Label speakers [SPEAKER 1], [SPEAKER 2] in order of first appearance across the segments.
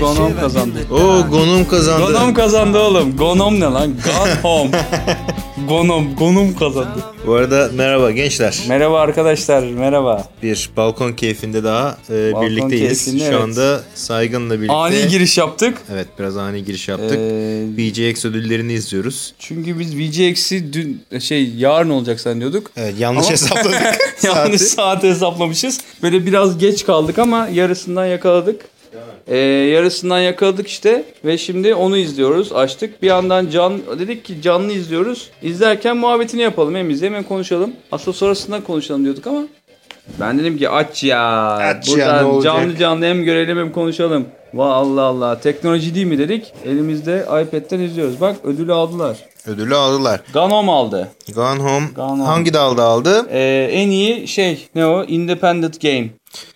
[SPEAKER 1] Gonom kazandı.
[SPEAKER 2] Oo Gonum kazandı.
[SPEAKER 1] Gonom kazandı oğlum. Gonom ne lan? Gonom. Gonom. Gonom kazandı.
[SPEAKER 2] Bu arada merhaba gençler.
[SPEAKER 1] Merhaba arkadaşlar. Merhaba.
[SPEAKER 2] Bir balkon keyfinde daha e,
[SPEAKER 1] Balkon
[SPEAKER 2] birlikteyiz.
[SPEAKER 1] keyfinde,
[SPEAKER 2] Şu
[SPEAKER 1] evet.
[SPEAKER 2] anda Saygın'la birlikte.
[SPEAKER 1] Ani giriş yaptık.
[SPEAKER 2] Evet biraz ani giriş yaptık.
[SPEAKER 1] Ee,
[SPEAKER 2] VJX ödüllerini izliyoruz.
[SPEAKER 1] çünkü biz VGX'i dün şey yarın olacak zannediyorduk.
[SPEAKER 2] Evet yanlış
[SPEAKER 1] Ama-
[SPEAKER 2] hesapladık.
[SPEAKER 1] Yanlış
[SPEAKER 2] saati.
[SPEAKER 1] saate hesaplamışız. Böyle biraz geç kaldık ama yarısından yakaladık. Ee, yarısından yakaladık işte ve şimdi onu izliyoruz. Açtık. Bir yandan can dedik ki canlı izliyoruz. İzlerken muhabbetini yapalım. Hem izleyelim hem konuşalım. Asıl sonrasında konuşalım diyorduk ama ben dedim ki aç ya.
[SPEAKER 2] Aç ya,
[SPEAKER 1] Buradan
[SPEAKER 2] ne olacak?
[SPEAKER 1] canlı canlı hem görelim hem konuşalım. Va Allah Allah. Teknoloji değil mi dedik. Elimizde iPad'den izliyoruz. Bak ödülü aldılar.
[SPEAKER 2] Ödülü aldılar.
[SPEAKER 1] Ganom aldı.
[SPEAKER 2] Gone Home
[SPEAKER 1] Gone Home.
[SPEAKER 2] hangi dalda aldı?
[SPEAKER 1] Ee, en iyi şey ne o? Independent Game.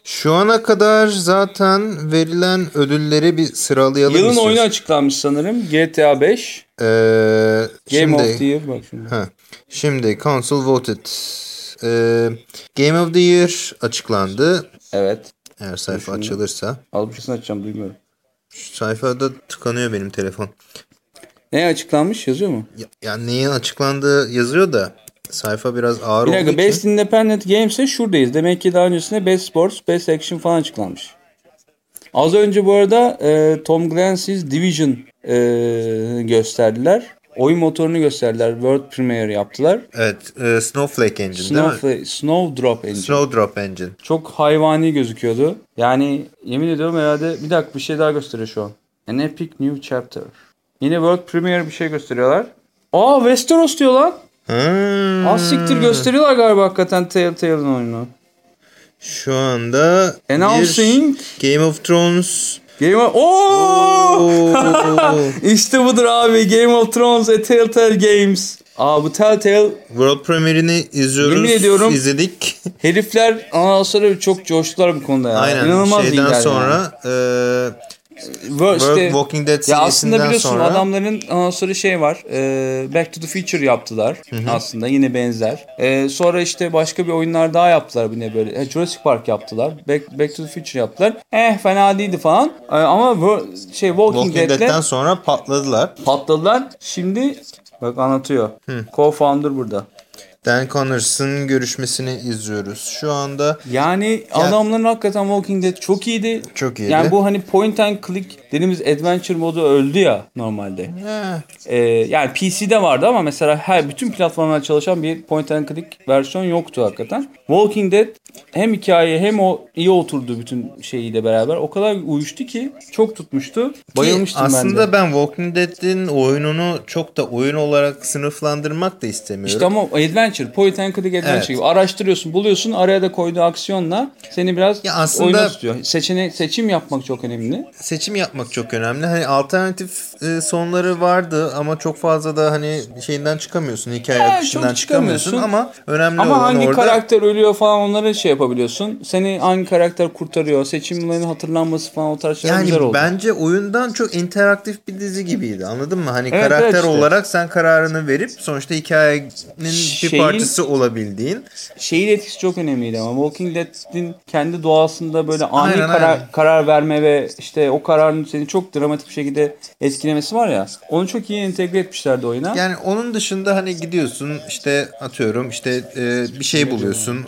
[SPEAKER 2] Şu ana kadar zaten verilen ödülleri bir sıralayalım
[SPEAKER 1] Yılın oyunu açıklanmış sanırım. GTA 5.
[SPEAKER 2] Ee,
[SPEAKER 1] Game
[SPEAKER 2] şimdi,
[SPEAKER 1] of the Year. Bak şimdi.
[SPEAKER 2] Ha, şimdi Console Voted. Ee, Game of the Year açıklandı.
[SPEAKER 1] Evet.
[SPEAKER 2] Eğer sayfa
[SPEAKER 1] Düşündüm.
[SPEAKER 2] açılırsa.
[SPEAKER 1] Almışsın açacağım duymuyorum.
[SPEAKER 2] Şu sayfada tıkanıyor benim telefon.
[SPEAKER 1] Ne açıklanmış yazıyor mu?
[SPEAKER 2] Ya, yani neyin açıklandığı yazıyor da sayfa biraz ağır
[SPEAKER 1] Bir
[SPEAKER 2] olduğu
[SPEAKER 1] dakika
[SPEAKER 2] için.
[SPEAKER 1] Best Independent Games'e şuradayız. Demek ki daha öncesinde Best Sports, Best Action falan açıklanmış. Az önce bu arada e, Tom Clancy's Division e, gösterdiler. Oyun motorunu gösterdiler. World Premiere yaptılar.
[SPEAKER 2] Evet, e, Snowflake Engine değil mi?
[SPEAKER 1] Snowflake, Snowdrop Engine.
[SPEAKER 2] Snowdrop Engine.
[SPEAKER 1] Çok hayvani gözüküyordu. Yani yemin ediyorum herhalde bir dakika bir şey daha gösteriyor şu an. An epic new chapter. Yine World Premiere bir şey gösteriyorlar. Aa Westeros diyor lan.
[SPEAKER 2] Ha,
[SPEAKER 1] Az siktir gösteriyorlar galiba hakikaten Telltale'ın oyunu.
[SPEAKER 2] Şu anda
[SPEAKER 1] Announcing
[SPEAKER 2] Game of Thrones.
[SPEAKER 1] Game of... Oo! İşte budur abi Game of Thrones e Telltale Games. Aa bu Telltale
[SPEAKER 2] World Premierini izliyoruz.
[SPEAKER 1] Yemin ediyorum.
[SPEAKER 2] İzledik.
[SPEAKER 1] herifler ana sonra çok coştular bu konuda ya.
[SPEAKER 2] Aynen.
[SPEAKER 1] İnanılmaz
[SPEAKER 2] Şeyden sonra e,
[SPEAKER 1] World, işte-
[SPEAKER 2] Walking Dead
[SPEAKER 1] Ya aslında biliyorsun
[SPEAKER 2] sonra
[SPEAKER 1] adamların ondan sonra şey var. e, Back to the Future yaptılar aslında yine benzer. E, sonra işte başka bir oyunlar daha yaptılar yine böyle. E, Jurassic Park yaptılar. Back, Back to the Future yaptılar. Eh fena değildi falan. E, ama şey Walking,
[SPEAKER 2] Walking
[SPEAKER 1] Dead'le
[SPEAKER 2] Dead'den sonra patladılar.
[SPEAKER 1] patladılar. Şimdi bak anlatıyor. Co-founder burada.
[SPEAKER 2] Dan Connors'ın görüşmesini izliyoruz. Şu anda
[SPEAKER 1] Yani adamların hakikaten Walking Dead çok iyiydi.
[SPEAKER 2] Çok iyiydi.
[SPEAKER 1] Yani bu hani point and click dediğimiz adventure modu öldü ya normalde. Ee, yani PC'de vardı ama mesela her bütün platformlarda çalışan bir point and click versiyon yoktu hakikaten. Walking Dead hem hikaye hem o iyi oturdu bütün şeyiyle beraber. O kadar uyuştu ki çok tutmuştu.
[SPEAKER 2] ki
[SPEAKER 1] Bayılmıştım
[SPEAKER 2] aslında
[SPEAKER 1] ben de.
[SPEAKER 2] ben Walking Dead'in oyununu çok da oyun olarak sınıflandırmak da istemiyorum.
[SPEAKER 1] İşte ama adventure, point and click adventure
[SPEAKER 2] Evet.
[SPEAKER 1] gibi araştırıyorsun, buluyorsun, araya da koyduğu aksiyonla seni biraz
[SPEAKER 2] Ya aslında-
[SPEAKER 1] oyuna tutuyor. Seçenek, seçim yapmak çok önemli.
[SPEAKER 2] Seçim yapmak çok önemli. Hani alternatif e, sonları vardı ama çok fazla da hani şeyinden çıkamıyorsun. Hikaye
[SPEAKER 1] Ya,
[SPEAKER 2] akışından çıkamıyorsun
[SPEAKER 1] çıkamıyorsun.
[SPEAKER 2] ama önemli
[SPEAKER 1] Ama
[SPEAKER 2] olan
[SPEAKER 1] hangi
[SPEAKER 2] orada
[SPEAKER 1] karakter ölüyor falan onları şey yapabiliyorsun. Seni hangi karakter kurtarıyor, seçimlerin hatırlanması falan o tarz şeyler
[SPEAKER 2] Yani
[SPEAKER 1] güzel oldu.
[SPEAKER 2] bence oyundan çok interaktif bir dizi gibiydi. Anladın mı? Hani
[SPEAKER 1] Evet,
[SPEAKER 2] karakter
[SPEAKER 1] evet işte.
[SPEAKER 2] olarak sen kararını verip sonuçta hikayenin bir
[SPEAKER 1] Şeyin-
[SPEAKER 2] parçası olabildiğin.
[SPEAKER 1] Şeyin etkisi çok önemliydi ama Walking Dead'in kendi doğasında böyle ani
[SPEAKER 2] Aynen,
[SPEAKER 1] karar,
[SPEAKER 2] aynen.
[SPEAKER 1] karar verme ve işte o kararın seni çok dramatik bir şekilde etkilemesi var ya. Onu çok iyi entegre etmişlerdi oyuna.
[SPEAKER 2] Yani onun dışında hani gidiyorsun işte atıyorum işte e, bir şey buluyorsun.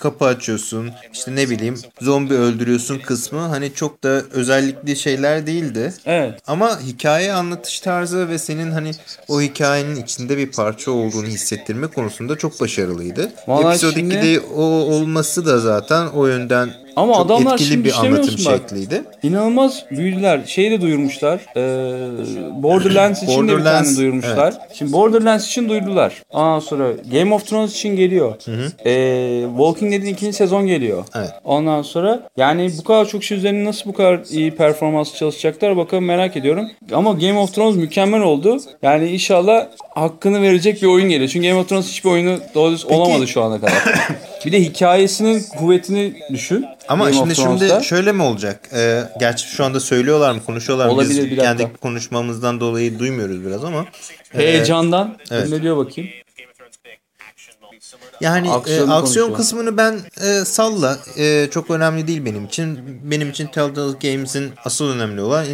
[SPEAKER 2] Kapı açıyorsun işte ne bileyim zombi öldürüyorsun kısmı hani çok da özellikli şeyler değildi.
[SPEAKER 1] Evet.
[SPEAKER 2] Ama hikaye anlatış tarzı ve senin hani o hikayenin içinde bir parça olduğunu hissettirme konusunda çok başarılıydı.
[SPEAKER 1] Vallahi
[SPEAKER 2] Episode
[SPEAKER 1] şimdi-
[SPEAKER 2] 2'de o olması da zaten o yönden
[SPEAKER 1] Ama
[SPEAKER 2] çok
[SPEAKER 1] adamlar
[SPEAKER 2] etkili
[SPEAKER 1] şimdi
[SPEAKER 2] bir anlatım
[SPEAKER 1] biliyorsun bak,
[SPEAKER 2] şekliydi.
[SPEAKER 1] İnanılmaz büyüdüler. Şeyi de duyurmuşlar. Ee, Borderlands için de bir
[SPEAKER 2] Borderlands,
[SPEAKER 1] tane duyurmuşlar. Şimdi Borderlands için duyurdular. Ondan sonra Game of Thrones için geliyor. Ee, Walking Dead'in ikinci sezon geliyor.
[SPEAKER 2] Evet.
[SPEAKER 1] Ondan sonra yani bu kadar çok şey üzerine nasıl bu kadar iyi performans çalışacaklar bakalım merak ediyorum. Ama Game of Thrones mükemmel oldu. Yani inşallah hakkını verecek bir oyun geliyor. Çünkü Game of Thrones hiçbir oyunu doğru düz olamadı şu ana kadar. bir de hikayesinin kuvvetini düşün.
[SPEAKER 2] Ama
[SPEAKER 1] Game
[SPEAKER 2] şimdi şimdi şöyle mi olacak? Ee, gerçi şu anda söylüyorlar mı, konuşuyorlar mı?
[SPEAKER 1] Olabilir,
[SPEAKER 2] Biz kendi konuşmamızdan dolayı duymuyoruz biraz ama.
[SPEAKER 1] Heyecandan.
[SPEAKER 2] evet.
[SPEAKER 1] Ne diyor bakayım?
[SPEAKER 2] Yani e, aksiyon
[SPEAKER 1] konuşuyor.
[SPEAKER 2] kısmını ben e, salla. E, çok önemli değil benim için. Benim için Telltale Games'in asıl önemli olan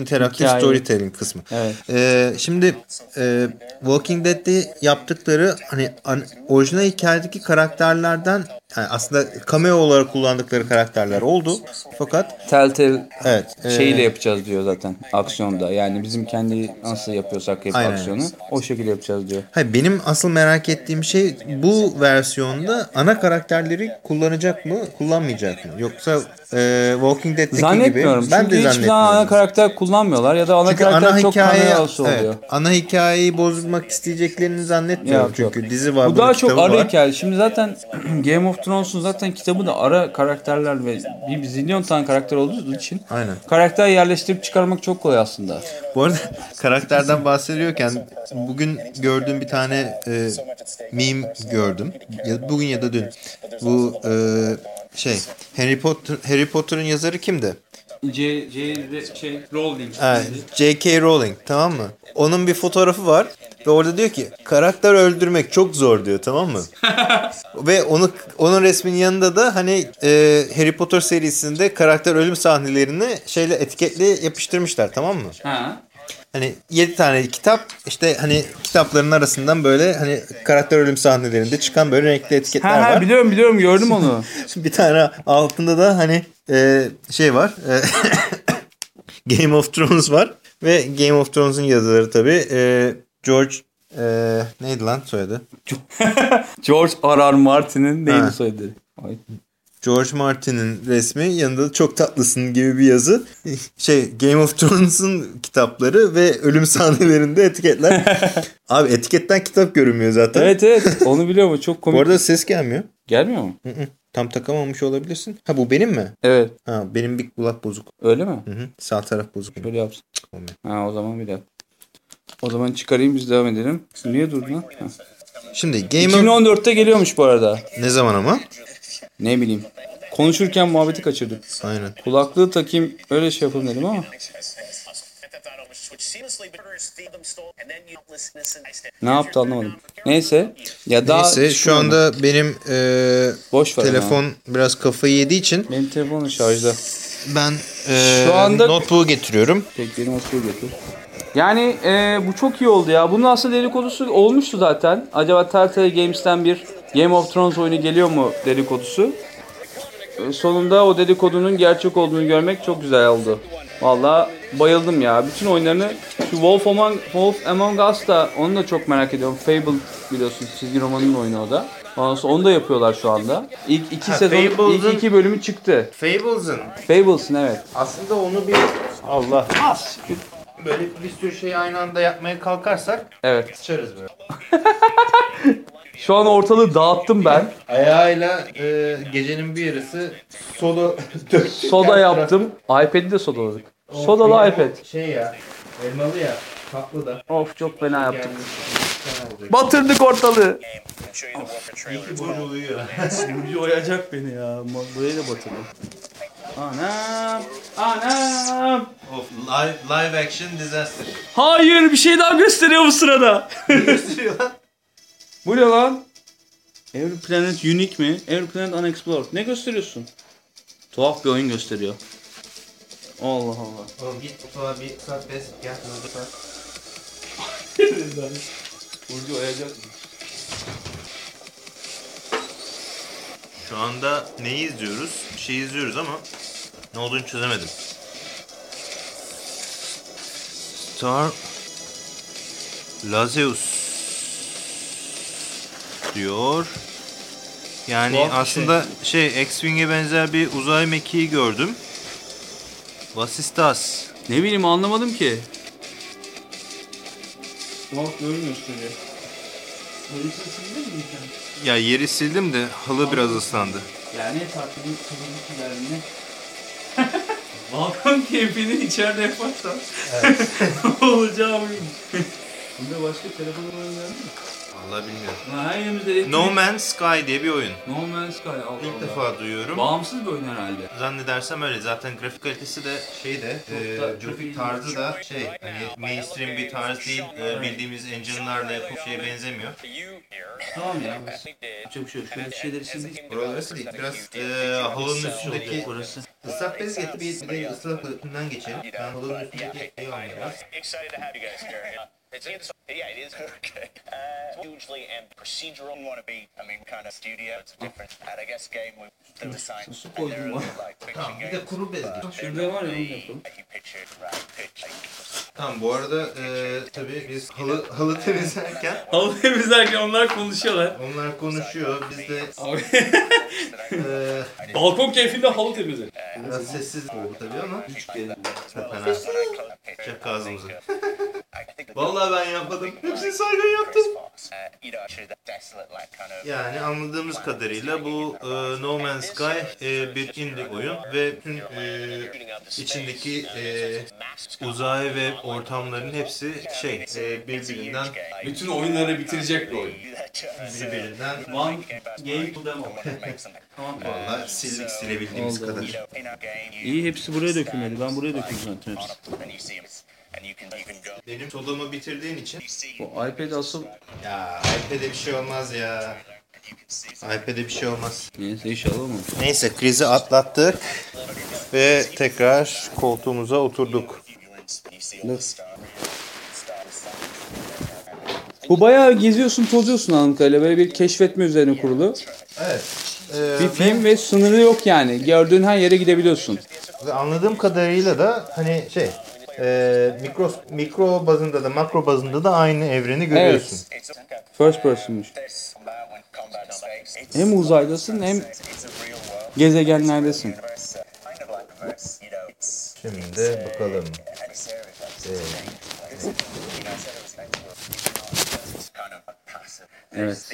[SPEAKER 1] Hikaye.
[SPEAKER 2] storytelling kısmı.
[SPEAKER 1] Evet.
[SPEAKER 2] E, şimdi e, Walking Dead'de yaptıkları hani an- orijinal hikayedeki karakterlerden yani aslında cameo olarak kullandıkları karakterler oldu. Fakat
[SPEAKER 1] Telltale
[SPEAKER 2] evet e,
[SPEAKER 1] şeyiyle yapacağız diyor zaten aksiyonda. Yani bizim kendi nasıl yapıyorsak hep
[SPEAKER 2] Aynen.
[SPEAKER 1] aksiyonu o şekilde yapacağız diyor.
[SPEAKER 2] Hayır, benim asıl merak ettiğim şey bu versiyonda ana karakterleri kullanacak mı, kullanmayacak mı? Yoksa e, Walking Dead'teki
[SPEAKER 1] Zannetmiyorum.
[SPEAKER 2] gibi ben
[SPEAKER 1] Çünkü
[SPEAKER 2] de
[SPEAKER 1] hiçbir zaman ana
[SPEAKER 2] zannetmiyorum.
[SPEAKER 1] karakter kullanmıyorlar ya da ana
[SPEAKER 2] Çünkü
[SPEAKER 1] karakter
[SPEAKER 2] ana
[SPEAKER 1] çok
[SPEAKER 2] hikaye, evet,
[SPEAKER 1] oluyor.
[SPEAKER 2] ana hikayeyi bozmak isteyeceklerini zannetmiyorum.
[SPEAKER 1] Yok, yok.
[SPEAKER 2] Çünkü dizi var,
[SPEAKER 1] Bu daha çok ara
[SPEAKER 2] var.
[SPEAKER 1] hikaye. Şimdi zaten Game of Thrones'un zaten kitabı da ara karakterler ve bir zilyon tane karakter olduğu için
[SPEAKER 2] Aynen.
[SPEAKER 1] karakter yerleştirip çıkarmak çok kolay aslında.
[SPEAKER 2] Bu arada karakterden bahsediyorken bugün gördüğüm bir tane e, meme gördüm. Ya, bugün ya da dün. Bu e, şey Harry Potter Harry Potter'ın yazarı kimdi?
[SPEAKER 1] C, C, şey, Rowling.
[SPEAKER 2] Evet, J.K. Rowling tamam mı? Onun bir fotoğrafı var ve orada diyor ki karakter öldürmek çok zor diyor tamam mı? ve onu onun resminin yanında da hani e, Harry Potter serisinde karakter ölüm sahnelerini şeyle etiketle yapıştırmışlar tamam mı?
[SPEAKER 1] Ha.
[SPEAKER 2] Hani 7 tane kitap işte hani kitapların arasından böyle hani karakter ölüm sahnelerinde çıkan böyle renkli etiketler
[SPEAKER 1] Ha, ha
[SPEAKER 2] var.
[SPEAKER 1] biliyorum biliyorum gördüm onu.
[SPEAKER 2] bir tane altında da hani e, şey var. e, Game of Thrones var. Ve Game of Thrones'un yazarı tabii e, George e, neydi lan soyadı?
[SPEAKER 1] George R. R. Martin'in neydi
[SPEAKER 2] Ha.
[SPEAKER 1] soyadı? Ay.
[SPEAKER 2] George Martin'in resmi yanında da çok tatlısın gibi bir yazı. Şey Game of Thrones'un kitapları ve ölüm sahnelerinde etiketler. Abi etiketten kitap görünmüyor zaten.
[SPEAKER 1] Evet evet onu biliyorum o çok komik.
[SPEAKER 2] Bu arada ses gelmiyor.
[SPEAKER 1] Gelmiyor mu?
[SPEAKER 2] Hı hı. Tam takamamış olabilirsin. Ha bu benim mi?
[SPEAKER 1] Evet
[SPEAKER 2] Ha benim bir kulak bozuk.
[SPEAKER 1] öyle mi?
[SPEAKER 2] Hı hı. Sağ taraf bozuk.
[SPEAKER 1] Şöyle yapsın. Ha o zaman bir dakika. O zaman çıkarayım biz devam edelim. Niye durdun? Ha.
[SPEAKER 2] Şimdi Game of...
[SPEAKER 1] 2014'te geliyormuş bu arada.
[SPEAKER 2] Ne zaman ama?
[SPEAKER 1] Ne bileyim. Konuşurken muhabbeti kaçırdık.
[SPEAKER 2] Aynen.
[SPEAKER 1] Kulaklığı takayım öyle şey yapalım dedim ama. Ne yaptı anlamadım. Neyse. Ya daha
[SPEAKER 2] Neyse şu anda benim e,
[SPEAKER 1] Boş
[SPEAKER 2] telefon biraz kafayı yediği için
[SPEAKER 1] Benim telefonum şarjda.
[SPEAKER 2] ben e,
[SPEAKER 1] Şu anda-
[SPEAKER 2] notebook'u getiriyorum.
[SPEAKER 1] Benim asıl getir. Yani e, bu çok iyi oldu ya. Bunun aslında dedikodusu olmuştu zaten. Acaba Telltale Games'ten bir Game of Thrones oyunu geliyor mu dedikodusu. E, sonunda o dedikodunun gerçek olduğunu görmek çok güzel oldu. Valla bayıldım ya. Bütün oyunlarını şu Wolf Among, Wolf Among Us da onu da çok merak ediyorum. Fable biliyorsunuz çizgi romanın oyunu o da. Ondan sonra onu da yapıyorlar şu anda. İlk iki
[SPEAKER 2] Ha,
[SPEAKER 1] sezon,
[SPEAKER 2] Fables'ın-
[SPEAKER 1] ilk iki bölümü çıktı.
[SPEAKER 2] Fables'ın
[SPEAKER 1] Fables'ın evet.
[SPEAKER 2] aslında onu bir Allah böyle bir sürü şeyi aynı anda yapmaya kalkarsak
[SPEAKER 1] Evet.
[SPEAKER 2] sıçarız böyle.
[SPEAKER 1] Şu an ortalığı dağıttım ben.
[SPEAKER 2] Ayağıyla e, gecenin bir yarısı soda.
[SPEAKER 1] Soda yaptım. iPad'i de sodaladık.
[SPEAKER 2] taraf-
[SPEAKER 1] Sodalı
[SPEAKER 2] O
[SPEAKER 1] iPad.
[SPEAKER 2] Şey ya elmalı ya tatlı da.
[SPEAKER 1] Of çok fena yaptık.
[SPEAKER 2] Yani, fena olacak.
[SPEAKER 1] Batırdık ortalığı.
[SPEAKER 2] İki boyu uyuyor.
[SPEAKER 1] Burcu oyacak beni ya. Burayı da batırdım. Anam. Anam.
[SPEAKER 2] Of live, live action disaster.
[SPEAKER 1] Hayır bir şey daha gösteriyor bu sırada.
[SPEAKER 2] Gösteriyor lan.
[SPEAKER 1] Bu ne lan? Every Planet Unique mi? Every Planet Unexplored. Ne gösteriyorsun? Tuhaf bir oyun gösteriyor. Allah Allah.
[SPEAKER 2] Oğlum git mutfağa bir saat bes gel.
[SPEAKER 1] Burcu oyacak mı?
[SPEAKER 2] Şu anda neyi izliyoruz? Bir şey izliyoruz ama ne olduğunu çözemedim. Star Lazeus diyor. Yani
[SPEAKER 1] Tuhaf
[SPEAKER 2] aslında şey, X-Wing'e benzer bir uzay mekiği gördüm. Vasistas.
[SPEAKER 1] Ne bileyim anlamadım ki. Tuhaf oyun gösteriyor.
[SPEAKER 2] Ya yeri sildim de halı biraz ıslandı.
[SPEAKER 1] Yani tatilin kazanıcılarını Balkon keyfini içeride yaparsan ne olacağı. Bunda başka telefon oyunu var mı?
[SPEAKER 2] Vallahi bilmiyorum.
[SPEAKER 1] Ha, Her yerimizde elektrik.
[SPEAKER 2] No Man's Sky diye bir oyun.
[SPEAKER 1] No Man's Sky. Allah
[SPEAKER 2] İlk
[SPEAKER 1] Allah.
[SPEAKER 2] defa duyuyorum.
[SPEAKER 1] Bağımsız bir oyun herhalde.
[SPEAKER 2] Zannedersem öyle. Zaten grafik kalitesi de şey de e,
[SPEAKER 1] da-
[SPEAKER 2] grafik tarzı da şey hani mainstream bir tarz değil. E, bildiğimiz engine'larla yapıp şeye benzemiyor.
[SPEAKER 1] Tamam ya. Çok bir şey yok. Şöyle şeyleri sildik.
[SPEAKER 2] Buraları sildik. Biraz e, halının üstündeki
[SPEAKER 1] Burası.
[SPEAKER 2] ıslak bez getir. Bir, bir de ıslak üstünden geçelim. Ben halının üstündeki şeyi almayayım biraz.
[SPEAKER 3] Excited to have you guys here. It's, it's yeah, it is okay. Uh, hugely and procedural. You want to be, I mean, kind of studio. It's different. And I guess game we do the same.
[SPEAKER 1] Su
[SPEAKER 3] And they're a
[SPEAKER 1] koydum
[SPEAKER 3] little like fiction
[SPEAKER 2] Tamam bir de kuru.
[SPEAKER 1] Şurada var ya
[SPEAKER 2] bu arada e, tabii biz halı, halı temizlerken
[SPEAKER 1] Halı temizlerken onlar konuşuyorlar.
[SPEAKER 2] onlar konuşuyor. Biz de
[SPEAKER 1] Abi.
[SPEAKER 2] e,
[SPEAKER 1] Balkon keyfinde halı temizler.
[SPEAKER 2] biraz sessiz oldu tabii ama çok fena. Çak ağzımızı. Vallahi ben yapmadım. Hepsini saygın yaptım.
[SPEAKER 3] Uh.
[SPEAKER 2] Yani anladığımız kadarıyla bu e, No Man's Sky e, bir indie oyun ve tüm e, içindeki e, uzay ve ortamların hepsi şey e, birbirinden
[SPEAKER 1] Bütün oyunları bitirecek bir oyun.
[SPEAKER 2] birbirinden
[SPEAKER 1] One game demo. Tamam.
[SPEAKER 2] Vallahi sildik silebildiğimiz
[SPEAKER 1] Oldu.
[SPEAKER 2] kadar.
[SPEAKER 1] İyi hepsi buraya dökülmedi. Ben buraya döküldüm zaten hepsi.
[SPEAKER 2] Benim sodamı bitirdiğin için
[SPEAKER 1] Bu iPad asıl
[SPEAKER 2] ya iPad'e bir şey olmaz ya. iPad'e bir şey olmaz.
[SPEAKER 1] neyse inşallah olmamış.
[SPEAKER 2] Neyse krizi atlattık ve tekrar koltuğumuza oturduk.
[SPEAKER 3] Star
[SPEAKER 1] Bu bayağı geziyorsun tozuyorsun kadarıyla. Böyle bir keşfetme üzerine kurulu.
[SPEAKER 2] Evet. Ee,
[SPEAKER 1] Bir film ve sınırı yok yani. Gördüğün her yere gidebiliyorsun.
[SPEAKER 2] Ve anladığım kadarıyla da hani şey e, mikro mikro bazında da makro bazında da aynı evreni görüyorsun.
[SPEAKER 3] Okay.
[SPEAKER 1] First person'mış. Hem uzaydasın hem gezegenlerdesin.
[SPEAKER 2] Şimdi bakalım.
[SPEAKER 3] passive.
[SPEAKER 1] Evet.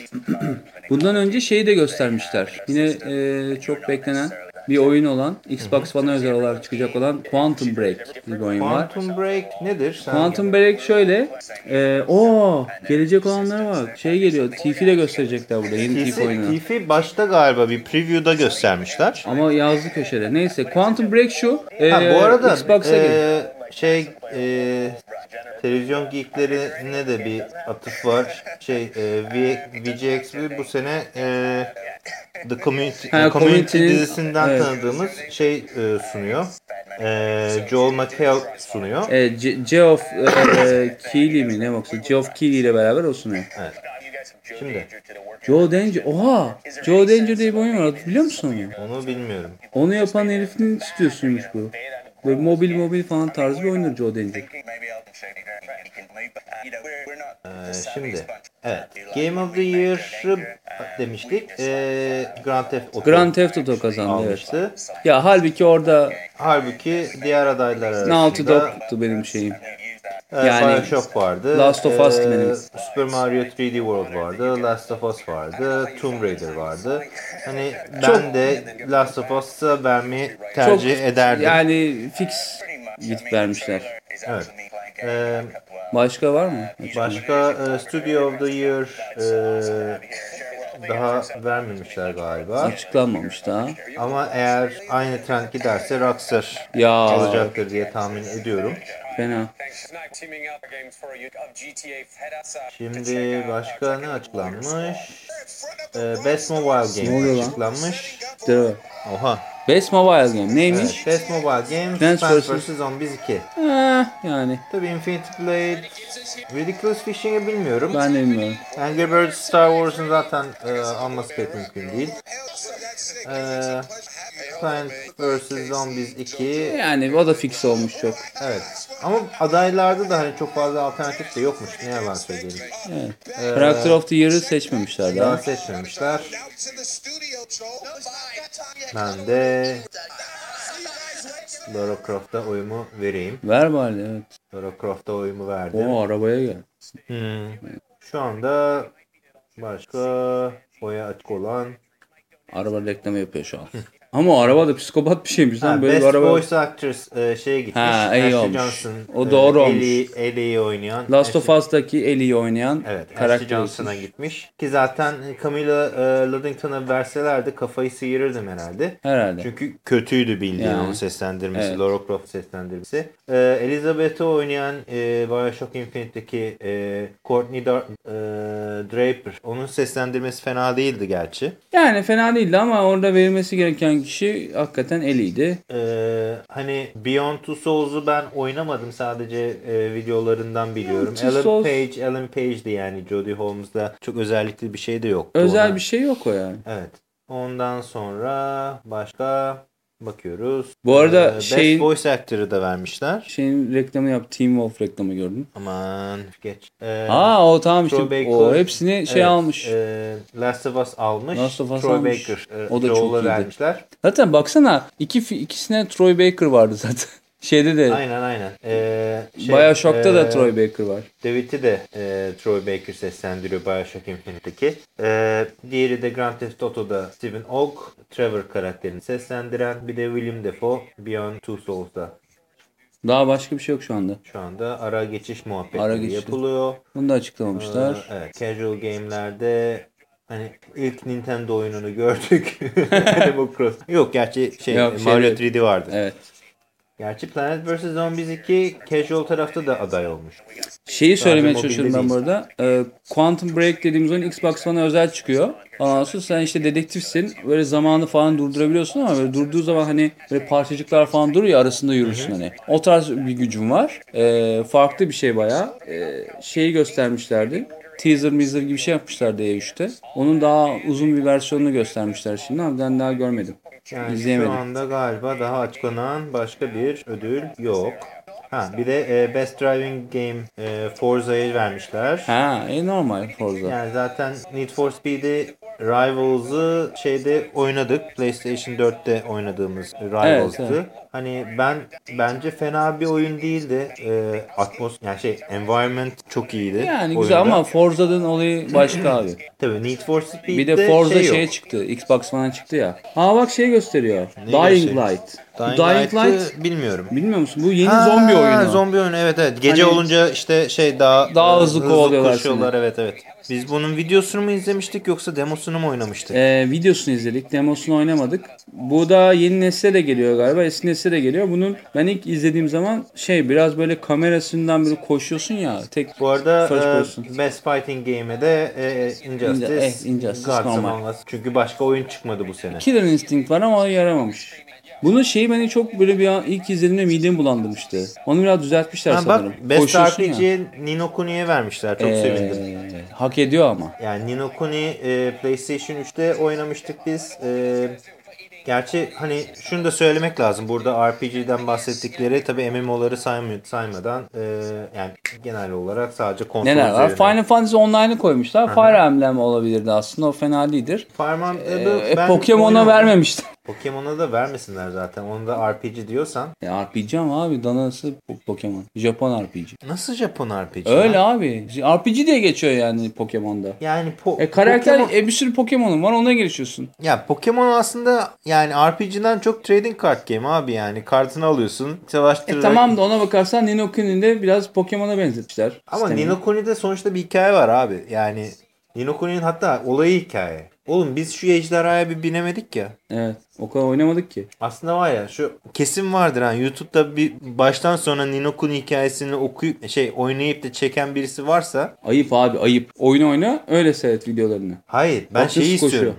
[SPEAKER 1] Bundan önce şeyi de göstermişler. Yine e, çok beklenen bir oyun olan, Xbox One'a özel olarak çıkacak olan Quantum Break bir oyun var.
[SPEAKER 2] Quantum Break nedir? Sen
[SPEAKER 1] Quantum Break şöyle, e, o gelecek olanlara bak. Şey geliyor, Tifi de gösterecekler burada yeni Tifi, oyunu.
[SPEAKER 2] Tifi başta galiba bir preview'da göstermişler.
[SPEAKER 1] Ama yazdı köşede. Neyse, Quantum Break şu. e,
[SPEAKER 2] Ha bu arada
[SPEAKER 1] Xbox'a
[SPEAKER 2] e, şey e, televizyon geeklerine de bir atıf var. Şey e, V- VGXB bu sene e, The Community,
[SPEAKER 1] Ha,
[SPEAKER 2] Community
[SPEAKER 1] Community'nin-
[SPEAKER 2] dizisinden
[SPEAKER 1] evet.
[SPEAKER 2] tanıdığımız şey e, sunuyor. E, Joel McHale sunuyor.
[SPEAKER 1] E, C- Geoff e, Keighley mi ne baksa Geoff Keighley ile beraber o sunuyor.
[SPEAKER 2] Şimdi
[SPEAKER 1] Joe Danger. Oha! Joe Danger diye bir oyun var. Biliyor musun onu?
[SPEAKER 2] onu bilmiyorum.
[SPEAKER 1] Onu yapan herifin stüdyosuymuş bu. Böyle mobil mobil falan tarzı bir oyundur Joe Danger.
[SPEAKER 3] Maybe I'll show you that. You can move. But, you know, we're, we're not
[SPEAKER 2] E,
[SPEAKER 3] the
[SPEAKER 2] şimdi evet Game of the Year'ı demiştik. E, Grand Theft Auto
[SPEAKER 1] Grand Theft Auto kazandı evet. Ya halbuki orada
[SPEAKER 2] Halbuki diğer adaylar arasında
[SPEAKER 1] Naughty Dog'tu benim şeyim.
[SPEAKER 2] E,
[SPEAKER 1] Yani
[SPEAKER 2] Bioshock vardı.
[SPEAKER 1] Last of Us
[SPEAKER 2] e,
[SPEAKER 1] benim.
[SPEAKER 2] Super Mario 3D World vardı. Last of Us vardı. Tomb Raider vardı. Hani ben
[SPEAKER 1] Çok-
[SPEAKER 2] de Last of Us'a vermeyi
[SPEAKER 1] Çok
[SPEAKER 2] tercih ederdim.
[SPEAKER 1] yani fix gidip vermişler.
[SPEAKER 2] Evet. E,
[SPEAKER 1] Başka var mı?
[SPEAKER 2] başka e, Studio of the Year e, daha vermemişler galiba.
[SPEAKER 1] Açıklanmamış daha.
[SPEAKER 2] Ama eğer aynı trend giderse Rockstar
[SPEAKER 1] Ya
[SPEAKER 2] alacaktır diye tahmin ediyorum.
[SPEAKER 1] Fena.
[SPEAKER 2] Şimdi başka ne açıklanmış? Ee, Best Mobile
[SPEAKER 1] oluyor
[SPEAKER 2] Game
[SPEAKER 1] lan?
[SPEAKER 2] açıklanmış.
[SPEAKER 1] Dur.
[SPEAKER 2] Oha.
[SPEAKER 1] Best Mobile Game neymiş?
[SPEAKER 2] Evet, Best Mobile Game
[SPEAKER 1] Plants
[SPEAKER 2] Plants
[SPEAKER 1] vs.
[SPEAKER 2] vs. Zombies 2.
[SPEAKER 1] Eh, yani
[SPEAKER 2] Tabii Infinity Blade, Ridiculous Fishing'i bilmiyorum.
[SPEAKER 1] ben de bilmiyorum.
[SPEAKER 2] Angry Birds Star Wars'un zaten e, alması pek mümkün değil. Ee, Plants vs. Zombies 2.
[SPEAKER 1] Yani o da fix olmuş çok.
[SPEAKER 2] Evet. Ama adaylarda da hani çok fazla alternatif de yokmuş. Ne yalan söyleyelim.
[SPEAKER 1] Evet. Character of the Year'ı seçmemişler
[SPEAKER 2] Daha
[SPEAKER 1] daha.
[SPEAKER 2] seçmemişler. Ben de Lara Croft'a oyumu vereyim.
[SPEAKER 1] Ver bari evet.
[SPEAKER 2] Lara Croft'a oyumu verdim.
[SPEAKER 1] O arabaya gel.
[SPEAKER 2] Hmm. Şu anda başka oya açık olan
[SPEAKER 1] Araba reklamı yapıyor şu an. Ama o araba da psikopat bir şeymiş lan. Böyle
[SPEAKER 2] Best
[SPEAKER 1] bir araba.
[SPEAKER 2] Voice Actress e, şeye gitmiş.
[SPEAKER 1] Ha, iyi
[SPEAKER 2] Ashley
[SPEAKER 1] olmuş.
[SPEAKER 2] Johnson.
[SPEAKER 1] O doğru
[SPEAKER 2] e,
[SPEAKER 1] olmuş.
[SPEAKER 2] Ellie, Ellie'yi oynayan.
[SPEAKER 1] Last of Us'taki Ellie'yi oynayan
[SPEAKER 2] Evet, Ashley
[SPEAKER 1] karakter.
[SPEAKER 2] Johnson'a gitmiş. Ki zaten Camilla e, Luddington'a verselerdi kafayı sıyırırdım herhalde.
[SPEAKER 1] Herhalde.
[SPEAKER 2] Çünkü kötüydü bildiğin
[SPEAKER 1] Yani.
[SPEAKER 2] onun seslendirmesi,
[SPEAKER 1] Evet.
[SPEAKER 2] Lara Croft seslendirmesi. Ee, Elizabeth'i oynayan e, Bioshock Infinite'deki e, Courtney Dar- e, Draper. Onun seslendirmesi fena değildi gerçi.
[SPEAKER 1] Yani fena değildi ama orada verilmesi gereken kişi hakikaten Ellie'ydi.
[SPEAKER 2] Ee, hani Beyond Two Souls'u ben oynamadım sadece e, videolarından biliyorum.
[SPEAKER 1] Two
[SPEAKER 2] Alan
[SPEAKER 1] Souls-
[SPEAKER 2] Page, Alan Page'di yani Jodie Holmes'da çok özellikli bir şey de yoktu.
[SPEAKER 1] Özel
[SPEAKER 2] ona.
[SPEAKER 1] bir şey yok o yani.
[SPEAKER 2] Evet. Ondan sonra başka bakıyoruz.
[SPEAKER 1] Bu arada
[SPEAKER 2] Ee,
[SPEAKER 1] şeyin-
[SPEAKER 2] Best Voice Actor'ı da vermişler.
[SPEAKER 1] Şeyin reklamı yap. Team Wolf reklamı gördüm.
[SPEAKER 2] Aman geç. Ee,
[SPEAKER 1] Aa o tamam işte
[SPEAKER 2] Baker-
[SPEAKER 1] o hepsini şey
[SPEAKER 2] evet,
[SPEAKER 1] almış.
[SPEAKER 2] e, Last of Us almış.
[SPEAKER 1] Last of Us
[SPEAKER 2] Troy
[SPEAKER 1] almış.
[SPEAKER 2] Baker. e,
[SPEAKER 1] O da çok
[SPEAKER 2] Joel'a
[SPEAKER 1] iyiydi.
[SPEAKER 2] vermişler.
[SPEAKER 1] Zaten baksana iki ikisine Troy Baker vardı zaten. Şeyde de
[SPEAKER 2] Aynen aynen. Ee, şey,
[SPEAKER 1] Bioshock'ta da
[SPEAKER 2] e,
[SPEAKER 1] Troy Baker var.
[SPEAKER 2] David'i de e, Troy Baker seslendiriyor Bioshock Infinite'deki. E, diğeri de Grand Theft Auto'da Stephen Ogg, Trevor karakterini seslendiren. Bir de William Defoe Beyond Two Souls'da.
[SPEAKER 1] Daha başka bir şey yok şu anda.
[SPEAKER 2] Şu anda ara geçiş muhabbetleri
[SPEAKER 1] Ara geçiş.
[SPEAKER 2] yapılıyor.
[SPEAKER 1] Bunu da açıklamamışlar.
[SPEAKER 2] Ee, evet, casual game'lerde hani ilk Nintendo oyununu gördük. Animal Crossing. Yok gerçi şey
[SPEAKER 1] Yok,
[SPEAKER 2] Mario
[SPEAKER 1] şeyde-
[SPEAKER 2] 3D vardı.
[SPEAKER 1] Evet.
[SPEAKER 2] Gerçi Planet vs Zombies 2 casual tarafta da aday olmuş.
[SPEAKER 1] Şeyi söylemeye çalışıyorum ben burada. Ee, Quantum Break dediğimiz oyun Xbox One'a özel çıkıyor. Ondan sonra sen işte dedektifsin. Böyle zamanı falan durdurabiliyorsun ama böyle durduğu zaman hani böyle parçacıklar falan duruyor arasında yürürsün hani. O tarz bir gücün var. Ee, farklı bir şey bayağı. Ee, şeyi göstermişlerdi. Teaser measer gibi şey yapmışlardı E3'te. Onun daha uzun bir versiyonunu göstermişler şimdi ama ben daha görmedim.
[SPEAKER 2] Yani
[SPEAKER 1] İzleyemedim.
[SPEAKER 2] şu anda galiba daha açıklanan başka bir ödül yok. Ha bir de e, Best Driving Game e, Forza'ya vermişler.
[SPEAKER 1] Ha, e normal Forza.
[SPEAKER 2] Yani zaten Need for Speed'i Rivals'ı şeyde oynadık. PlayStation 4'te oynadığımız Rivals'tı.
[SPEAKER 1] Evet, evet.
[SPEAKER 2] Hani ben bence fena bir oyun değildi. E, atmos yani şey environment çok iyiydi.
[SPEAKER 1] Yani güzel
[SPEAKER 2] oyunda.
[SPEAKER 1] ama Forza'nın olayı başka abi.
[SPEAKER 2] tabii Need for Speed'de
[SPEAKER 1] Bir de Forza
[SPEAKER 2] şey yok.
[SPEAKER 1] çıktı. Xbox One'a çıktı ya. Ha bak şey gösteriyor.
[SPEAKER 2] Ne
[SPEAKER 1] Dying
[SPEAKER 2] gösteriyor?
[SPEAKER 1] Light.
[SPEAKER 2] Dying,
[SPEAKER 1] Dying Light
[SPEAKER 2] bilmiyorum.
[SPEAKER 1] bilmiyor musun? Bu yeni
[SPEAKER 2] Ha,
[SPEAKER 1] zombi oyunu.
[SPEAKER 2] Zombi oyunu evet evet. Gece
[SPEAKER 1] Hani-
[SPEAKER 2] olunca işte şey daha
[SPEAKER 1] Daha hızlı kovalıyorlar
[SPEAKER 2] koşuyorlar evet evet. Biz bunun videosunu mu izlemiştik yoksa demosunu mu oynamıştık?
[SPEAKER 1] Ee, videosunu izledik. Demosunu oynamadık. Bu da yeni nesle de geliyor galiba. Eski nesle de geliyor. Bunun ben ilk izlediğim zaman şey biraz böyle kamerasından böyle koşuyorsun ya. Tek
[SPEAKER 2] Bu arada e. Best Fighting Game'e de e, Injustice,
[SPEAKER 1] eh, Injustice
[SPEAKER 2] Gods
[SPEAKER 1] normal.
[SPEAKER 2] Among Us. Çünkü başka oyun çıkmadı bu sene.
[SPEAKER 1] Killer Instinct var ama o yaramamış. Bunun şeyi beni çok böyle bir an ilk izlediğimde midemi bulandırmıştı. Onu biraz düzeltmişler
[SPEAKER 2] Ha,
[SPEAKER 1] sanırım.
[SPEAKER 2] bak Best. RPG'ye Nino Kuni'ye vermişler. Çok
[SPEAKER 1] Ee,
[SPEAKER 2] sevindim.
[SPEAKER 1] Hak ediyor ama.
[SPEAKER 2] Yani Nino Kuni e, PlayStation 3'te oynamıştık biz. E, gerçi hani şunu da söylemek lazım. Burada RPG'den bahsettikleri tabii MMO'ları saymıyor, saymadan e, yani genel olarak sadece konsol
[SPEAKER 1] Neler var?
[SPEAKER 2] üzerine.
[SPEAKER 1] Final Fantasy Online'ı koymuşlar. Fire Emblem olabilirdi aslında. O fena değildir.
[SPEAKER 2] Fire Emblem'ı
[SPEAKER 1] Ee,
[SPEAKER 2] ben
[SPEAKER 1] Pokemon'a vermemişler.
[SPEAKER 2] Pokemon'a da vermesinler zaten. Onu da RPG diyorsan.
[SPEAKER 1] Ya RPG ama abi danası Po- Pokemon. Japon RPG.
[SPEAKER 2] Nasıl Japon RPG?
[SPEAKER 1] Öyle
[SPEAKER 2] ya?
[SPEAKER 1] abi. RPG diye geçiyor yani Pokemon'da.
[SPEAKER 2] Yani po-
[SPEAKER 1] E karakter
[SPEAKER 2] Pokemon-
[SPEAKER 1] e, bir sürü Pokemon'un var ona gelişiyorsun.
[SPEAKER 2] Ya Pokemon aslında yani RPG'den çok trading card game abi yani. Kartını alıyorsun,
[SPEAKER 1] E
[SPEAKER 2] savaştırarak.
[SPEAKER 1] tamam da ona bakarsan Nino Kuni'nin de biraz Pokemon'a benzetmişler.
[SPEAKER 2] Ama
[SPEAKER 1] sistemi.
[SPEAKER 2] Nino Kuni'de sonuçta bir hikaye var abi. Yani Nino Kuni'nin hatta olayı hikaye. Oğlum biz şu ejderhaya bir binemedik ya.
[SPEAKER 1] Evet. O kadar oynamadık ki.
[SPEAKER 2] Aslında var ya şu kesin vardır ha YouTube'da bir baştan sona Nino Kuni hikayesini okuyup şey oynayıp da çeken birisi varsa
[SPEAKER 1] Ayıp abi ayıp. Oyunu oyna öyle seyret videolarını.
[SPEAKER 2] hayır ben
[SPEAKER 1] Bak
[SPEAKER 2] şeyi istiyorum.
[SPEAKER 1] koşuyor.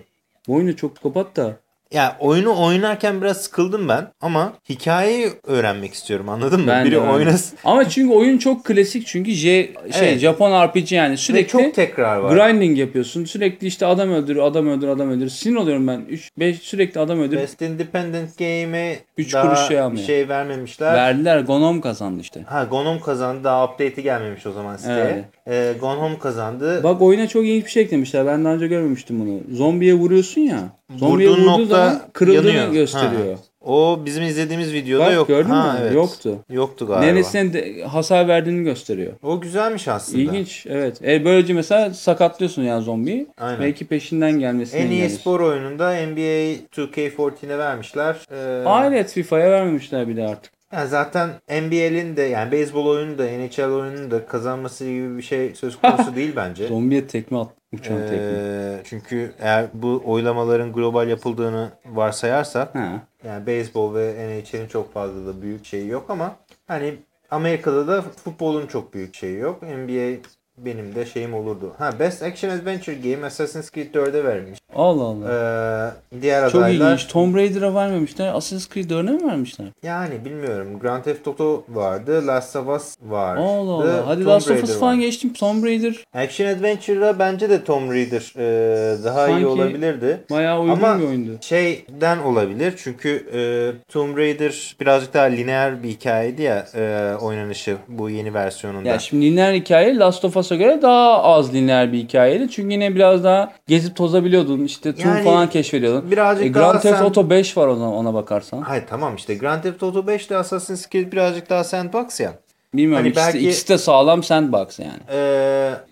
[SPEAKER 1] Bu oyunu çok kapat da.
[SPEAKER 2] Ya oyunu oynarken biraz sıkıldım ben ama hikayeyi öğrenmek istiyorum anladın mı?
[SPEAKER 1] Ben
[SPEAKER 2] Biri oynasın.
[SPEAKER 1] Ama çünkü oyun çok klasik çünkü J, şey
[SPEAKER 2] Evet.
[SPEAKER 1] Japon RPG yani
[SPEAKER 2] Ve
[SPEAKER 1] sürekli
[SPEAKER 2] çok tekrar var.
[SPEAKER 1] grinding yapıyorsun. Sürekli işte adam öldür, adam öldür, adam öldür. Sinir oluyorum ben. 3 5 sürekli adam öldür.
[SPEAKER 2] Best Independent Game'e
[SPEAKER 1] Üç
[SPEAKER 2] daha
[SPEAKER 1] kuruş şey almıyor.
[SPEAKER 2] şey vermemişler.
[SPEAKER 1] Verdiler. Gonom kazandı işte.
[SPEAKER 2] Ha Gone Home kazandı. Daha update'i gelmemiş o zaman siteye.
[SPEAKER 1] Evet.
[SPEAKER 2] Ee, Gone Home kazandı.
[SPEAKER 1] Bak oyuna çok ilginç bir şey eklemişler. Ben daha önce görmemiştim bunu. Zombiye vuruyorsun ya. Zombiye
[SPEAKER 2] Vurduğun
[SPEAKER 1] vurduğu
[SPEAKER 2] nokta
[SPEAKER 1] zaman kırıldığını
[SPEAKER 2] yanıyor.
[SPEAKER 1] gösteriyor.
[SPEAKER 2] O bizim izlediğimiz videoda
[SPEAKER 1] Bak,
[SPEAKER 2] yok.
[SPEAKER 1] gördün
[SPEAKER 2] ha,
[SPEAKER 1] mü?
[SPEAKER 2] Evet.
[SPEAKER 1] Yoktu.
[SPEAKER 2] Yoktu galiba.
[SPEAKER 1] Neresine de hasar verdiğini gösteriyor.
[SPEAKER 2] O güzelmiş aslında.
[SPEAKER 1] İlginç evet. E, böylece mesela sakatlıyorsun yani zombiyi.
[SPEAKER 2] Aynen.
[SPEAKER 1] Belki peşinden gelmesini
[SPEAKER 2] En iyi spor oyununda NBA 2K14'e vermişler. Ee,
[SPEAKER 1] Hayret FIFA'ya vermemişler bir de artık.
[SPEAKER 2] Yani zaten NBL'in de yani beyzbol oyunu da NHL oyunun da kazanması gibi bir şey söz konusu değil bence.
[SPEAKER 1] Zombiye tekme at. Uçan tekme.
[SPEAKER 2] Ee, çünkü eğer bu oylamaların global yapıldığını varsayarsak
[SPEAKER 1] Ha.
[SPEAKER 2] yani beyzbol ve NHL'in çok fazla da büyük şeyi yok ama hani Amerika'da da futbolun çok büyük şeyi yok. NBA benim de şeyim olurdu. Ha Best Action Adventure Game Assassin's Creed 4'e vermiş.
[SPEAKER 1] Allah Allah.
[SPEAKER 2] Ee, diğer
[SPEAKER 1] Çok
[SPEAKER 2] adaylar
[SPEAKER 1] ilginç. Tomb Raider'a vermemişler. Assassin's Creed 4'e mi vermişler?
[SPEAKER 2] yani bilmiyorum. Grand Theft Auto vardı. Last of Us vardı.
[SPEAKER 1] Allah Allah. Hadi
[SPEAKER 2] Tomb
[SPEAKER 1] Last of Us falan
[SPEAKER 2] var.
[SPEAKER 1] geçtim. Tomb Raider
[SPEAKER 2] Action Adventure'a bence de Tomb Raider e, daha iyi
[SPEAKER 1] Sanki-
[SPEAKER 2] olabilirdi.
[SPEAKER 1] bayağı uygun
[SPEAKER 2] Ama
[SPEAKER 1] bir oyundu.
[SPEAKER 2] şeyden olabilir çünkü e, Tomb Raider birazcık daha lineer bir hikayeydi ya e, oynanışı bu yeni versiyonunda.
[SPEAKER 1] Ya şimdi lineer hikaye Last of Us'a göre daha az lineer bir hikayeydi. Çünkü yine biraz daha gezip tozabiliyordun. İşte tüm
[SPEAKER 2] Yani
[SPEAKER 1] falan keşfediyordun.
[SPEAKER 2] birazcık
[SPEAKER 1] E,
[SPEAKER 2] daha
[SPEAKER 1] Grand Theft
[SPEAKER 2] sen-
[SPEAKER 1] Auto 5 var ona, ona bakarsan.
[SPEAKER 2] Hayır tamam işte Grand Theft Auto 5 ile Assassin's Creed birazcık daha sandbox ya.
[SPEAKER 1] Bilmiyorum
[SPEAKER 2] Hani
[SPEAKER 1] ikisi,
[SPEAKER 2] belki-
[SPEAKER 1] ikisi de sağlam sandbox yani.
[SPEAKER 2] E,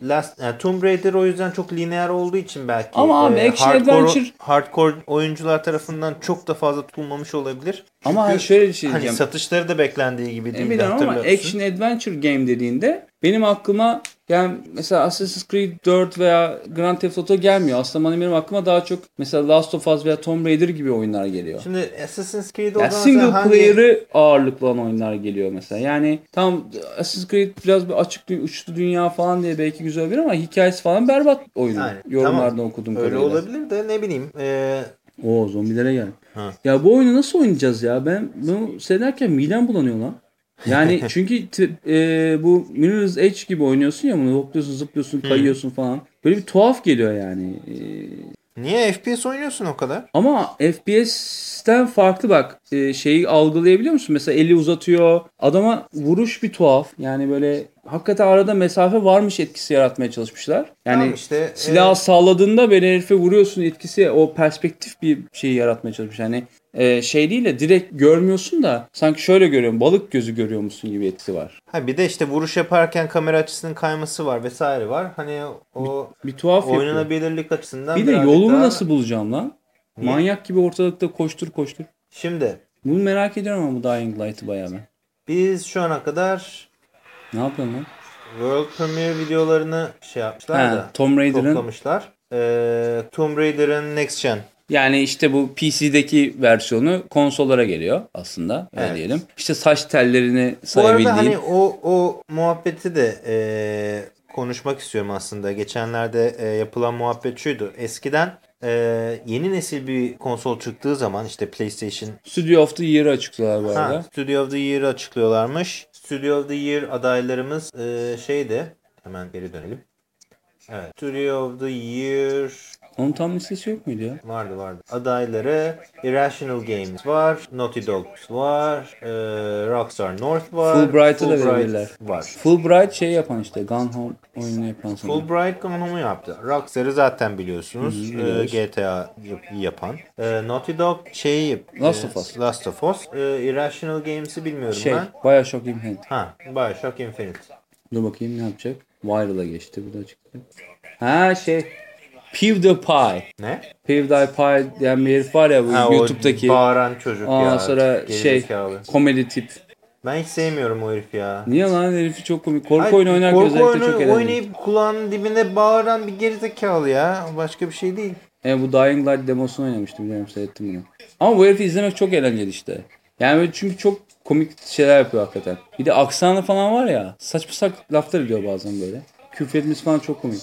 [SPEAKER 2] Last, yani Tomb Raider o yüzden çok lineer olduğu için belki
[SPEAKER 1] Ama abi
[SPEAKER 2] e,
[SPEAKER 1] action
[SPEAKER 2] hardcore,
[SPEAKER 1] adventure-
[SPEAKER 2] hardcore oyuncular tarafından çok da fazla tutulmamış olabilir.
[SPEAKER 1] Ama
[SPEAKER 2] Çünkü
[SPEAKER 1] hani şöyle bir şey
[SPEAKER 2] Hani
[SPEAKER 1] diyeceğim.
[SPEAKER 2] satışları da beklendiği gibi değil.
[SPEAKER 1] E, biliyorum ama
[SPEAKER 2] hatırlıyorsun.
[SPEAKER 1] action adventure game dediğinde benim aklıma yani mesela Assassin's Creed 4 veya Grand Theft Auto gelmiyor. Aslında bana benim aklıma daha çok mesela Last of Us veya Tomb Raider gibi oyunlar geliyor.
[SPEAKER 2] Şimdi Assassin's Creed
[SPEAKER 1] Yani single
[SPEAKER 2] hangi-
[SPEAKER 1] player'ı ağırlıklı olan oyunlar geliyor mesela. Yani tam Assassin's Creed biraz bir açık uçlu dünya falan diye belki güzel olabilir ama hikayesi falan berbat oyunu.
[SPEAKER 2] Aynen,
[SPEAKER 1] Yorumlardan
[SPEAKER 2] tamam.
[SPEAKER 1] okuduğum
[SPEAKER 2] Öyle
[SPEAKER 1] kadarıyla.
[SPEAKER 2] olabilir de ne bileyim. Ee,
[SPEAKER 1] Oo zombilere gel.
[SPEAKER 2] Ha.
[SPEAKER 1] Ya bu oyunu nasıl oynayacağız ya? Ben bunu seyrederken midem bulanıyor lan. Yani çünkü e, bu Mirror's Edge gibi oynuyorsun ya bunu hopluyorsun zıplıyorsun kayıyorsun falan. Böyle bir tuhaf geliyor yani. E,
[SPEAKER 2] niye FPS oynuyorsun o kadar?
[SPEAKER 1] ama FPS'ten farklı bak e, şeyi algılayabiliyor musun? Mesela eli uzatıyor. Adama vuruş bir tuhaf. Yani böyle hakikaten arada mesafe varmış etkisi yaratmaya çalışmışlar. Yani
[SPEAKER 2] Tamam işte,
[SPEAKER 1] silahı
[SPEAKER 2] e,
[SPEAKER 1] salladığında böyle herife vuruyorsun etkisi o perspektif bir şeyi yaratmaya çalışmış. Yani e, şey değil de direkt görmüyorsun da sanki şöyle görüyorum balık gözü görüyormuşsun gibi etkisi var.
[SPEAKER 2] Ha bir de işte vuruş yaparken kamera açısının kayması var vesaire var. Hani o
[SPEAKER 1] Bir tuhaf yapıyor.
[SPEAKER 2] oynanabilirlik açısından
[SPEAKER 1] Bir de yolunu
[SPEAKER 2] daha-
[SPEAKER 1] nasıl bulacağım lan? Manyak gibi ortalıkta koştur koştur.
[SPEAKER 2] Şimdi
[SPEAKER 1] Bunu merak ediyorum ama bu Dying Light'ı bayağı ben.
[SPEAKER 2] biz şu ana kadar
[SPEAKER 1] Ne yapıyorsun lan?
[SPEAKER 2] World Premiere videolarını şey yapmışlar
[SPEAKER 1] Ha,
[SPEAKER 2] da
[SPEAKER 1] Tomb Raider'ın
[SPEAKER 2] toplamışlar. Ee, Tomb Raider'ın Next Gen.
[SPEAKER 1] yani işte bu PC'deki versiyonu konsollara geliyor aslında öyle
[SPEAKER 2] Evet.
[SPEAKER 1] diyelim. İşte saç tellerini
[SPEAKER 2] Bu
[SPEAKER 1] sayabildiğin.
[SPEAKER 2] arada hani o o muhabbeti de e, konuşmak istiyorum aslında. Geçenlerde e, yapılan muhabbet şuydu. Eskiden e, yeni nesil bir konsol çıktığı zaman işte PlayStation
[SPEAKER 1] Studio of the Year'ı açıklıyorlar bu arada.
[SPEAKER 2] ha, Studio of the Year'ı açıklıyorlarmış. Studio of the Year adaylarımız e, şeydi. Hemen geri dönelim. Evet. Studio of the Year
[SPEAKER 1] Onun tam listesi yok muydu ya?
[SPEAKER 2] Vardı vardı. Adayları Irrational Games var. Naughty Dogs var. e, Rockstar North var.
[SPEAKER 1] Fulbright'ı da
[SPEAKER 2] Fulbright
[SPEAKER 1] verirler.
[SPEAKER 2] var.
[SPEAKER 1] Fulbright şey yapan işte Gun Home oyununu yapan sanırım.
[SPEAKER 2] Fulbright konumu yaptı. Rockstar'ı zaten biliyorsunuz.
[SPEAKER 1] Hı
[SPEAKER 2] E,
[SPEAKER 1] biliyoruz.
[SPEAKER 2] GTA yap- yapan. E, Naughty Dog şeyi yap-
[SPEAKER 1] Last
[SPEAKER 2] e,
[SPEAKER 1] of Us.
[SPEAKER 2] Last of Us. E, Irrational Games'i bilmiyorum
[SPEAKER 1] Şey
[SPEAKER 2] ben.
[SPEAKER 1] Bioshock Infinite.
[SPEAKER 2] Ha, Bioshock Infinite.
[SPEAKER 1] Dur bakayım ne yapacak? Viral'a geçti bu da çıktı. Ha şey PewDiePie.
[SPEAKER 2] Ne?
[SPEAKER 1] PewDiePie diyen bir herif var ya bu
[SPEAKER 2] Ha, o
[SPEAKER 1] YouTube'daki.
[SPEAKER 2] bağıran çocuk
[SPEAKER 1] Ondan
[SPEAKER 2] ya.
[SPEAKER 1] sonra şey
[SPEAKER 2] gerizekalı.
[SPEAKER 1] komedi tip.
[SPEAKER 2] Ben hiç sevmiyorum o herifi ya.
[SPEAKER 1] Niye lan herifi çok komik. Korku
[SPEAKER 2] Ay,
[SPEAKER 1] oyunu oynarken
[SPEAKER 2] korku
[SPEAKER 1] özellikle
[SPEAKER 2] oyunu
[SPEAKER 1] çok eğlenceli.
[SPEAKER 2] oynayıp kulağının dibine bağıran bir gerizekalı ya. Başka bir şey değil.
[SPEAKER 1] E, bu Dying Light demosunu oynamıştım biliyorum seyrettim bunu. Ama bu herifi izlemek çok eğlenceli işte. Yani çünkü çok komik şeyler yapıyor hakikaten. Bir de aksanı falan var ya saçma sak laflar ediyor bazen böyle. Küfür etmesi falan çok komik.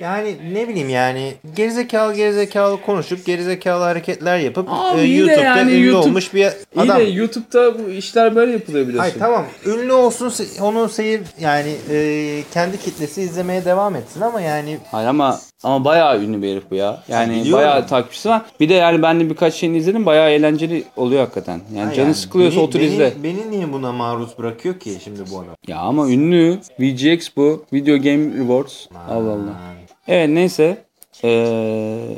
[SPEAKER 2] Yani ne bileyim yani gerizekalı gerizekalı konuşup gerizekalı hareketler yapıp
[SPEAKER 1] Abi
[SPEAKER 2] e, YouTube'da
[SPEAKER 1] yani
[SPEAKER 2] ünlü
[SPEAKER 1] YouTube-
[SPEAKER 2] olmuş bir
[SPEAKER 1] İyi
[SPEAKER 2] adam.
[SPEAKER 1] de YouTube'da bu işler böyle yapılıyor biliyorsun.
[SPEAKER 2] Ay tamam ünlü olsun onu seyir yani e, kendi kitlesi izlemeye devam etsin ama yani
[SPEAKER 1] Hayır ama ama bayağı ünlü bir herif bu ya. Yani
[SPEAKER 2] Biliyorum.
[SPEAKER 1] bayağı takipçisi var. Bir de yani ben de birkaç şeyini izledim. Bayağı eğlenceli oluyor hakikaten. Yani
[SPEAKER 2] Ha
[SPEAKER 1] canı
[SPEAKER 2] yani
[SPEAKER 1] sıkılıyorsa
[SPEAKER 2] beni-
[SPEAKER 1] otur
[SPEAKER 2] beni,
[SPEAKER 1] izle.
[SPEAKER 2] Beni niye buna maruz bırakıyor ki şimdi bu adam?
[SPEAKER 1] Ya ama ünlü. VGX bu. Video Game Rewards. Allah Allah. Evet neyse. Ee,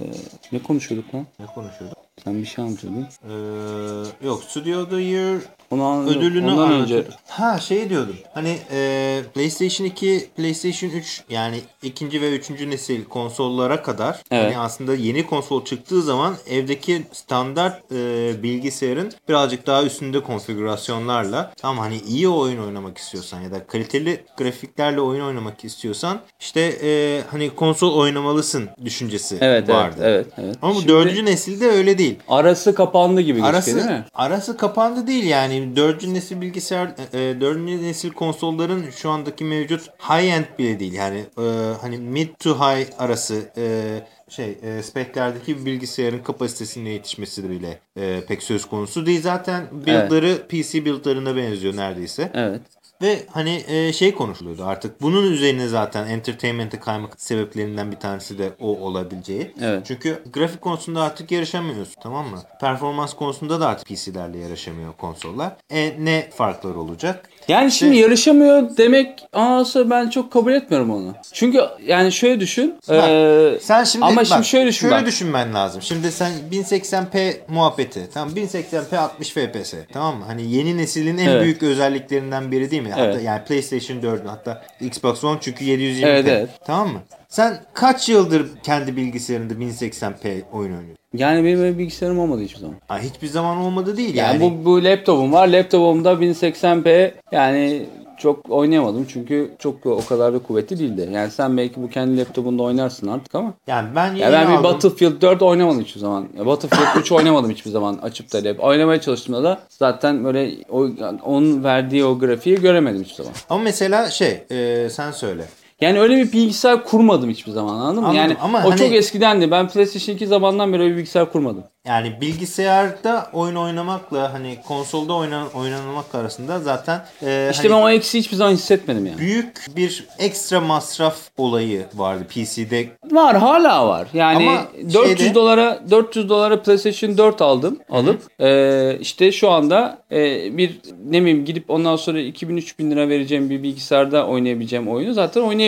[SPEAKER 1] ne konuşuyorduk lan?
[SPEAKER 2] Ne konuşuyorduk?
[SPEAKER 1] Sen bir şey anlatıyordun.
[SPEAKER 2] Ee, yok Studio the Year
[SPEAKER 1] Onu
[SPEAKER 2] ödülünü
[SPEAKER 1] ondan önce.
[SPEAKER 2] Ha şey diyordum. Hani e, PlayStation 2, PlayStation 3 yani ikinci ve üçüncü nesil konsollara kadar
[SPEAKER 1] Evet.
[SPEAKER 2] hani aslında yeni konsol çıktığı zaman evdeki standart e, bilgisayarın birazcık daha üstünde konfigürasyonlarla tam hani iyi oyun oynamak istiyorsan ya da kaliteli grafiklerle oyun oynamak istiyorsan işte e, hani konsol oynamalısın düşüncesi
[SPEAKER 1] Evet,
[SPEAKER 2] vardı.
[SPEAKER 1] evet, evet, evet.
[SPEAKER 2] Ama bu
[SPEAKER 1] Şimdi-
[SPEAKER 2] dördüncü nesilde öyle değil.
[SPEAKER 1] arası kapandı gibi gözüküyor değil
[SPEAKER 2] Arası,
[SPEAKER 1] mi?
[SPEAKER 2] arası kapandı değil yani. Dördüncü nesil bilgisayar, e, dördüncü nesil konsolların şu andaki mevcut high-end bile değil. Yani e, hani mid to high arası e, şey e, speklerdeki bilgisayarın kapasitesine yetişmesi bile e, pek söz konusu değil. Zaten build'ları PC build'larına benziyor neredeyse.
[SPEAKER 1] Evet.
[SPEAKER 2] Ve hani e, şey konuşuluyordu artık. Bunun üzerine zaten entertainment'e kaymak sebeplerinden bir tanesi de o olabileceği.
[SPEAKER 1] Evet.
[SPEAKER 2] Çünkü grafik konusunda artık yarışamıyorsun tamam mı? Performans konusunda da artık PC'lerle yarışamıyor konsollar. E ne farkları olacak?
[SPEAKER 1] Yani şimdi yarışamıyor demek anası ben çok kabul etmiyorum onu. Çünkü yani şöyle düşün. eee,
[SPEAKER 2] Sen şimdi
[SPEAKER 1] ama
[SPEAKER 2] bak,
[SPEAKER 1] şimdi şöyle düşün bak.
[SPEAKER 2] düşünmen lazım. Şimdi sen 1080p muhabbeti. Tamam 1080p 60 fps. Tamam mı? Hani yeni neslin en
[SPEAKER 1] Evet.
[SPEAKER 2] büyük özelliklerinden biri değil mi? Hatta
[SPEAKER 1] Evet.
[SPEAKER 2] yani PlayStation 4'ün hatta Xbox One çünkü 720p.
[SPEAKER 1] Evet, evet.
[SPEAKER 2] Tamam mı? Sen kaç yıldır kendi bilgisayarında 1080p oyun oynuyorsun?
[SPEAKER 1] Yani benim öyle bilgisayarım olmadı hiçbir zaman.
[SPEAKER 2] Ay, hiçbir zaman olmadı değil
[SPEAKER 1] Yani,
[SPEAKER 2] yani.
[SPEAKER 1] bu, bu laptopum var. Laptopumda 1080p yani çok oynayamadım çünkü çok o kadar da kuvvetli değildi. Yani sen belki bu kendi laptopunda oynarsın artık ama.
[SPEAKER 2] Yani ben yeni
[SPEAKER 1] Ya ben bir
[SPEAKER 2] aldım.
[SPEAKER 1] Battlefield 4 oynamadım hiçbir zaman. Ya Battlefield 3 oynamadım hiçbir zaman açıp da lap. Oynamaya çalıştığımda da zaten böyle o, onun verdiği o grafiği göremedim hiçbir zaman.
[SPEAKER 2] Ama mesela şey e, sen söyle.
[SPEAKER 1] Yani öyle bir bilgisayar kurmadım hiçbir zaman anladın mı?
[SPEAKER 2] Anladım
[SPEAKER 1] Yani
[SPEAKER 2] ama
[SPEAKER 1] o
[SPEAKER 2] hani-
[SPEAKER 1] çok eskidendi. Ben PlayStation 2 zamandan beri öyle bir bilgisayar kurmadım.
[SPEAKER 2] Yani bilgisayarda oyun oynamakla hani konsolda oynan, oynanmak arasında zaten e,
[SPEAKER 1] İşte
[SPEAKER 2] hani
[SPEAKER 1] ben o eksiği hiçbir zaman hissetmedim yani.
[SPEAKER 2] büyük bir ekstra masraf olayı vardı PC'de.
[SPEAKER 1] Var hala var. Yani
[SPEAKER 2] Ama
[SPEAKER 1] 400
[SPEAKER 2] şeyde-
[SPEAKER 1] dolara 400 dolara PlayStation 4 aldım. Alıp e, işte şu anda e, bir ne bileyim gidip ondan sonra 2000-3000 lira vereceğim bir bilgisayarda oynayabileceğim oyunu zaten oynayabiliyorum.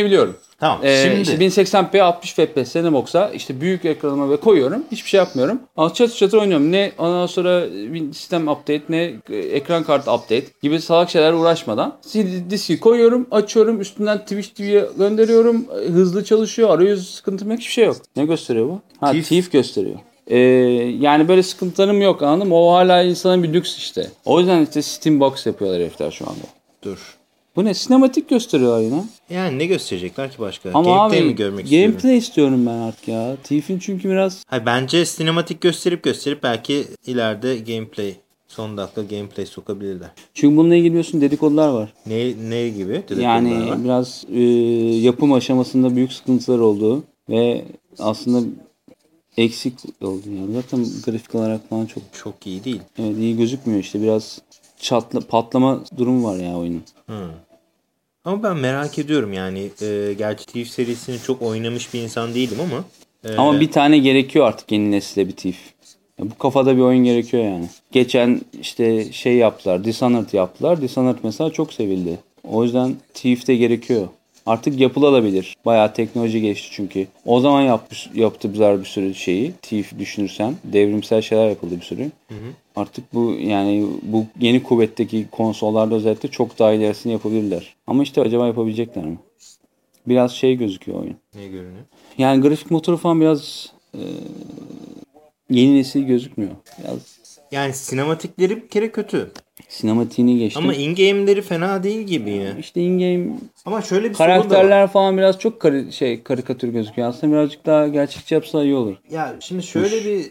[SPEAKER 2] Tamam.
[SPEAKER 1] Ee,
[SPEAKER 2] şimdi
[SPEAKER 1] işte 1080p 60 fps ne boksa işte büyük ekranıma ve koyuyorum. Hiçbir şey yapmıyorum. Ama çatır çatır oynuyorum. Ne ondan sonra sistem update ne e, ekran kartı update gibi salak şeyler uğraşmadan. Diski koyuyorum, açıyorum, üstünden Twitch TV'ye gönderiyorum. E, Hızlı çalışıyor. Arayüz sıkıntım yok. Hiçbir şey yok. Ne gösteriyor bu? Ha
[SPEAKER 2] TIFF.
[SPEAKER 1] TIFF gösteriyor. Ee, yani böyle sıkıntılarım yok anladın mı? O hala insanın bir lüks işte. O yüzden işte Steam Box yapıyorlar herifler şu anda.
[SPEAKER 2] dur.
[SPEAKER 1] Bu ne? Sinematik gösteriyorlar yine.
[SPEAKER 2] Yani ne gösterecekler ki başka?
[SPEAKER 1] Ama
[SPEAKER 2] Gameplay
[SPEAKER 1] abi
[SPEAKER 2] mi görmek istiyorum?
[SPEAKER 1] gameplay istiyorum ben artık ya. Tiff'in çünkü biraz
[SPEAKER 2] Hayır, bence sinematik gösterip gösterip belki ileride gameplay son dakika gameplay sokabilirler.
[SPEAKER 1] çünkü bununla ilgili biliyorsun dedikodular var.
[SPEAKER 2] Ne ne gibi? dedikodular
[SPEAKER 1] Yani
[SPEAKER 2] var?
[SPEAKER 1] biraz e, yapım aşamasında büyük sıkıntılar olduğu ve aslında eksik oldu yani. Zaten grafik olarak falan çok
[SPEAKER 2] çok iyi değil.
[SPEAKER 1] evet, iyi gözükmüyor işte biraz çatla, patlama durumu var ya oyunun.
[SPEAKER 2] Ama ben merak ediyorum yani. E, gerçi Thief serisini çok oynamış bir insan değilim ama. e,
[SPEAKER 1] Ama bir tane gerekiyor artık yeni nesile bir Thief. Ya bu kafada bir oyun gerekiyor yani. Geçen işte şey yaptılar, Dishonored yaptılar. Dishonored mesela çok sevildi. O yüzden Thief de gerekiyor. Artık yapılabilir. Bayağı teknoloji geçti çünkü. O zaman yapmış, yaptı güzel bir sürü şeyi. Thief düşünürsen. Devrimsel şeyler yapıldı bir sürü. Artık bu yani bu yeni kuvvetteki konsollarda özellikle çok daha ilerisini yapabilirler. Ama işte acaba yapabilecekler mi? Biraz şey gözüküyor oyun.
[SPEAKER 2] Ne görünüyor?
[SPEAKER 1] Yani grafik motoru falan biraz e, yeni nesil gözükmüyor. Biraz
[SPEAKER 2] Yani sinematikleri bir kere kötü.
[SPEAKER 1] sinematiğini geçtim.
[SPEAKER 2] Ama in-game'leri fena değil gibi yine.
[SPEAKER 1] işte in-game
[SPEAKER 2] Ama şöyle bir sorun da var.
[SPEAKER 1] karakterler falan biraz çok kari- şey karikatür gözüküyor. Aslında birazcık daha gerçekçi yapsa iyi olur.
[SPEAKER 2] Ya şimdi şöyle bir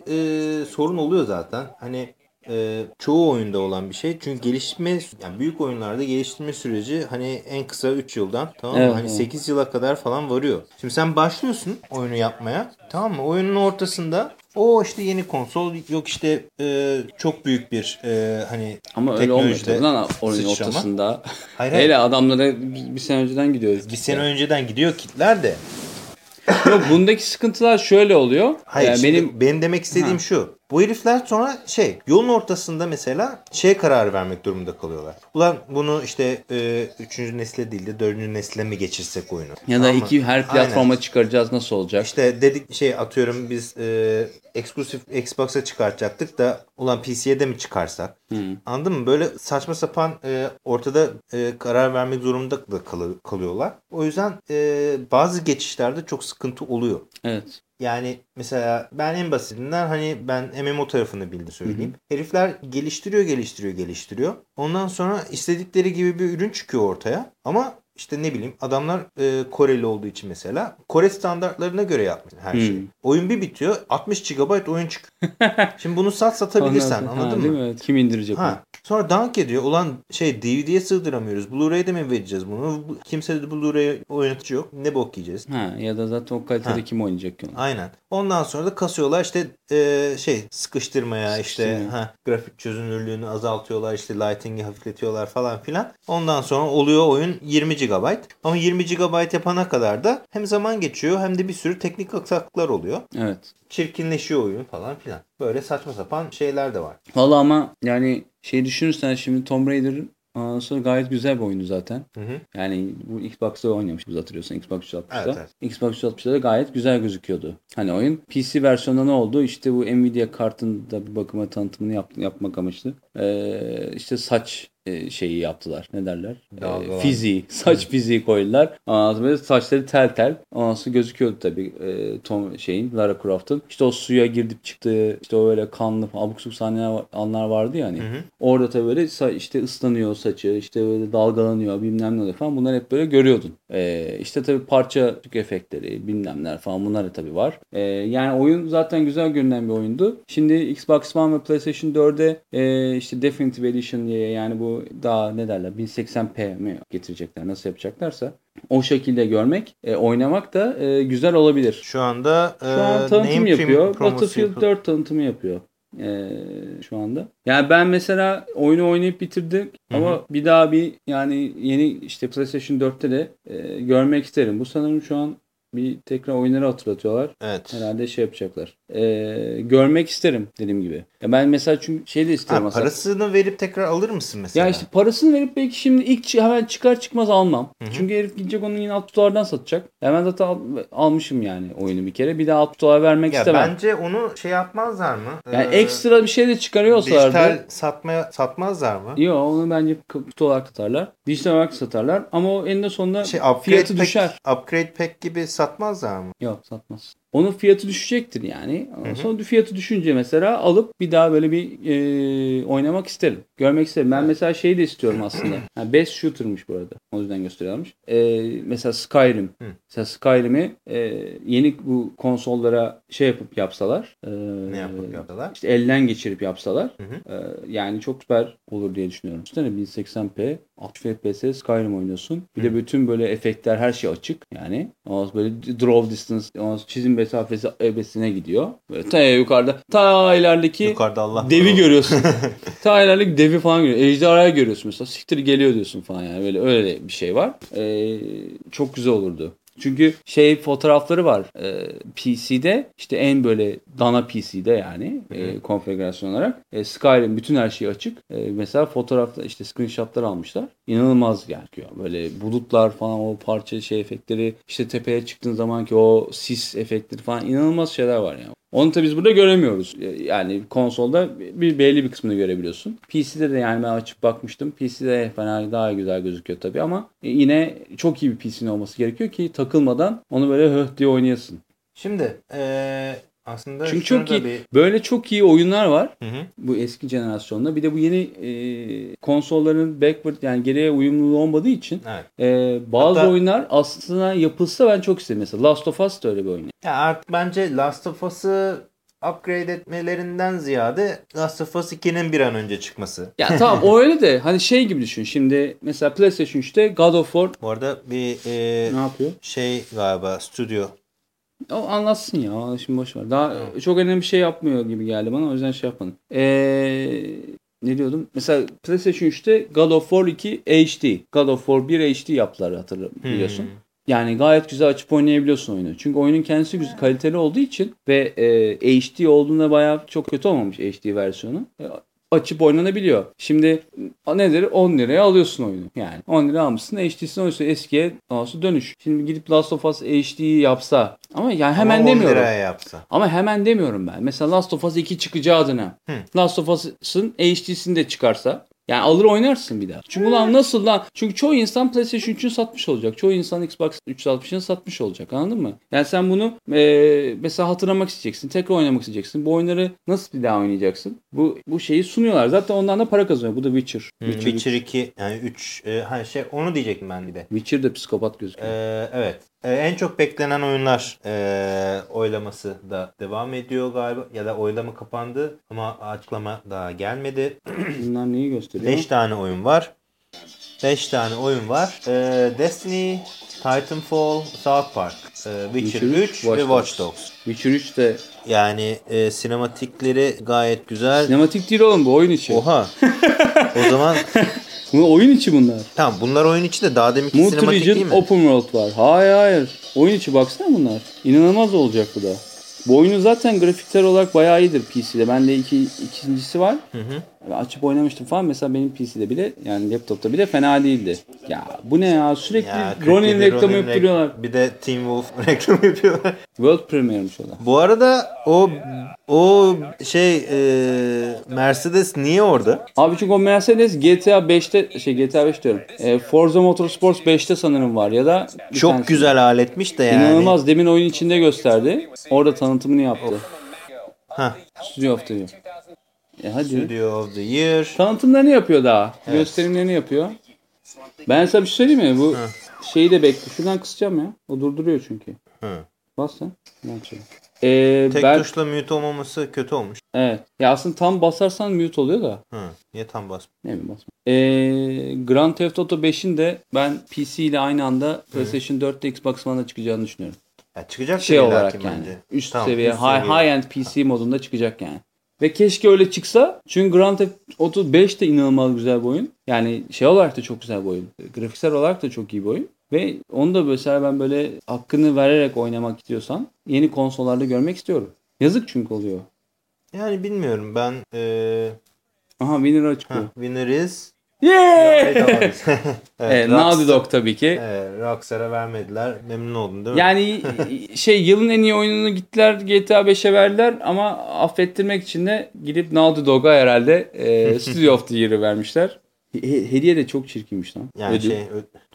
[SPEAKER 2] e, sorun oluyor zaten. Hani e, çoğu oyunda olan bir şey. Çünkü gelişme yani büyük oyunlarda geliştirme süreci hani en kısa 3 yıldan tamam mı?
[SPEAKER 1] Evet,
[SPEAKER 2] hani
[SPEAKER 1] evet.
[SPEAKER 2] 8 yıla kadar falan varıyor. Şimdi sen başlıyorsun oyunu yapmaya. Tamam mı? Oyunun ortasında o işte yeni konsol yok işte e, çok büyük bir e, hani
[SPEAKER 1] Ama öyle olmuyor tabii lan oyunun
[SPEAKER 2] sıçrama.
[SPEAKER 1] ortasında.
[SPEAKER 2] Hayır, hayır.
[SPEAKER 1] Hele adamlara bir bir sene önceden gidiyoruz.
[SPEAKER 2] Bir sene önceden gidiyor kitler de.
[SPEAKER 1] Yok bundaki sıkıntılar şöyle oluyor.
[SPEAKER 2] Hayır
[SPEAKER 1] Yani
[SPEAKER 2] şimdi
[SPEAKER 1] benim
[SPEAKER 2] benim demek istediğim
[SPEAKER 1] Ha.
[SPEAKER 2] şu. Bu herifler sonra şey yolun ortasında mesela şeye karar vermek durumunda kalıyorlar. Ulan bunu işte e, üçüncü nesle değil de dördüncü nesle mi geçirsek oyunu?
[SPEAKER 1] Ya da
[SPEAKER 2] Tamam
[SPEAKER 1] iki her platforma
[SPEAKER 2] Aynen.
[SPEAKER 1] çıkaracağız nasıl olacak?
[SPEAKER 2] İşte dedik şey atıyorum biz e, eksklusif Xbox'a çıkartacaktık da ulan PC'ye de mi çıkarsak? Anladın mı? Böyle saçma sapan e, ortada e, karar vermek zorunda da kalı- kalıyorlar. O yüzden e, bazı geçişlerde çok sıkıntı oluyor.
[SPEAKER 1] Evet.
[SPEAKER 2] Yani mesela ben en basitinden hani ben MMO tarafını bildi söyleyeyim. Herifler geliştiriyor geliştiriyor geliştiriyor. Ondan sonra istedikleri gibi bir ürün çıkıyor ortaya. Ama işte ne bileyim adamlar e, Koreli olduğu için mesela Kore standartlarına göre yapmış her
[SPEAKER 1] Hmm.
[SPEAKER 2] şeyi. Oyun bir bitiyor 60 GB oyun çıkıyor. Şimdi bunu sat satabilirsen
[SPEAKER 1] sonra-
[SPEAKER 2] anladın
[SPEAKER 1] ha,
[SPEAKER 2] mı?
[SPEAKER 1] Değil mi? Kim indirecek
[SPEAKER 2] Ha. Sonra dank ediyor. Ulan şey DVD'ye sığdıramıyoruz. Blu-ray'de mi vereceğiz bunu? Bu- Kimse de Blu-ray oynatıcı yok. Ne bok yiyeceğiz?
[SPEAKER 1] onu? Ha, ya da zaten o kalitede
[SPEAKER 2] Ha.
[SPEAKER 1] kim oynayacak ki onu?
[SPEAKER 2] Aynen. Ondan sonra da kasıyorlar işte e, şey sıkıştırmaya işte
[SPEAKER 1] Sıkıştırmaya.
[SPEAKER 2] ha, grafik çözünürlüğünü azaltıyorlar işte lighting'i hafifletiyorlar falan filan. Ondan sonra oluyor oyun 20 GB. Ama 20 GB yapana kadar da hem zaman geçiyor hem de bir sürü teknik aksaklıklar oluyor.
[SPEAKER 1] Evet.
[SPEAKER 2] Çirkinleşiyor oyun falan filan. Böyle saçma sapan şeyler de var.
[SPEAKER 1] Valla ama yani şey düşünürsen şimdi Tomb Raider'ın ondan sonra gayet güzel bir oyundu zaten.
[SPEAKER 2] Hı hı.
[SPEAKER 1] Yani bu Xbox'ta oynamışız hatırlıyorsan Xbox 360'da.
[SPEAKER 2] Evet, evet.
[SPEAKER 1] Xbox 360'da da gayet güzel gözüküyordu. Hani oyun PC versiyonunda ne oldu? İşte bu Nvidia kartın da bir bakıma tanıtımını yap- yapmak amaçlı. Ee, işte saç şeyi yaptılar. Ne derler?
[SPEAKER 2] Dalgalan.
[SPEAKER 1] fiziği. Saç fiziği koydular. Ondan böyle saçları tel tel. Ondan sonra gözüküyordu tabii e, Tom şeyin Lara Croft'un. İşte o suya girdip çıktığı işte o böyle kanlı abuk subuk sahneler anlar vardı ya hani. Orada tabii böyle işte ıslanıyor saçı, işte böyle dalgalanıyor bilmem ne falan. Bunlar hep böyle görüyordun. Ee, işte tabii parça efektleri bilmemler falan bunlar da tabii var. Ee, yani oyun zaten güzel görünen bir oyundu. Şimdi Xbox One ve PlayStation 4'e e, işte Definitive Edition diye yani bu daha ne derler 1080p mi getirecekler nasıl yapacaklarsa o şekilde görmek, e, oynamak da e, güzel olabilir.
[SPEAKER 2] Şu anda
[SPEAKER 1] Şu an tanıtım yapıyor. Battlefield
[SPEAKER 2] yapıl-
[SPEAKER 1] 4 tanıtımı yapıyor. Ee, şu anda. Yani ben mesela oyunu oynayıp bitirdik ama bir daha bir yani yeni işte PlayStation 4'te de e, görmek isterim. Bu sanırım şu an bir tekrar oyunları hatırlatıyorlar.
[SPEAKER 2] Evet.
[SPEAKER 1] Herhalde şey yapacaklar. Ee, görmek isterim dediğim gibi. Ya ben mesela çünkü şey de istiyorum
[SPEAKER 2] Ha,
[SPEAKER 1] aslında.
[SPEAKER 2] parasını verip tekrar alır mısın mesela?
[SPEAKER 1] Ya işte parasını verip belki şimdi ilk hemen çıkar çıkmaz almam. Çünkü herif gidecek onu yine 60 dolardan satacak. Ben zaten al- almışım yani oyunu bir kere. Bir daha 60 dolar vermek
[SPEAKER 2] Ya
[SPEAKER 1] istemem.
[SPEAKER 2] bence onu şey yapmazlar mı?
[SPEAKER 1] Yani
[SPEAKER 2] Ee,
[SPEAKER 1] ekstra bir şey de çıkarıyorsalardı.
[SPEAKER 2] dijital satmaya satmazlar mı?
[SPEAKER 1] Yok onu bence kutu olarak satarlar. Dijital olarak satarlar. Ama o eninde sonunda
[SPEAKER 2] Şey
[SPEAKER 1] fiyatı
[SPEAKER 2] pack,
[SPEAKER 1] düşer.
[SPEAKER 2] upgrade pack gibi satmazlar mı?
[SPEAKER 1] Yok satmaz. Onun fiyatı düşecektir yani. Ondan sonra fiyatı düşünce mesela alıp bir daha böyle bir e, oynamak isterim. Görmek isterim. Ben mesela şeyi de istiyorum aslında. Ha, best shooter'mış bu arada. O yüzden gösteriyorlarmış. E, mesela Skyrim. Mesela Skyrim'i e, yeni bu konsollara şey yapıp yapsalar. e,
[SPEAKER 2] Ne yapıp yaptılar?
[SPEAKER 1] işte elden geçirip yapsalar e, yani çok süper olur diye düşünüyorum. Üstüne 1080p 60 FPS Skyrim oynuyorsun. Bir de bütün böyle efektler her şey açık yani. Sonra böyle draw distance sonra çizim mesafesi ebesine gidiyor. Böyle ta yukarıda ta ilerideki
[SPEAKER 2] Yukarıda Allah
[SPEAKER 1] devi görüyorsun. ta ilerideki devi falan görüyorsun. Ejderhayı görüyorsun mesela. Siktir geliyor diyorsun falan yani. Böyle öyle bir şey var. E, çok güzel olurdu. Çünkü şey fotoğrafları var. Ee, PC'de işte en böyle dana PC'de yani e, konfigürasyon olarak e, Skyrim bütün her şey açık. E, mesela fotoğrafta işte screenshotlar almışlar. İnanılmaz gözüküyor. Böyle bulutlar falan o parça şey efektleri işte tepeye çıktığın zamanki o sis efektleri falan inanılmaz şeyler var yani. Onu tabii biz burada göremiyoruz. E, Yani konsolda bir belli bir kısmını görebiliyorsun. PC'de de yani ben açıp bakmıştım. PC'de fena daha güzel gözüküyor tabii ama e, yine çok iyi bir PC'nin olması gerekiyor ki takılmadan onu böyle höh diye oynayasın.
[SPEAKER 2] Şimdi eee, aslında
[SPEAKER 1] Çünkü çok iyi.
[SPEAKER 2] bir-
[SPEAKER 1] Böyle çok iyi oyunlar var.
[SPEAKER 2] Hı hı.
[SPEAKER 1] Bu eski jenerasyonda. Bir de bu yeni e, konsolların backward yani geriye uyumlu olmadığı için
[SPEAKER 2] Evet.
[SPEAKER 1] e, bazı
[SPEAKER 2] Hatta-
[SPEAKER 1] oyunlar aslında yapılsa ben çok isterim. Mesela Last of Us da öyle bir oyun.
[SPEAKER 2] Ya artık bence Last of Us'ı upgrade etmelerinden ziyade Last of Us 2'nin bir an önce çıkması.
[SPEAKER 1] Ya tamam o öyle de hani şey gibi düşün. Şimdi mesela PlayStation 3'te God of War
[SPEAKER 2] Bu arada bir eee,
[SPEAKER 1] ne yapıyor?
[SPEAKER 2] şey galiba stüdyo.
[SPEAKER 1] O anlatsın ya. Şimdi boş ver. Daha çok önemli bir şey yapmıyor gibi geldi bana. O yüzden şey yapmadım. Ee, ne diyordum? Mesela PlayStation 3'te God of War 2 HD. God of War 1 HD yaptılar hatırla biliyorsun. Yani gayet güzel açıp oynayabiliyorsun oyunu. Çünkü oyunun kendisi güzel, kaliteli olduğu için ve e, HD olduğunda bayağı çok kötü olmamış HD versiyonu. Açıp oynanabiliyor. Şimdi nedir? 10 liraya alıyorsun oyunu. Yani 10 lira almışsın HD'sini oynuyorsun. Eskiye nasıl dönüş. Şimdi gidip Last of Us HD'yi yapsa ama yani hemen
[SPEAKER 2] Ama 10
[SPEAKER 1] demiyorum.
[SPEAKER 2] liraya yapsa.
[SPEAKER 1] Ama hemen demiyorum ben. Mesela Last of Us 2 çıkacağı adına. Last of Us'ın HD'sini de çıkarsa yani alır oynarsın bir daha. Çünkü ulan nasıl lan? Çünkü çoğu insan PlayStation 3'ünü satmış olacak. Çoğu insan Xbox 360'ını satmış olacak. Anladın mı? Yani sen bunu e, mesela hatırlamak isteyeceksin. Tekrar oynamak isteyeceksin. Bu oyunları nasıl bir daha oynayacaksın? Bu bu şeyi sunuyorlar. Zaten ondan da para kazanıyor. Bu da Witcher. Witcher,
[SPEAKER 2] Witcher 2 yani 3 e, ha şey onu diyecektim ben bir de.
[SPEAKER 1] Witcher de psikopat gözüküyor.
[SPEAKER 2] Ee, evet. Ee, en çok beklenen oyunlar ee, oylaması da devam ediyor galiba. Ya da oylama kapandı ama açıklama daha gelmedi.
[SPEAKER 1] Bunlar neyi gösteriyor?
[SPEAKER 2] 5 tane oyun var. 5 tane oyun var. Ee, Destiny, Titanfall, South Park, ee, Witcher, 3 ve Watch Dogs.
[SPEAKER 1] Witcher 3 de
[SPEAKER 2] Yani e, sinematikleri gayet güzel.
[SPEAKER 1] sinematik değil oğlum bu oyun içi.
[SPEAKER 2] Oha. o zaman
[SPEAKER 1] Bu oyun içi bunlar.
[SPEAKER 2] tamam bunlar oyun içi de daha deminki sinematik değil
[SPEAKER 1] Multi-Region
[SPEAKER 2] mi?
[SPEAKER 1] Open World var. Hayır hayır. Oyun içi baksana bunlar. İnanılmaz olacak bu da. Bu oyunun zaten grafikler olarak bayağı iyidir PC'de. Bende iki, ikincisi var. Ve Açıp oynamıştım falan. Mesela benim PC'de bile yani laptopta bile fena değildi. Ya bu ne ya? Sürekli
[SPEAKER 2] Ya,
[SPEAKER 1] Ronin
[SPEAKER 2] 47
[SPEAKER 1] reklamı
[SPEAKER 2] Ronin rek- Bir de Team Wolf reklamı yapıyorlar.
[SPEAKER 1] World Premier'miş o da.
[SPEAKER 2] Bu arada o o şey e, Mercedes niye orada?
[SPEAKER 1] Abi çünkü o Mercedes GTA 5'te şey GTA 5 diyorum. E, Forza Motorsports 5'te sanırım var ya da
[SPEAKER 2] Çok
[SPEAKER 1] tanesi-
[SPEAKER 2] güzel aletmiş de yani.
[SPEAKER 1] İnanılmaz. Demin oyun içinde gösterdi. Orada tanıtımını yaptı.
[SPEAKER 2] Hah.
[SPEAKER 1] Studio of the Year. E hadi.
[SPEAKER 2] Studio of the Year.
[SPEAKER 1] Tanıtımlarını yapıyor daha. Gösterimlerini yapıyor. Ben sana bir şey söyleyeyim mi? Bu şeyi de bekle. Şuradan kısacağım ya. O durduruyor çünkü.
[SPEAKER 2] Hı.
[SPEAKER 1] Bas sen. Ben yapacağım. Ee,
[SPEAKER 2] Tek
[SPEAKER 1] ben,
[SPEAKER 2] tuşla mute olmaması kötü olmuş.
[SPEAKER 1] evet. Ya aslında tam basarsan mute oluyor da.
[SPEAKER 2] Hı. Niye tam bas?
[SPEAKER 1] Ne bileyim basma. Ee, Grand Theft Auto 5'in de ben PC ile aynı anda PlayStation 4'te Xbox One'da çıkacağını düşünüyorum.
[SPEAKER 2] Ya çıkacak
[SPEAKER 1] Şey olarak yani.
[SPEAKER 2] bence.
[SPEAKER 1] Üst
[SPEAKER 2] Tamam,
[SPEAKER 1] seviye,
[SPEAKER 2] üst
[SPEAKER 1] high,
[SPEAKER 2] seviye.
[SPEAKER 1] high end PC modunda çıkacak yani. Ve keşke öyle çıksa. Çünkü Grand Theft Auto 5 de inanılmaz güzel bir oyun. Yani şey olarak da çok güzel bir oyun. Grafiksel olarak da çok iyi bir oyun. Ve onu da mesela ben böyle hakkını vererek oynamak istiyorsam yeni konsollarda görmek istiyorum. Yazık çünkü oluyor.
[SPEAKER 2] Yani bilmiyorum ben e,
[SPEAKER 1] Aha winner
[SPEAKER 2] ha,
[SPEAKER 1] açıklıyor.
[SPEAKER 2] winner is
[SPEAKER 1] Yeah!
[SPEAKER 2] evet,
[SPEAKER 1] Naughty Dog tabii ki.
[SPEAKER 2] Evet, Rockstar'a vermediler. Memnun oldun değil mi?
[SPEAKER 1] Yani şey yılın en iyi oyununu gittiler GTA 5'e verdiler ama affettirmek için de gidip Naughty Dog'a herhalde e, Studio of the Year'ı vermişler. He- hediye de çok çirkinmiş lan.
[SPEAKER 2] yani
[SPEAKER 1] Ödül.
[SPEAKER 2] şey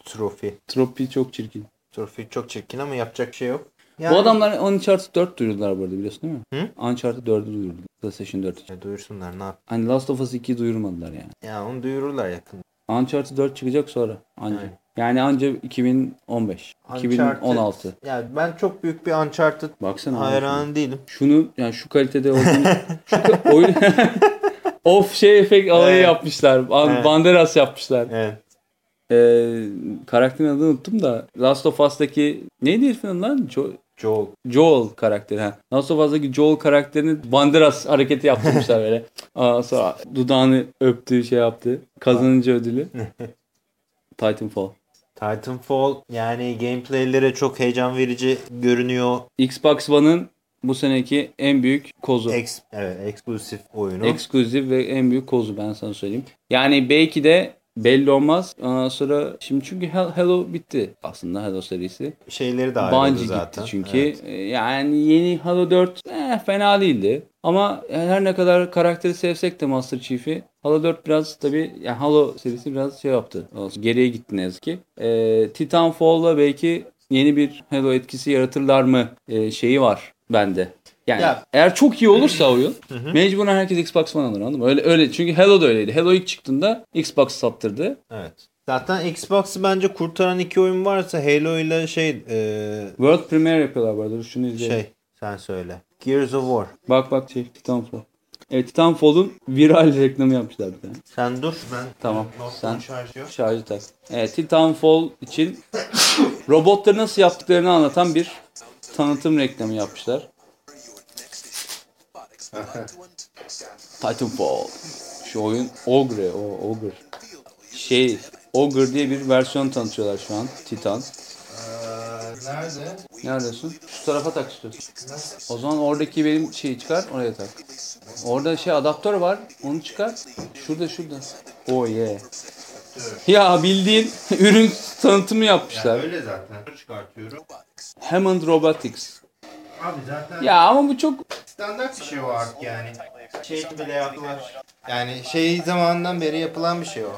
[SPEAKER 2] trofi.
[SPEAKER 1] Tropi çok çirkin.
[SPEAKER 2] Trofi çok çirkin ama yapacak şey yok.
[SPEAKER 1] Bu
[SPEAKER 2] Yani,
[SPEAKER 1] adamlar Uncharted 4 duyurdular bu arada biliyorsun değil mi?
[SPEAKER 2] Hı?
[SPEAKER 1] Uncharted 4'ü duyurdular. PlayStation 4 için.
[SPEAKER 2] Ya duyursunlar ne yap?
[SPEAKER 1] Hani Last of Us 2'yi duyurmadılar yani.
[SPEAKER 2] Ya onu duyururlar yakın.
[SPEAKER 1] Uncharted 4 çıkacak sonra anca.
[SPEAKER 2] Evet.
[SPEAKER 1] Yani anca 2015.
[SPEAKER 2] Uncharted-
[SPEAKER 1] 2016.
[SPEAKER 2] Yani ben çok büyük bir Uncharted
[SPEAKER 1] Baksana abi
[SPEAKER 2] hayranı değilim.
[SPEAKER 1] şunu yani şu kalitede olduğunu şu ka- oyun of şey efekt alayı
[SPEAKER 2] Evet.
[SPEAKER 1] yapmışlar.
[SPEAKER 2] Evet.
[SPEAKER 1] Banderas yapmışlar.
[SPEAKER 2] Evet.
[SPEAKER 1] Ee, karakterin adını unuttum da Last of Us'taki neydi herifin lan? Jo-
[SPEAKER 2] Joel.
[SPEAKER 1] Joel karakteri ha. Last of Us'taki Joel karakterini Banderas hareketi yaptırmışlar böyle. Aa, sonra dudağını öptü şey yaptı. Kazanınca ödülü. Titanfall.
[SPEAKER 2] Titanfall yani gameplay'lere çok heyecan verici görünüyor.
[SPEAKER 1] Xbox One'ın bu seneki en büyük kozu.
[SPEAKER 2] Ex, evet, eksklusif oyunu.
[SPEAKER 1] Ekskluzif ve en büyük kozu ben sana söyleyeyim. Yani belki de belli olmaz. Ondan sonra şimdi çünkü Hel- Hello bitti aslında Hello serisi.
[SPEAKER 2] Şeyleri de ayrıldı
[SPEAKER 1] Bungie
[SPEAKER 2] zaten.
[SPEAKER 1] gitti çünkü.
[SPEAKER 2] Evet.
[SPEAKER 1] Ee, Yani yeni Halo 4 eh, fena değildi. Ama her ne kadar karakteri sevsek de Master Chief'i Halo 4 biraz tabi yani Halo serisi biraz şey yaptı. Geriye gitti ne yazık ki. Ee, Titanfall'la belki yeni bir Halo etkisi yaratırlar mı Ee, şeyi var bende. Yani
[SPEAKER 2] Ya-
[SPEAKER 1] eğer çok iyi olursa oyun mecburen herkes Xbox One alır anladın mı? Öyle, öyle. Çünkü Halo da öyleydi. Halo ilk çıktığında Xbox sattırdı.
[SPEAKER 2] Evet. Zaten Xbox'ı bence kurtaran iki oyun varsa Halo ile şey e,
[SPEAKER 1] World Premiere yapıyorlar bu arada. Şunu izleyelim.
[SPEAKER 2] şey sen söyle. Gears of War.
[SPEAKER 1] Bak bak şey Titanfall. Evet Titanfall'un viral reklamı yapmışlar bir tane.
[SPEAKER 2] Sen dur ben
[SPEAKER 1] Tamam, sen-
[SPEAKER 2] şarj yok.
[SPEAKER 1] Şarjı tak. Evet Titanfall için robotları nasıl yaptıklarını anlatan bir tanıtım reklamı yapmışlar. Titanfall. Şu oyun Ogre, o Ogre. Şey, Ogre diye bir versiyon tanıtıyorlar şu an. Titan.
[SPEAKER 2] Nerede?
[SPEAKER 1] Ne arıyorsun? Şu tarafa tak istiyorsun. O zaman oradaki benim şeyi çıkar oraya tak. Orada şey adaptör var. Onu çıkar. Şurada şurada. Oh yeah. Ya bildiğin ürün tanıtımı yapmışlar.
[SPEAKER 2] öyle zaten. Çıkartıyorum.
[SPEAKER 1] Hammond Robotics.
[SPEAKER 2] Abi zaten
[SPEAKER 1] Ya ama bu çok
[SPEAKER 2] standart bir şey o artık yani. Şey bile yaptılar. Yani şey zamanından beri yapılan bir şey o.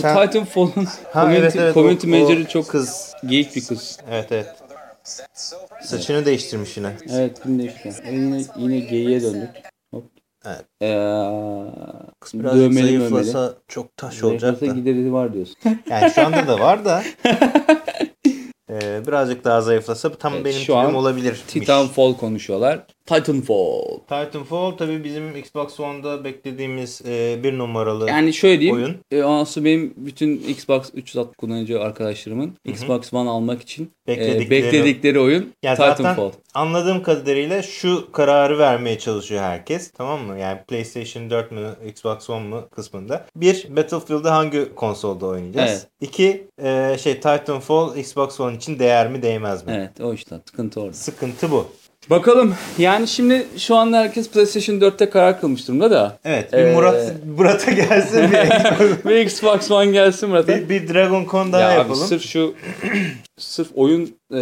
[SPEAKER 2] Sen...
[SPEAKER 1] Titanfall'un
[SPEAKER 2] Ha,
[SPEAKER 1] community,
[SPEAKER 2] evet, evet,
[SPEAKER 1] community
[SPEAKER 2] o-
[SPEAKER 1] manager'ı çok
[SPEAKER 2] kız.
[SPEAKER 1] geyik bir kız.
[SPEAKER 2] Evet evet. Saçını değiştirmiş yine.
[SPEAKER 1] Evet yine işte. Yine, yine geyiğe döndük. Hop.
[SPEAKER 2] Evet.
[SPEAKER 1] Ee,
[SPEAKER 2] Birazcık
[SPEAKER 1] dövmeli mömeli.
[SPEAKER 2] zayıflasa çok taş olacak
[SPEAKER 1] Zayıflasa
[SPEAKER 2] da.
[SPEAKER 1] gideri var diyorsun.
[SPEAKER 2] Yani şu anda da var da. Ee, birazcık daha zayıflasa tam
[SPEAKER 1] Evet,
[SPEAKER 2] benim
[SPEAKER 1] şu
[SPEAKER 2] tipim
[SPEAKER 1] an
[SPEAKER 2] olabilir.
[SPEAKER 1] Titanfall konuşuyorlar. Titanfall.
[SPEAKER 2] Titanfall tabii bizim Xbox One'da beklediğimiz e, bir numaralı
[SPEAKER 1] Yani şöyle diyeyim.
[SPEAKER 2] oyun.
[SPEAKER 1] E, aslında benim bütün Xbox 360 kullanıcı arkadaşlarımın Xbox One almak için e,
[SPEAKER 2] Bekledikleri-
[SPEAKER 1] bekledikleri oyun
[SPEAKER 2] Ya zaten
[SPEAKER 1] Titanfall.
[SPEAKER 2] anladığım kadarıyla şu kararı vermeye çalışıyor herkes. Tamam mı? Yani PlayStation 4 mü Xbox One mı kısmında. Bir, Battlefield'ı hangi konsolda oynayacağız?
[SPEAKER 1] Evet.
[SPEAKER 2] İki, e, şey Titanfall Xbox One için değer mi değmez mi?
[SPEAKER 1] Evet o işte sıkıntı orada.
[SPEAKER 2] Sıkıntı bu.
[SPEAKER 1] Bakalım yani şimdi şu anda herkes PlayStation 4'te karar kılmış durumda da.
[SPEAKER 2] Evet. Bir
[SPEAKER 1] Ee,
[SPEAKER 2] Murat Murat'a gelsin bir,
[SPEAKER 1] bir Xbox One gelsin Murat'a.
[SPEAKER 2] bir, bir Dragon Con daha
[SPEAKER 1] ya abi
[SPEAKER 2] yapalım.
[SPEAKER 1] sırf şu sırf oyun e,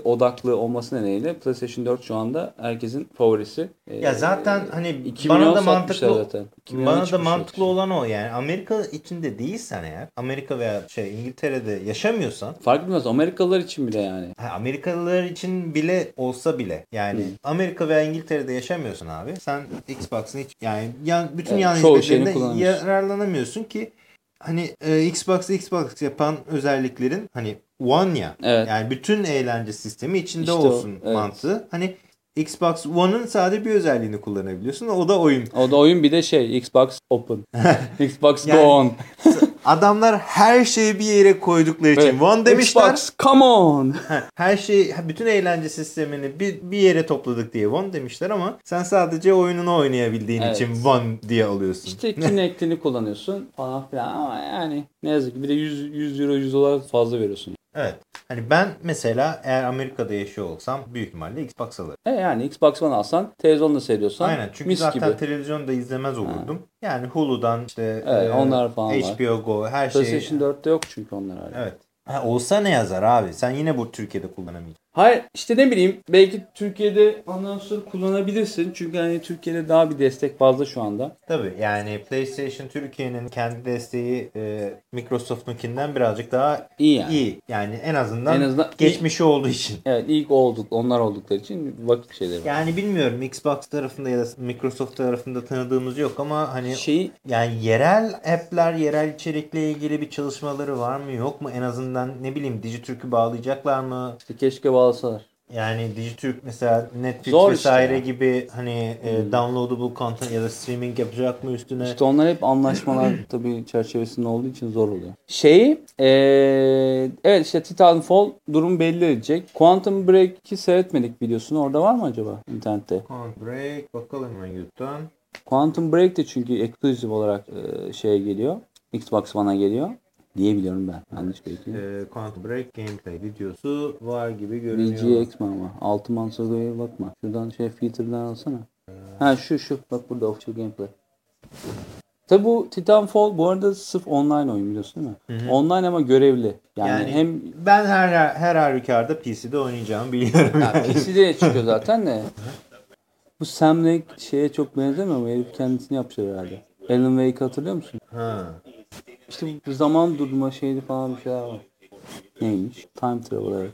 [SPEAKER 1] odaklı olması nedeniyle PlayStation 4 şu anda herkesin favorisi. E,
[SPEAKER 2] Ya zaten hani
[SPEAKER 1] 2
[SPEAKER 2] bana da mantıklı
[SPEAKER 1] zaten. 2 milyon
[SPEAKER 2] Bana da mantıklı olan o yani Amerika içinde değilsen eğer Amerika veya şey İngiltere'de yaşamıyorsan
[SPEAKER 1] Fark etmez Amerikalılar için bile yani.
[SPEAKER 2] ha, Amerikalılar için bile olsa bile yani Amerika veya İngiltere'de yaşamıyorsun abi sen Xbox'ın hiç yani yan, bütün
[SPEAKER 1] Evet,
[SPEAKER 2] yan hizmetlerinden yararlanamıyorsun ki hani e, Xbox Xbox yapan özelliklerin hani One ya
[SPEAKER 1] Evet.
[SPEAKER 2] yani bütün eğlence sistemi içinde
[SPEAKER 1] İşte o,
[SPEAKER 2] olsun
[SPEAKER 1] evet.
[SPEAKER 2] mantığı hani Xbox One'ın sadece bir özelliğini kullanabiliyorsun o da oyun.
[SPEAKER 1] O da oyun bir de şey Xbox Open. Xbox
[SPEAKER 2] Yani-
[SPEAKER 1] Go On.
[SPEAKER 2] Adamlar her şeyi bir yere koydukları için One demişler.
[SPEAKER 1] Xbox come on.
[SPEAKER 2] Her şey bütün eğlence sistemini bir, bir yere topladık diye One demişler ama sen sadece oyununu oynayabildiğin
[SPEAKER 1] Evet.
[SPEAKER 2] için One diye alıyorsun.
[SPEAKER 1] İşte Kinect'ini kullanıyorsun falan filan ama yani ne yazık ki bir de 100, 100 euro 100 dolar fazla veriyorsun.
[SPEAKER 2] Evet. Hani ben mesela eğer Amerika'da yaşıyor olsam büyük ihtimalle Xbox alırım.
[SPEAKER 1] E yani Xbox One alsan televizyonda seyrediyorsan
[SPEAKER 2] Aynen çünkü
[SPEAKER 1] mis
[SPEAKER 2] zaten
[SPEAKER 1] gibi.
[SPEAKER 2] televizyonda izlemez olurdum. Yani Hulu'dan işte
[SPEAKER 1] Evet,
[SPEAKER 2] e,
[SPEAKER 1] onlar falan var.
[SPEAKER 2] HBO Go her şey.
[SPEAKER 1] PlayStation 4'te yok çünkü onlar hala.
[SPEAKER 2] Evet. Ha, olsa ne yazar abi? Sen yine bu Türkiye'de kullanamayacaksın.
[SPEAKER 1] Hayır işte ne bileyim belki Türkiye'de ondan sonra kullanabilirsin. Çünkü hani Türkiye'de daha bir destek fazla şu anda.
[SPEAKER 2] Tabii yani PlayStation Türkiye'nin kendi desteği e, Microsoft'unkinden birazcık daha
[SPEAKER 1] İyi yani.
[SPEAKER 2] iyi. Yani en azından,
[SPEAKER 1] En azından
[SPEAKER 2] geçmişi olduğu için.
[SPEAKER 1] Evet ilk olduk onlar oldukları için vakit şeyleri var.
[SPEAKER 2] Yani bilmiyorum Xbox tarafında ya da Microsoft tarafında tanıdığımız yok ama hani
[SPEAKER 1] Şeyi
[SPEAKER 2] yani yerel app'ler, yerel içerikle ilgili bir çalışmaları var mı yok mu? En azından ne bileyim Dijitürk'ü bağlayacaklar mı?
[SPEAKER 1] işte keşke bağlasalar.
[SPEAKER 2] Yani Dijitürk mesela Netflix
[SPEAKER 1] Zor işte
[SPEAKER 2] vesaire.
[SPEAKER 1] Hmm.
[SPEAKER 2] gibi hani e, downloadable content ya da streaming yapacak mı üstüne?
[SPEAKER 1] İşte onlar hep anlaşmalar tabii çerçevesinde olduğu için zor oluyor. Şeyi eee, evet işte Titanfall durum belli edecek. Quantum Break'i seyretmedik videosunu. Orada var mı acaba internette?
[SPEAKER 2] Can't break bakalım hemen YouTube'dan.
[SPEAKER 1] Quantum Break de çünkü exclusive olarak eee, şeye geliyor. Xbox One'a geliyor. Diye biliyorum ben. Yanlış belki.
[SPEAKER 2] E, Quantum Break gameplay videosu var gibi görünüyor.
[SPEAKER 1] VGX mi ama? Altman Sogo'ya bakma. Şuradan şey filtreden alsana. Ha şu şu. Bak burada official gameplay. Tabi bu Titanfall bu arada sırf online oyun biliyorsun değil mi? Online ama görevli. Yani,
[SPEAKER 2] Yani
[SPEAKER 1] hem
[SPEAKER 2] ben her her halükarda PC'de oynayacağımı biliyorum.
[SPEAKER 1] ya,
[SPEAKER 2] yani.
[SPEAKER 1] PC'de çıkıyor zaten de. Bu Sam Lake şeye çok benzemiyor mu? Herif kendisini yapmışlar herhalde. Alan Wake hatırlıyor musun?
[SPEAKER 2] ha.
[SPEAKER 1] İşte bu zaman durma şeydi falan bir şeyler var. Neymiş? Time travel evet.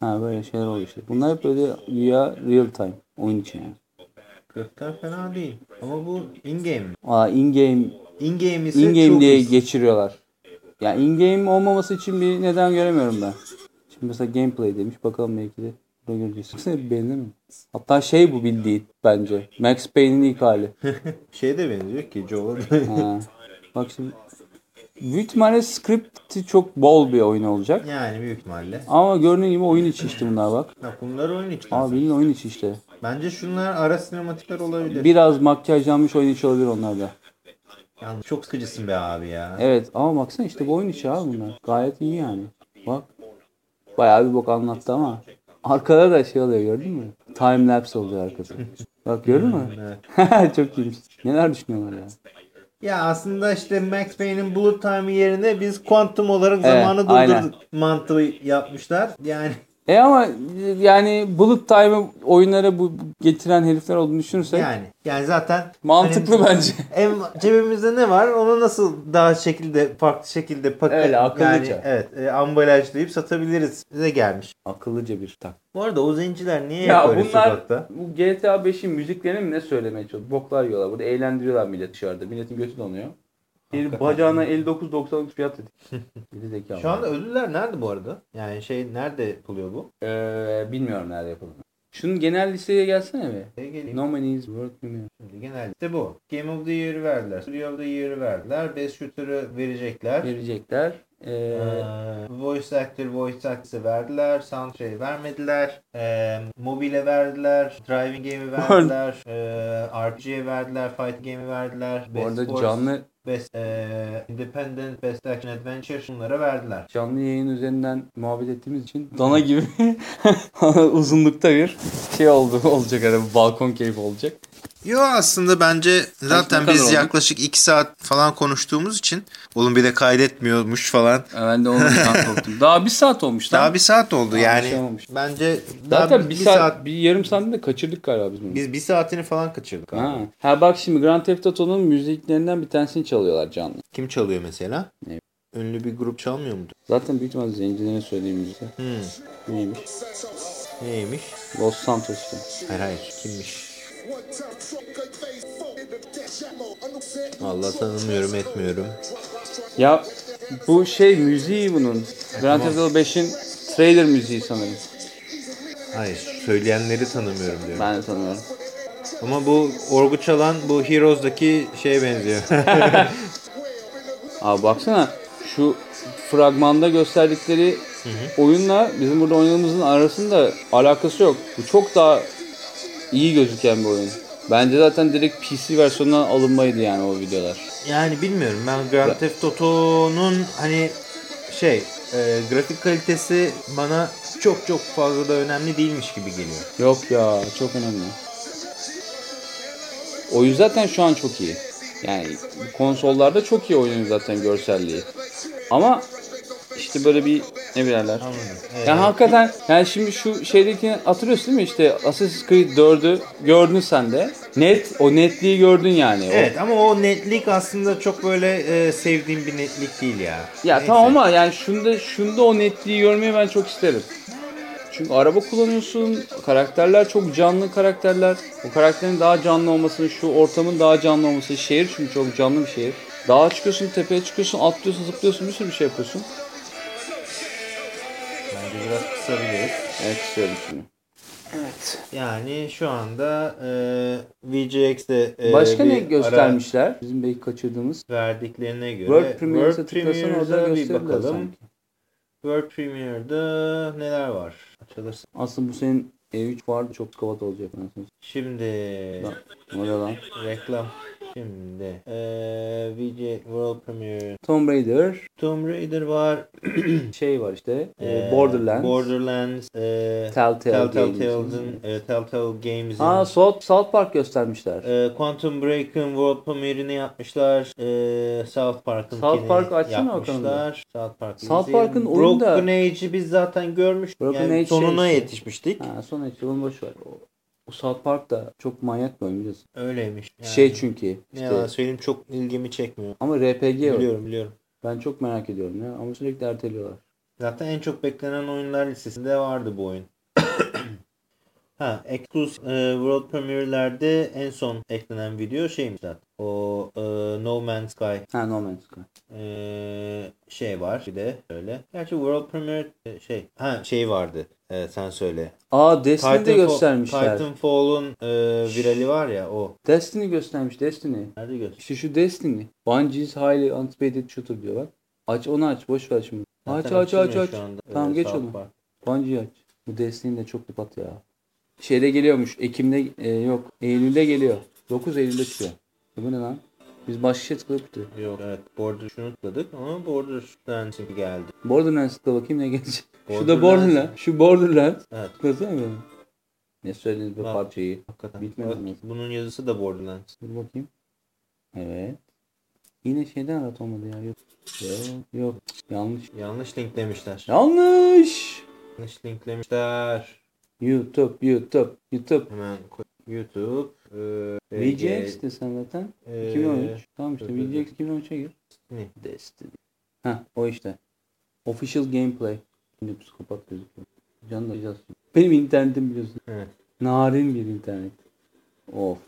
[SPEAKER 1] Ha böyle şeyler oluyor işte. Bunlar hep böyle güya real time. Oyun için yani.
[SPEAKER 2] Gökler fena değil. Ama bu in-game.
[SPEAKER 1] Aa in-game
[SPEAKER 2] In-game ise
[SPEAKER 1] in-game
[SPEAKER 2] çok
[SPEAKER 1] diye
[SPEAKER 2] iyi.
[SPEAKER 1] geçiriyorlar. Ya in-game olmaması için bir neden göremiyorum ben. Şimdi mesela gameplay demiş. Bakalım belki de burada göreceğiz. Baksana beğenir mi? Hatta şey bu bildiğin bence. Max Payne'in ilk hali.
[SPEAKER 2] Şey de benziyor ki Joel.
[SPEAKER 1] Bak şimdi büyük ihtimalle script'i çok bol bir oyun olacak.
[SPEAKER 2] yani büyük ihtimalle.
[SPEAKER 1] Ama görünen gibi oyun içi işte bunlar bak.
[SPEAKER 2] Bak bunlar oyun için.
[SPEAKER 1] Abi bildiğin oyun içi işte.
[SPEAKER 2] Bence şunlar ara sinematikler olabilir.
[SPEAKER 1] Biraz makyajlanmış oyun içi olabilir onlar da.
[SPEAKER 2] Yalnız çok sıkıcısın be abi ya.
[SPEAKER 1] Evet ama baksana işte bu oyun içi abi bunlar. Gayet iyi yani. Bak. Bayağı bir bok anlattı ama. Arkada da şey oluyor gördün mü? Time lapse oluyor arkası. Bak gördün mü? Çok iyiymiş. Neler düşünüyorlar ya?
[SPEAKER 2] Ya aslında işte Max Payne'in Bullet Time yerine biz kuantum olarak
[SPEAKER 1] Evet,
[SPEAKER 2] zamanı
[SPEAKER 1] aynen.
[SPEAKER 2] durdurduk mantığı yapmışlar. Yani
[SPEAKER 1] E ama yani Bullet Time'ı oyunlara bu getiren herifler olduğunu düşünürsek
[SPEAKER 2] yani yani zaten
[SPEAKER 1] mantıklı
[SPEAKER 2] hani
[SPEAKER 1] bence.
[SPEAKER 2] Em, cebimizde ne var? Onu nasıl daha şekilde farklı şekilde paket
[SPEAKER 1] Öyle, akıllıca.
[SPEAKER 2] yani evet e, ambalajlayıp satabiliriz. Bize gelmiş.
[SPEAKER 1] Akıllıca bir tak.
[SPEAKER 2] Bu arada o zenciler niye
[SPEAKER 1] Ya
[SPEAKER 2] böyle
[SPEAKER 1] bunlar
[SPEAKER 2] sokakta?
[SPEAKER 1] bu GTA 5'in müziklerini mi ne söylemeye çalışıyor? Boklar yiyorlar. Burada eğlendiriyorlar millet dışarıda. Milletin götü donuyor. Bir
[SPEAKER 2] Hakikaten.
[SPEAKER 1] bacağına 59.90 fiyat dedik. Geri zekalı.
[SPEAKER 2] Şu anda ödüller nerede bu arada? Yani şey nerede yapılıyor bu?
[SPEAKER 1] Ee, bilmiyorum nerede yapıldığını. Şunun genel listeye gelsene be.
[SPEAKER 2] Şey geleyim.
[SPEAKER 1] Nominees World Premiere.
[SPEAKER 2] Şimdi genelde bu. Game of the Year'ı verdiler. Studio of the Year'ı verdiler. Best Shooter'ı verecekler.
[SPEAKER 1] Verecekler. Ee,
[SPEAKER 2] Ee, voice actor, voice actor'ı verdiler. Soundtrack'ı vermediler. Ee, mobile verdiler. Driving game'i verdiler. Ee, RPG'ye verdiler. Fight game'i verdiler.
[SPEAKER 1] bu arada
[SPEAKER 2] Force,
[SPEAKER 1] canlı
[SPEAKER 2] Best ee, Independent, Best Action Adventure bunlara verdiler.
[SPEAKER 1] canlı yayın üzerinden muhabbet ettiğimiz için dana gibi uzunlukta bir şey oldu olacak herhalde balkon keyfi olacak.
[SPEAKER 2] Yo aslında bence zaten biz
[SPEAKER 1] oldu?
[SPEAKER 2] yaklaşık 2 saat falan konuştuğumuz için oğlum bir de kaydetmiyormuş falan.
[SPEAKER 1] Ben de ondan korktum. Daha bir saat olmuş lan.
[SPEAKER 2] Daha bir saat oldu
[SPEAKER 1] Daha
[SPEAKER 2] yani.
[SPEAKER 1] şey olmamış.
[SPEAKER 2] bence
[SPEAKER 1] Zaten bir, saat, bir yarım saatini de kaçırdık galiba biz bunu.
[SPEAKER 2] biz bir saatini falan kaçırdık abi.
[SPEAKER 1] Ha. ha bak şimdi Grand Theft Auto'nun müziklerinden bir tanesini çalıyorlar canlı.
[SPEAKER 2] Kim çalıyor mesela?
[SPEAKER 1] Ne?
[SPEAKER 2] Ünlü bir grup çalmıyor mu?
[SPEAKER 1] Zaten büyük ihtimalle zencilerin söylediği müzik.
[SPEAKER 2] Hmm.
[SPEAKER 1] Neymiş?
[SPEAKER 2] Neymiş?
[SPEAKER 1] Los Santos işte.
[SPEAKER 2] Hayır hayır. Kimmiş? Allah tanımıyorum etmiyorum.
[SPEAKER 1] Ya bu şey müziği bunun. Grand Theft Auto 5'in trailer müziği sanırım.
[SPEAKER 2] Hayır. Söyleyenleri tanımıyorum diyorum.
[SPEAKER 1] Ben de tanıyorum.
[SPEAKER 2] Ama bu orgu çalan bu Heroes'daki şeye benziyor.
[SPEAKER 1] Abi baksana şu fragmanda gösterdikleri oyunla bizim burada oynadığımızın arasında alakası yok. Bu çok daha iyi gözüken bir oyun. Bence zaten direkt PC versiyonundan alınmaydı yani o videolar.
[SPEAKER 2] yani bilmiyorum. Ben Grand Theft Auto'nun hani şey e, grafik kalitesi bana çok çok fazla da önemli değilmiş gibi geliyor.
[SPEAKER 1] Yok ya çok önemli. Oyun zaten şu an çok iyi. Yani konsollarda çok iyi oyunun zaten görselliği. Ama işte böyle bir ne bilirler.
[SPEAKER 2] Anladım. Evet.
[SPEAKER 1] Yani hakikaten yani şimdi şu şeydeki hatırlıyorsun değil mi işte Assassin's Creed 4'ü gördün sen de. Net o netliği gördün yani. O-
[SPEAKER 2] Evet ama o netlik aslında çok böyle e, sevdiğim bir netlik değil ya.
[SPEAKER 1] Ya
[SPEAKER 2] Neyse.
[SPEAKER 1] tamam ama yani şunda şunda o netliği görmeyi ben çok isterim. Çünkü araba kullanıyorsun, karakterler çok canlı karakterler. O karakterin daha canlı olması, şu ortamın daha canlı olması, şehir çünkü çok canlı bir şehir. Dağa çıkıyorsun, tepeye çıkıyorsun, atlıyorsun, zıplıyorsun, bir sürü bir şey yapıyorsun.
[SPEAKER 2] Bence biraz kısabiliriz.
[SPEAKER 1] Evet, istiyorum şimdi. Evet.
[SPEAKER 2] Yani şu anda e, VGX'de e,
[SPEAKER 1] Başka ne göstermişler? Bizim belki kaçırdığımız.
[SPEAKER 2] verdiklerine göre
[SPEAKER 1] World Premiere'e tıklasan
[SPEAKER 2] Premiere'da
[SPEAKER 1] orada
[SPEAKER 2] bir bakalım.
[SPEAKER 1] sanki.
[SPEAKER 2] World Premiere'da neler var? Açılırsa.
[SPEAKER 1] Aslında bu senin E3 vardı çok kavat olacak.
[SPEAKER 2] Şimdi
[SPEAKER 1] Lan, O ne lan?
[SPEAKER 2] reklam. Şimdi e, VG World Premiere
[SPEAKER 1] Tomb Raider
[SPEAKER 2] Tomb Raider var.
[SPEAKER 1] şey var işte. e,
[SPEAKER 2] E,
[SPEAKER 1] Borderlands.
[SPEAKER 2] Borderlands. E,
[SPEAKER 1] Telltale
[SPEAKER 2] Telltale
[SPEAKER 1] Games'in.
[SPEAKER 2] E, Telltale Games'in
[SPEAKER 1] Aa South, South Park göstermişler.
[SPEAKER 2] e, Quantum Break'ın World Premiere'ini yapmışlar. E, South Park'ın
[SPEAKER 1] South Park açsana
[SPEAKER 2] yapmışlar. South Park'ı
[SPEAKER 1] South. Park'ın oyunu da-
[SPEAKER 2] Broken Age'i biz zaten görmüştük.
[SPEAKER 1] Broken
[SPEAKER 2] yani
[SPEAKER 1] Age
[SPEAKER 2] sonuna
[SPEAKER 1] şey
[SPEAKER 2] yetişmiştik.
[SPEAKER 1] Ha, sonra işte onu boş o South Park da çok manyak bir oyun biliyorsun.
[SPEAKER 2] Öyleymiş. Yani,
[SPEAKER 1] Şey çünkü işte
[SPEAKER 2] yalan söyleyeyim çok ilgimi çekmiyor.
[SPEAKER 1] ama RPG o.
[SPEAKER 2] Biliyorum biliyorum.
[SPEAKER 1] Ben çok merak ediyorum ya ama sürekli erteliyorlar.
[SPEAKER 2] Zaten en çok beklenen oyunlar listesinde vardı bu oyun. ha, Exclusive e, World Premiere'lerde en son eklenen video şeymiş zaten. O e, No Man's Sky
[SPEAKER 1] Ha No Man's Sky.
[SPEAKER 2] e, şey var bir de öyle. Gerçi World Premiere e, şey ha şey vardı. E, sen söyle.
[SPEAKER 1] Aa Destiny'de
[SPEAKER 2] Titanfall-
[SPEAKER 1] göstermişler.
[SPEAKER 2] Titanfall'un e, virali var ya o.
[SPEAKER 1] Destiny göstermiş Destiny.
[SPEAKER 2] Nerede göster?
[SPEAKER 1] İşte şu Destiny. Bungie's highly anticipated shooter diyor bak. Aç onu aç boş ver şimdi. Aç
[SPEAKER 2] Zaten
[SPEAKER 1] aç aç aç.
[SPEAKER 2] anda,
[SPEAKER 1] Tamam geç
[SPEAKER 2] South
[SPEAKER 1] onu.
[SPEAKER 2] Park.
[SPEAKER 1] Bungie aç. Bu Destiny de çok lipat ya. Şeyde geliyormuş. Ekim'de e, yok. Eylül'de geliyor. 9 Eylül'de çıkıyor. Bu ne lan? Biz başka şey tıkladık.
[SPEAKER 2] Yok evet Borderlands'ı tıkladık ama Borderlands'ı geldi. bakayım
[SPEAKER 1] tıkla bakayım ne gelecek. Şu da
[SPEAKER 2] Borderlands.
[SPEAKER 1] Borderlands. Şu Borderlands.
[SPEAKER 2] Evet
[SPEAKER 1] Tıklasana bir. Ne söylediniz bu
[SPEAKER 2] Bak.
[SPEAKER 1] parçayı?
[SPEAKER 2] hakikaten.
[SPEAKER 1] Bitmedi
[SPEAKER 2] Bak,
[SPEAKER 1] mi?
[SPEAKER 2] bunun yazısı da Borderlands.
[SPEAKER 1] Dur bakayım. Evet. Yine şeyden arat olmadı ya. Yok. Yok. Yanlış.
[SPEAKER 2] Yanlış linklemişler.
[SPEAKER 1] Yanlış.
[SPEAKER 2] Yanlış linklemişler.
[SPEAKER 1] YouTube, YouTube, YouTube.
[SPEAKER 2] Hemen koy. YouTube. E,
[SPEAKER 1] VGX de sen zaten.
[SPEAKER 2] e,
[SPEAKER 1] 2013. Tamam işte. VGX 2013'e gir.
[SPEAKER 2] Ne?
[SPEAKER 1] Destiny. Heh o işte. Official gameplay. Şimdi psikopat gözüküyor. Can da biraz- Benim internetim biliyorsun.
[SPEAKER 2] Evet.
[SPEAKER 1] Narin bir internet. Of.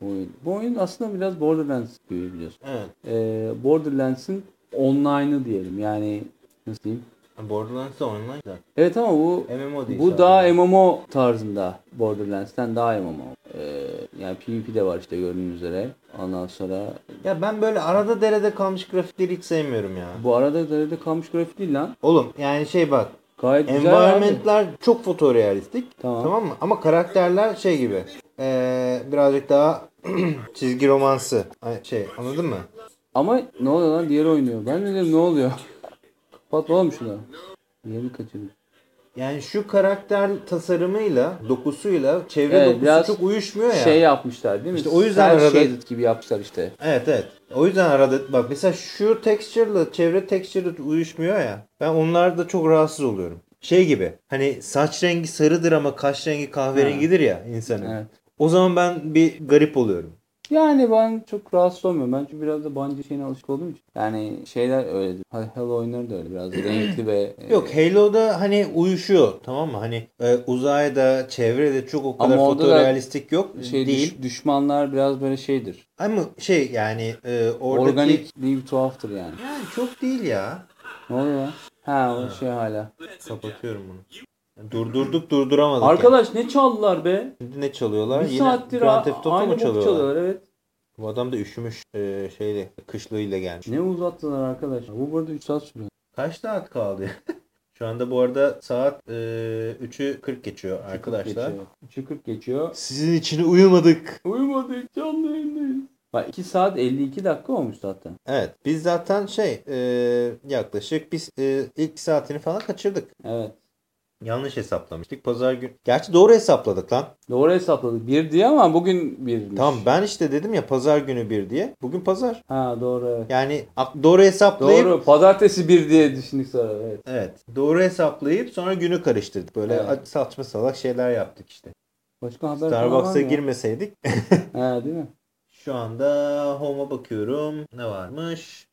[SPEAKER 1] Bu oyun. Bu oyun aslında biraz Borderlands gibi biliyorsun.
[SPEAKER 2] Evet.
[SPEAKER 1] Ee, Borderlands'ın online'ı diyelim. Yani nasıl diyeyim?
[SPEAKER 2] Borderlands da online zaten.
[SPEAKER 1] Evet ama bu
[SPEAKER 2] MMO değil.
[SPEAKER 1] bu daha MMO tarzında Borderlands'ten daha MMO. Ee, yani PvP de var işte gördüğünüz üzere. Ondan sonra
[SPEAKER 2] Ya ben böyle arada derede kalmış grafikleri hiç sevmiyorum ya.
[SPEAKER 1] bu arada derede kalmış grafik değil lan.
[SPEAKER 2] Oğlum yani şey bak.
[SPEAKER 1] Gayet güzel abi.
[SPEAKER 2] Environment'lar çok fotorealistik.
[SPEAKER 1] Tamam.
[SPEAKER 2] Tamam mı? Ama karakterler şey gibi. Ee, birazcık daha çizgi romansı. Ay, Şey anladın mı?
[SPEAKER 1] Ama ne oluyor lan diğeri oynuyor. Ben de dedim ne oluyor? Kapat oğlum şunu. Diğerini kaçırdım.
[SPEAKER 2] Yani şu karakter tasarımıyla, dokusuyla çevre
[SPEAKER 1] Evet,
[SPEAKER 2] dokusu
[SPEAKER 1] biraz
[SPEAKER 2] çok uyuşmuyor ya.
[SPEAKER 1] Şey yapmışlar değil mi?
[SPEAKER 2] İşte o yüzden
[SPEAKER 1] Cel
[SPEAKER 2] arada-
[SPEAKER 1] shaded gibi yapmışlar işte.
[SPEAKER 2] Evet evet. O yüzden arada bak mesela şu texture'la çevre texture'la uyuşmuyor ya. Ben onlarda çok rahatsız oluyorum. Şey gibi hani saç rengi sarıdır ama kaş rengi kahverengidir ya insanın.
[SPEAKER 1] Evet.
[SPEAKER 2] O zaman ben bir garip oluyorum.
[SPEAKER 1] Yani ben çok rahatsız olmuyorum. Ben çünkü biraz da bungee şeyine alışık olduğum için. Yani şeyler öyledir. Halo oyunları da öyle biraz renkli ve e,
[SPEAKER 2] Yok Halo'da hani uyuşuyor tamam mı? Hani e, uzayda, çevrede çok o kadar
[SPEAKER 1] da
[SPEAKER 2] fotorealistik yok
[SPEAKER 1] şey
[SPEAKER 2] değil.
[SPEAKER 1] düş- düşmanlar biraz böyle şeydir.
[SPEAKER 2] Ama şey yani e, oradaki
[SPEAKER 1] Organik değil tuhaftır yani.
[SPEAKER 2] yani çok değil ya.
[SPEAKER 1] Ne oluyor? Ha o şey hala.
[SPEAKER 2] Kapatıyorum bunu. Durdurduk durduramadık. yani.
[SPEAKER 1] Arkadaş ne çaldılar be?
[SPEAKER 2] Şimdi ne çalıyorlar?
[SPEAKER 1] Bir
[SPEAKER 2] Yine
[SPEAKER 1] saattir
[SPEAKER 2] Grand Theft Auto
[SPEAKER 1] aynı
[SPEAKER 2] mu çalıyorlar?
[SPEAKER 1] çalıyorlar evet.
[SPEAKER 2] Bu adam da üşümüş e, şeyle kışlığıyla gelmiş.
[SPEAKER 1] Ne uzattılar arkadaş. Bu burada 3 saat sürüyor.
[SPEAKER 2] Kaç saat kaldı? Şu anda bu arada saat e, 3'ü 40 geçiyor arkadaşlar.
[SPEAKER 1] 3'ü 40 geçiyor.
[SPEAKER 2] Sizin için uyumadık.
[SPEAKER 1] Uyumadık canlı yayındayız. Bak 2 saat 52 dakika olmuş zaten.
[SPEAKER 2] Evet biz zaten şey e, yaklaşık biz e, ilk saatini falan kaçırdık.
[SPEAKER 1] Evet.
[SPEAKER 2] Yanlış hesaplamıştık. Pazar gün. Gerçi doğru hesapladık lan.
[SPEAKER 1] Doğru hesapladık. 1 diye ama bugün 1'miş.
[SPEAKER 2] Tamam ben işte dedim ya pazar günü bir diye. Bugün pazar.
[SPEAKER 1] Ha doğru evet.
[SPEAKER 2] Yani doğru hesaplayıp
[SPEAKER 1] Doğru. Pazartesi 1 diye düşündük sonra evet.
[SPEAKER 2] Evet. Doğru hesaplayıp sonra günü karıştırdık. Böyle
[SPEAKER 1] Evet.
[SPEAKER 2] saçma salak şeyler yaptık işte.
[SPEAKER 1] Başka haber
[SPEAKER 2] Starbucks'a girmeseydik.
[SPEAKER 1] Ha değil mi?
[SPEAKER 2] Şu anda home'a bakıyorum. Ne varmış?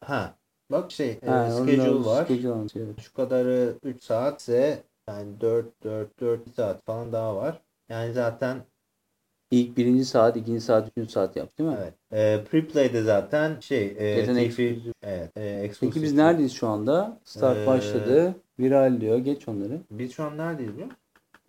[SPEAKER 2] Ha. Bak şey e,
[SPEAKER 1] Ha, da
[SPEAKER 2] schedule var.
[SPEAKER 1] Schedule evet.
[SPEAKER 2] Şu kadarı 3 saatse yani 4 4 4 saat falan daha var. Yani zaten
[SPEAKER 1] İlk birinci saat, ikinci saat, üçüncü saat yaptı değil mi?
[SPEAKER 2] evet. E, Preplay'de zaten şey e, TP evet, e,
[SPEAKER 1] Peki biz neredeyiz şu anda? Start
[SPEAKER 2] Ee,
[SPEAKER 1] başladı. Viral diyor. Geç onları.
[SPEAKER 2] Biz şu an neredeyiz biliyor musun?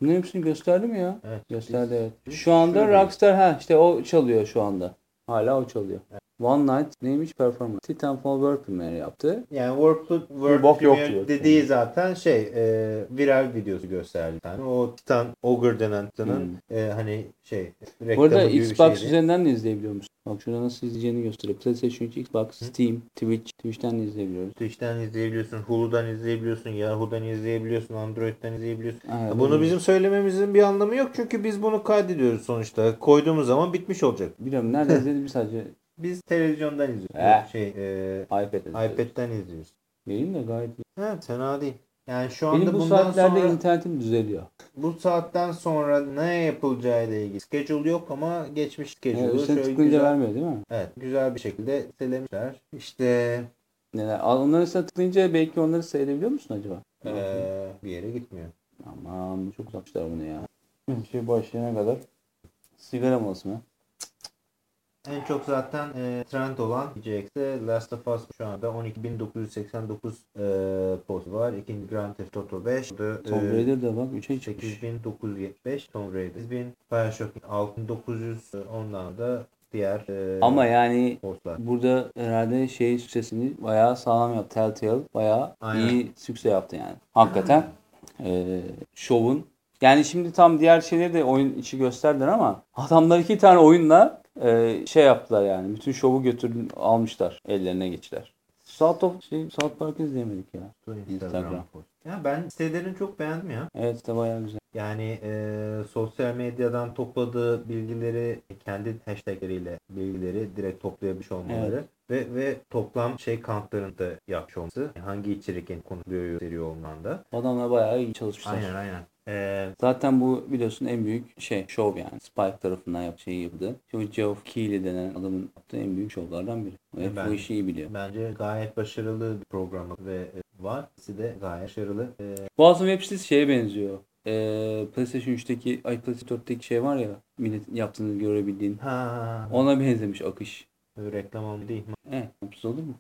[SPEAKER 1] Bunun hepsini gösterdi mi ya?
[SPEAKER 2] Evet.
[SPEAKER 1] Gösterdi
[SPEAKER 2] biz-
[SPEAKER 1] evet.
[SPEAKER 2] biz
[SPEAKER 1] Şu anda
[SPEAKER 2] şuradayız.
[SPEAKER 1] Rockstar ha işte o çalıyor şu anda. Hala o çalıyor. One Night neymiş performance? Titanfall World Premiere yaptı.
[SPEAKER 2] Yani World, World
[SPEAKER 1] bok yok
[SPEAKER 2] Premiere
[SPEAKER 1] diyor.
[SPEAKER 2] dediği zaten şey e, viral videosu gösterdi. Yani o Titan Ogre denen Titan'ın e, hani şey
[SPEAKER 1] Bu
[SPEAKER 2] reklamı
[SPEAKER 1] arada
[SPEAKER 2] gibi bir
[SPEAKER 1] Xbox
[SPEAKER 2] şeydi.
[SPEAKER 1] üzerinden de izleyebiliyor musun? Bak şurada nasıl izleyeceğini gösteriyor. PlayStation 3, Xbox, Steam, Twitch. Twitch'ten de izleyebiliyoruz.
[SPEAKER 2] Twitch'ten izleyebiliyorsun, Hulu'dan izleyebiliyorsun, Yahoo'dan izleyebiliyorsun, Android'den izleyebiliyorsun.
[SPEAKER 1] Evet,
[SPEAKER 2] bunu bizim söylememizin bir anlamı yok çünkü biz bunu kaydediyoruz sonuçta. Koyduğumuz zaman bitmiş olacak.
[SPEAKER 1] Bilmiyorum nerede izledim sadece
[SPEAKER 2] Biz televizyondan izliyoruz.
[SPEAKER 1] Eh.
[SPEAKER 2] Şey, e,
[SPEAKER 1] iPad'de. izliyoruz.
[SPEAKER 2] iPad'den izliyoruz.
[SPEAKER 1] Yayın da gayet iyi.
[SPEAKER 2] Evet, fena değil. Yani şu anda
[SPEAKER 1] Benim bu
[SPEAKER 2] bundan
[SPEAKER 1] saatlerde
[SPEAKER 2] sonra
[SPEAKER 1] internetim düzeliyor.
[SPEAKER 2] bu saatten sonra ne yapılacağı ile ilgili schedule yok ama geçmiş
[SPEAKER 1] Evet, üstüne
[SPEAKER 2] şöyle
[SPEAKER 1] tıklayınca
[SPEAKER 2] güzel,
[SPEAKER 1] vermiyor değil mi?
[SPEAKER 2] evet, güzel bir şekilde selemişler. İşte
[SPEAKER 1] Neler? Al- Onları üstüne tıklayınca belki onları seyredebiliyor musun acaba?
[SPEAKER 2] eee, bir yere gitmiyor.
[SPEAKER 1] Aman çok uzakmışlar bunu ya. Bir şey başlayana kadar sigara molası mı?
[SPEAKER 2] En çok zaten e, trend olan diyecekse Last of Us şu anda 12.989 e, post var. İkinci Grand Theft Auto 5. Burada,
[SPEAKER 1] Tomb
[SPEAKER 2] e,
[SPEAKER 1] Raider de bak 3'e çıkmış.
[SPEAKER 2] 8975 Tomb Raider. 8000 Bioshock 6900 e, ondan da diğer e,
[SPEAKER 1] Ama yani
[SPEAKER 2] postlar.
[SPEAKER 1] burada herhalde şey süksesini bayağı sağlam yaptı. Telltale bayağı
[SPEAKER 2] Aynen.
[SPEAKER 1] iyi sükse yaptı yani. Hakikaten eee şovun. Yani şimdi tam diğer şeyleri de oyun içi gösterdiler ama adamlar iki tane oyunla e, şey yaptılar yani. Bütün şovu götürdün almışlar. Ellerine geçtiler. South of şey, South Park'ı izleyemedik ya. Instagram.
[SPEAKER 2] Ya ben sitelerini çok beğendim ya.
[SPEAKER 1] Evet de bayağı güzel.
[SPEAKER 2] Yani e, sosyal medyadan topladığı bilgileri kendi hashtagleriyle bilgileri direkt toplayabilmiş olmaları ve ve toplam şey kantlarını da yapmış olması. Hangi içerikin konuluyor seriyor olmanda.
[SPEAKER 1] Adamlar bayağı iyi çalışmışlar.
[SPEAKER 2] Aynen aynen. E,
[SPEAKER 1] Zaten bu biliyorsun en büyük şey şov yani. Spike tarafından yap şey yapıldı. Şu Geoff Keighley denen adamın yaptığı en büyük şovlardan biri. Ve
[SPEAKER 2] Ben-
[SPEAKER 1] bu işi iyi biliyor.
[SPEAKER 2] bence gayet başarılı bir programı ve e, var. İkisi de gayet başarılı. E,
[SPEAKER 1] Bazı web sitesi şeye benziyor. Ee, PlayStation 3'teki, ay PlayStation 4'teki şey var ya millet yaptığını görebildiğin.
[SPEAKER 2] ha,
[SPEAKER 1] Ona benzemiş akış.
[SPEAKER 2] reklam oldu değil mi?
[SPEAKER 1] Evet, yapsız olur mu?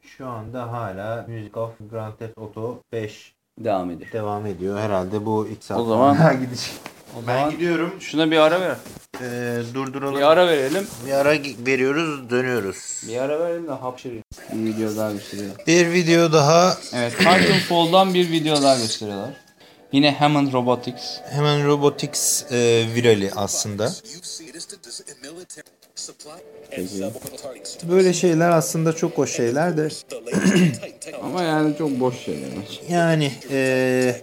[SPEAKER 2] Şu anda hala Music of Grand Theft Auto 5
[SPEAKER 1] Devam edelim.
[SPEAKER 2] devam ediyor. Herhalde bu ilk saat
[SPEAKER 1] O zaman-
[SPEAKER 2] gidecek.
[SPEAKER 1] O
[SPEAKER 2] Ben
[SPEAKER 1] zaman
[SPEAKER 2] gidiyorum.
[SPEAKER 1] şuna bir ara ver.
[SPEAKER 2] Ee, durduralım.
[SPEAKER 1] Bir ara verelim.
[SPEAKER 2] Bir ara veriyoruz, dönüyoruz.
[SPEAKER 1] Bir ara verelim de hapşırayım. Bir video daha gösteriyor.
[SPEAKER 2] Bir video daha
[SPEAKER 1] Evet, Titanfall'dan bir video daha gösteriyorlar. Yine Hammond Robotics.
[SPEAKER 2] hemen Robotics e, virali aslında. Böyle şeyler aslında çok hoş şeyler de
[SPEAKER 1] Ama yani çok boş şeyler.
[SPEAKER 2] yani e,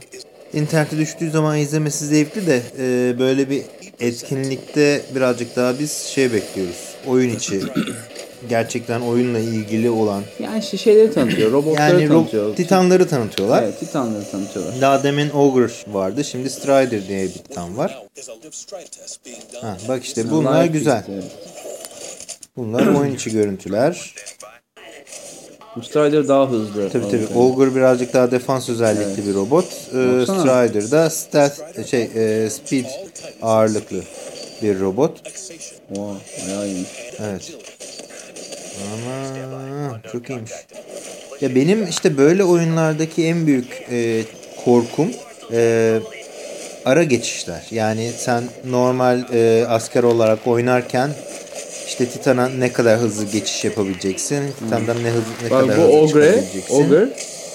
[SPEAKER 2] internete düştüğü zaman izlemesi zevkli de e, böyle bir etkinlikte birazcık daha biz şey bekliyoruz. Oyun içi gerçekten oyunla ilgili olan
[SPEAKER 1] Yani işte şeyleri tanıtıyor, robotları
[SPEAKER 2] yani
[SPEAKER 1] tanıtıyor.
[SPEAKER 2] Titanları tanıtıyorlar.
[SPEAKER 1] Evet, Titanları tanıtıyorlar.
[SPEAKER 2] Daha demin Ogre vardı. Şimdi Strider diye bir Titan var. Ha, bak işte bunlar güzel.
[SPEAKER 1] işte, evet.
[SPEAKER 2] Bunlar oyun içi görüntüler.
[SPEAKER 1] Strider daha hızlı.
[SPEAKER 2] Tabii tabii.
[SPEAKER 1] Evet.
[SPEAKER 2] Ogre birazcık daha defans özellikli bir robot. Ee. Strider da stealth şey e, speed ağırlıklı bir robot.
[SPEAKER 1] Bayağı iyiymiş.
[SPEAKER 2] Evet. Ama çok iyiymiş. Ya benim işte böyle oyunlardaki en büyük e, korkum e, ara geçişler. Yani sen normal e, asker olarak oynarken işte Titan'a ne kadar hızlı geçiş yapabileceksin. Titan'dan ne hızlı ne
[SPEAKER 1] Bak
[SPEAKER 2] kadar
[SPEAKER 1] bu
[SPEAKER 2] hızlı
[SPEAKER 1] Ogre,
[SPEAKER 2] çıkabileceksin.
[SPEAKER 1] Ogre.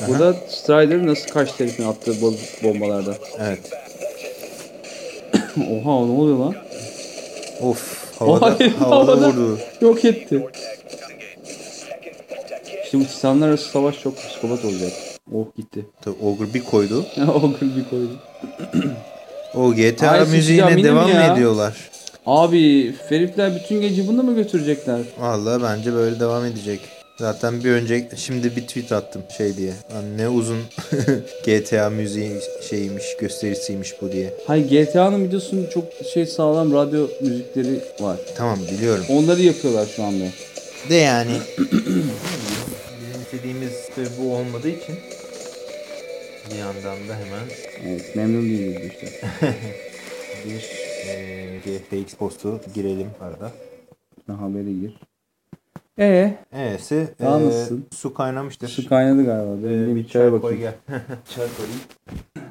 [SPEAKER 1] Burada Strider nasıl kaç herifin attığı bo- bombalarda.
[SPEAKER 2] Evet.
[SPEAKER 1] Oha ne oluyor lan?
[SPEAKER 2] Of. Havada,
[SPEAKER 1] Hayır,
[SPEAKER 2] havada,
[SPEAKER 1] havada.
[SPEAKER 2] vurdu.
[SPEAKER 1] Yok etti. İşte bu titanlar arası savaş çok psikopat olacak. Oh gitti.
[SPEAKER 2] Tabii Ogre bir koydu.
[SPEAKER 1] Ogre bir koydu.
[SPEAKER 2] O GTA
[SPEAKER 1] Ay,
[SPEAKER 2] müziğine devam mı
[SPEAKER 1] ya?
[SPEAKER 2] ediyorlar?
[SPEAKER 1] Abi herifler bütün gece bunu mu götürecekler?
[SPEAKER 2] Vallahi bence böyle devam edecek. Zaten bir önce şimdi bir tweet attım şey diye. Lan ne uzun GTA müziği şeymiş gösterisiymiş bu diye.
[SPEAKER 1] Hayır GTA'nın videosunun çok şey sağlam radyo müzikleri var.
[SPEAKER 2] Tamam biliyorum.
[SPEAKER 1] Onları yapıyorlar şu anda.
[SPEAKER 2] De yani bizim istediğimiz de bu olmadığı için bir yandan da hemen
[SPEAKER 1] Evet memnun değiliz işte.
[SPEAKER 2] bir e, GFX postu girelim arada.
[SPEAKER 1] Sen habere gir. Ee,
[SPEAKER 2] E'si
[SPEAKER 1] Daha
[SPEAKER 2] e,
[SPEAKER 1] nasılsın?
[SPEAKER 2] su kaynamıştır.
[SPEAKER 1] su kaynadı galiba. Ben
[SPEAKER 2] Ee,
[SPEAKER 1] bir,
[SPEAKER 2] çay koy
[SPEAKER 1] bakayım.
[SPEAKER 2] gel. çay koyayım.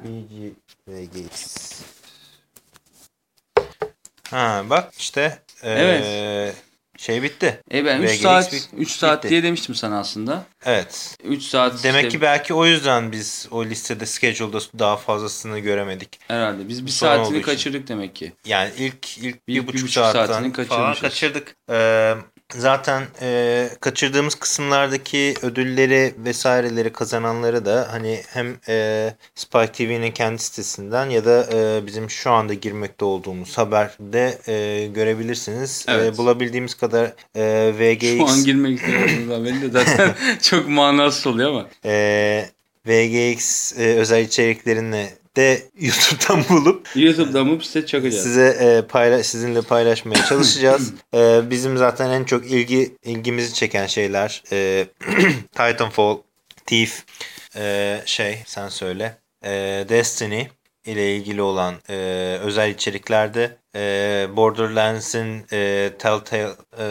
[SPEAKER 2] BG ve Gates. Ha bak işte e,
[SPEAKER 1] Evet.
[SPEAKER 2] Şey bitti.
[SPEAKER 1] E ben 3
[SPEAKER 2] VGX
[SPEAKER 1] saat
[SPEAKER 2] bit-
[SPEAKER 1] 3 saat
[SPEAKER 2] bitti.
[SPEAKER 1] diye demiştim sana aslında.
[SPEAKER 2] Evet.
[SPEAKER 1] 3 saat
[SPEAKER 2] Demek
[SPEAKER 1] işte-
[SPEAKER 2] ki belki o yüzden biz o listede schedule'da daha fazlasını göremedik.
[SPEAKER 1] herhalde biz bir
[SPEAKER 2] olduğu
[SPEAKER 1] saatini
[SPEAKER 2] için.
[SPEAKER 1] kaçırdık demek ki.
[SPEAKER 2] Yani ilk ilk bir,
[SPEAKER 1] Bir- bir
[SPEAKER 2] buçuk,
[SPEAKER 1] buçuk saatini
[SPEAKER 2] falan
[SPEAKER 1] kaçırmışız.
[SPEAKER 2] kaçırdık. Ee, zaten e, kaçırdığımız kısımlardaki ödülleri vesaireleri kazananları da hani hem e, Spike TV'nin kendi sitesinden ya da e, bizim şu anda girmekte olduğumuz haberde e, görebilirsiniz.
[SPEAKER 1] Evet.
[SPEAKER 2] E, bulabildiğimiz kadar e, VGX
[SPEAKER 1] Şu an girmek istemiyorum beni de zaten çok manasız oluyor ama.
[SPEAKER 2] e, VGX e, özel içeriklerini de YouTube'dan bulup
[SPEAKER 1] YouTube'da mı size çakacağız.
[SPEAKER 2] size e, payla sizinle paylaşmaya çalışacağız. E, bizim zaten en çok ilgi ilgimizi çeken şeyler e, Titanfall, Thief, e, şey sen söyle, e, Destiny ile ilgili olan e, özel içeriklerde e, Borderlands'in e, Telltale e,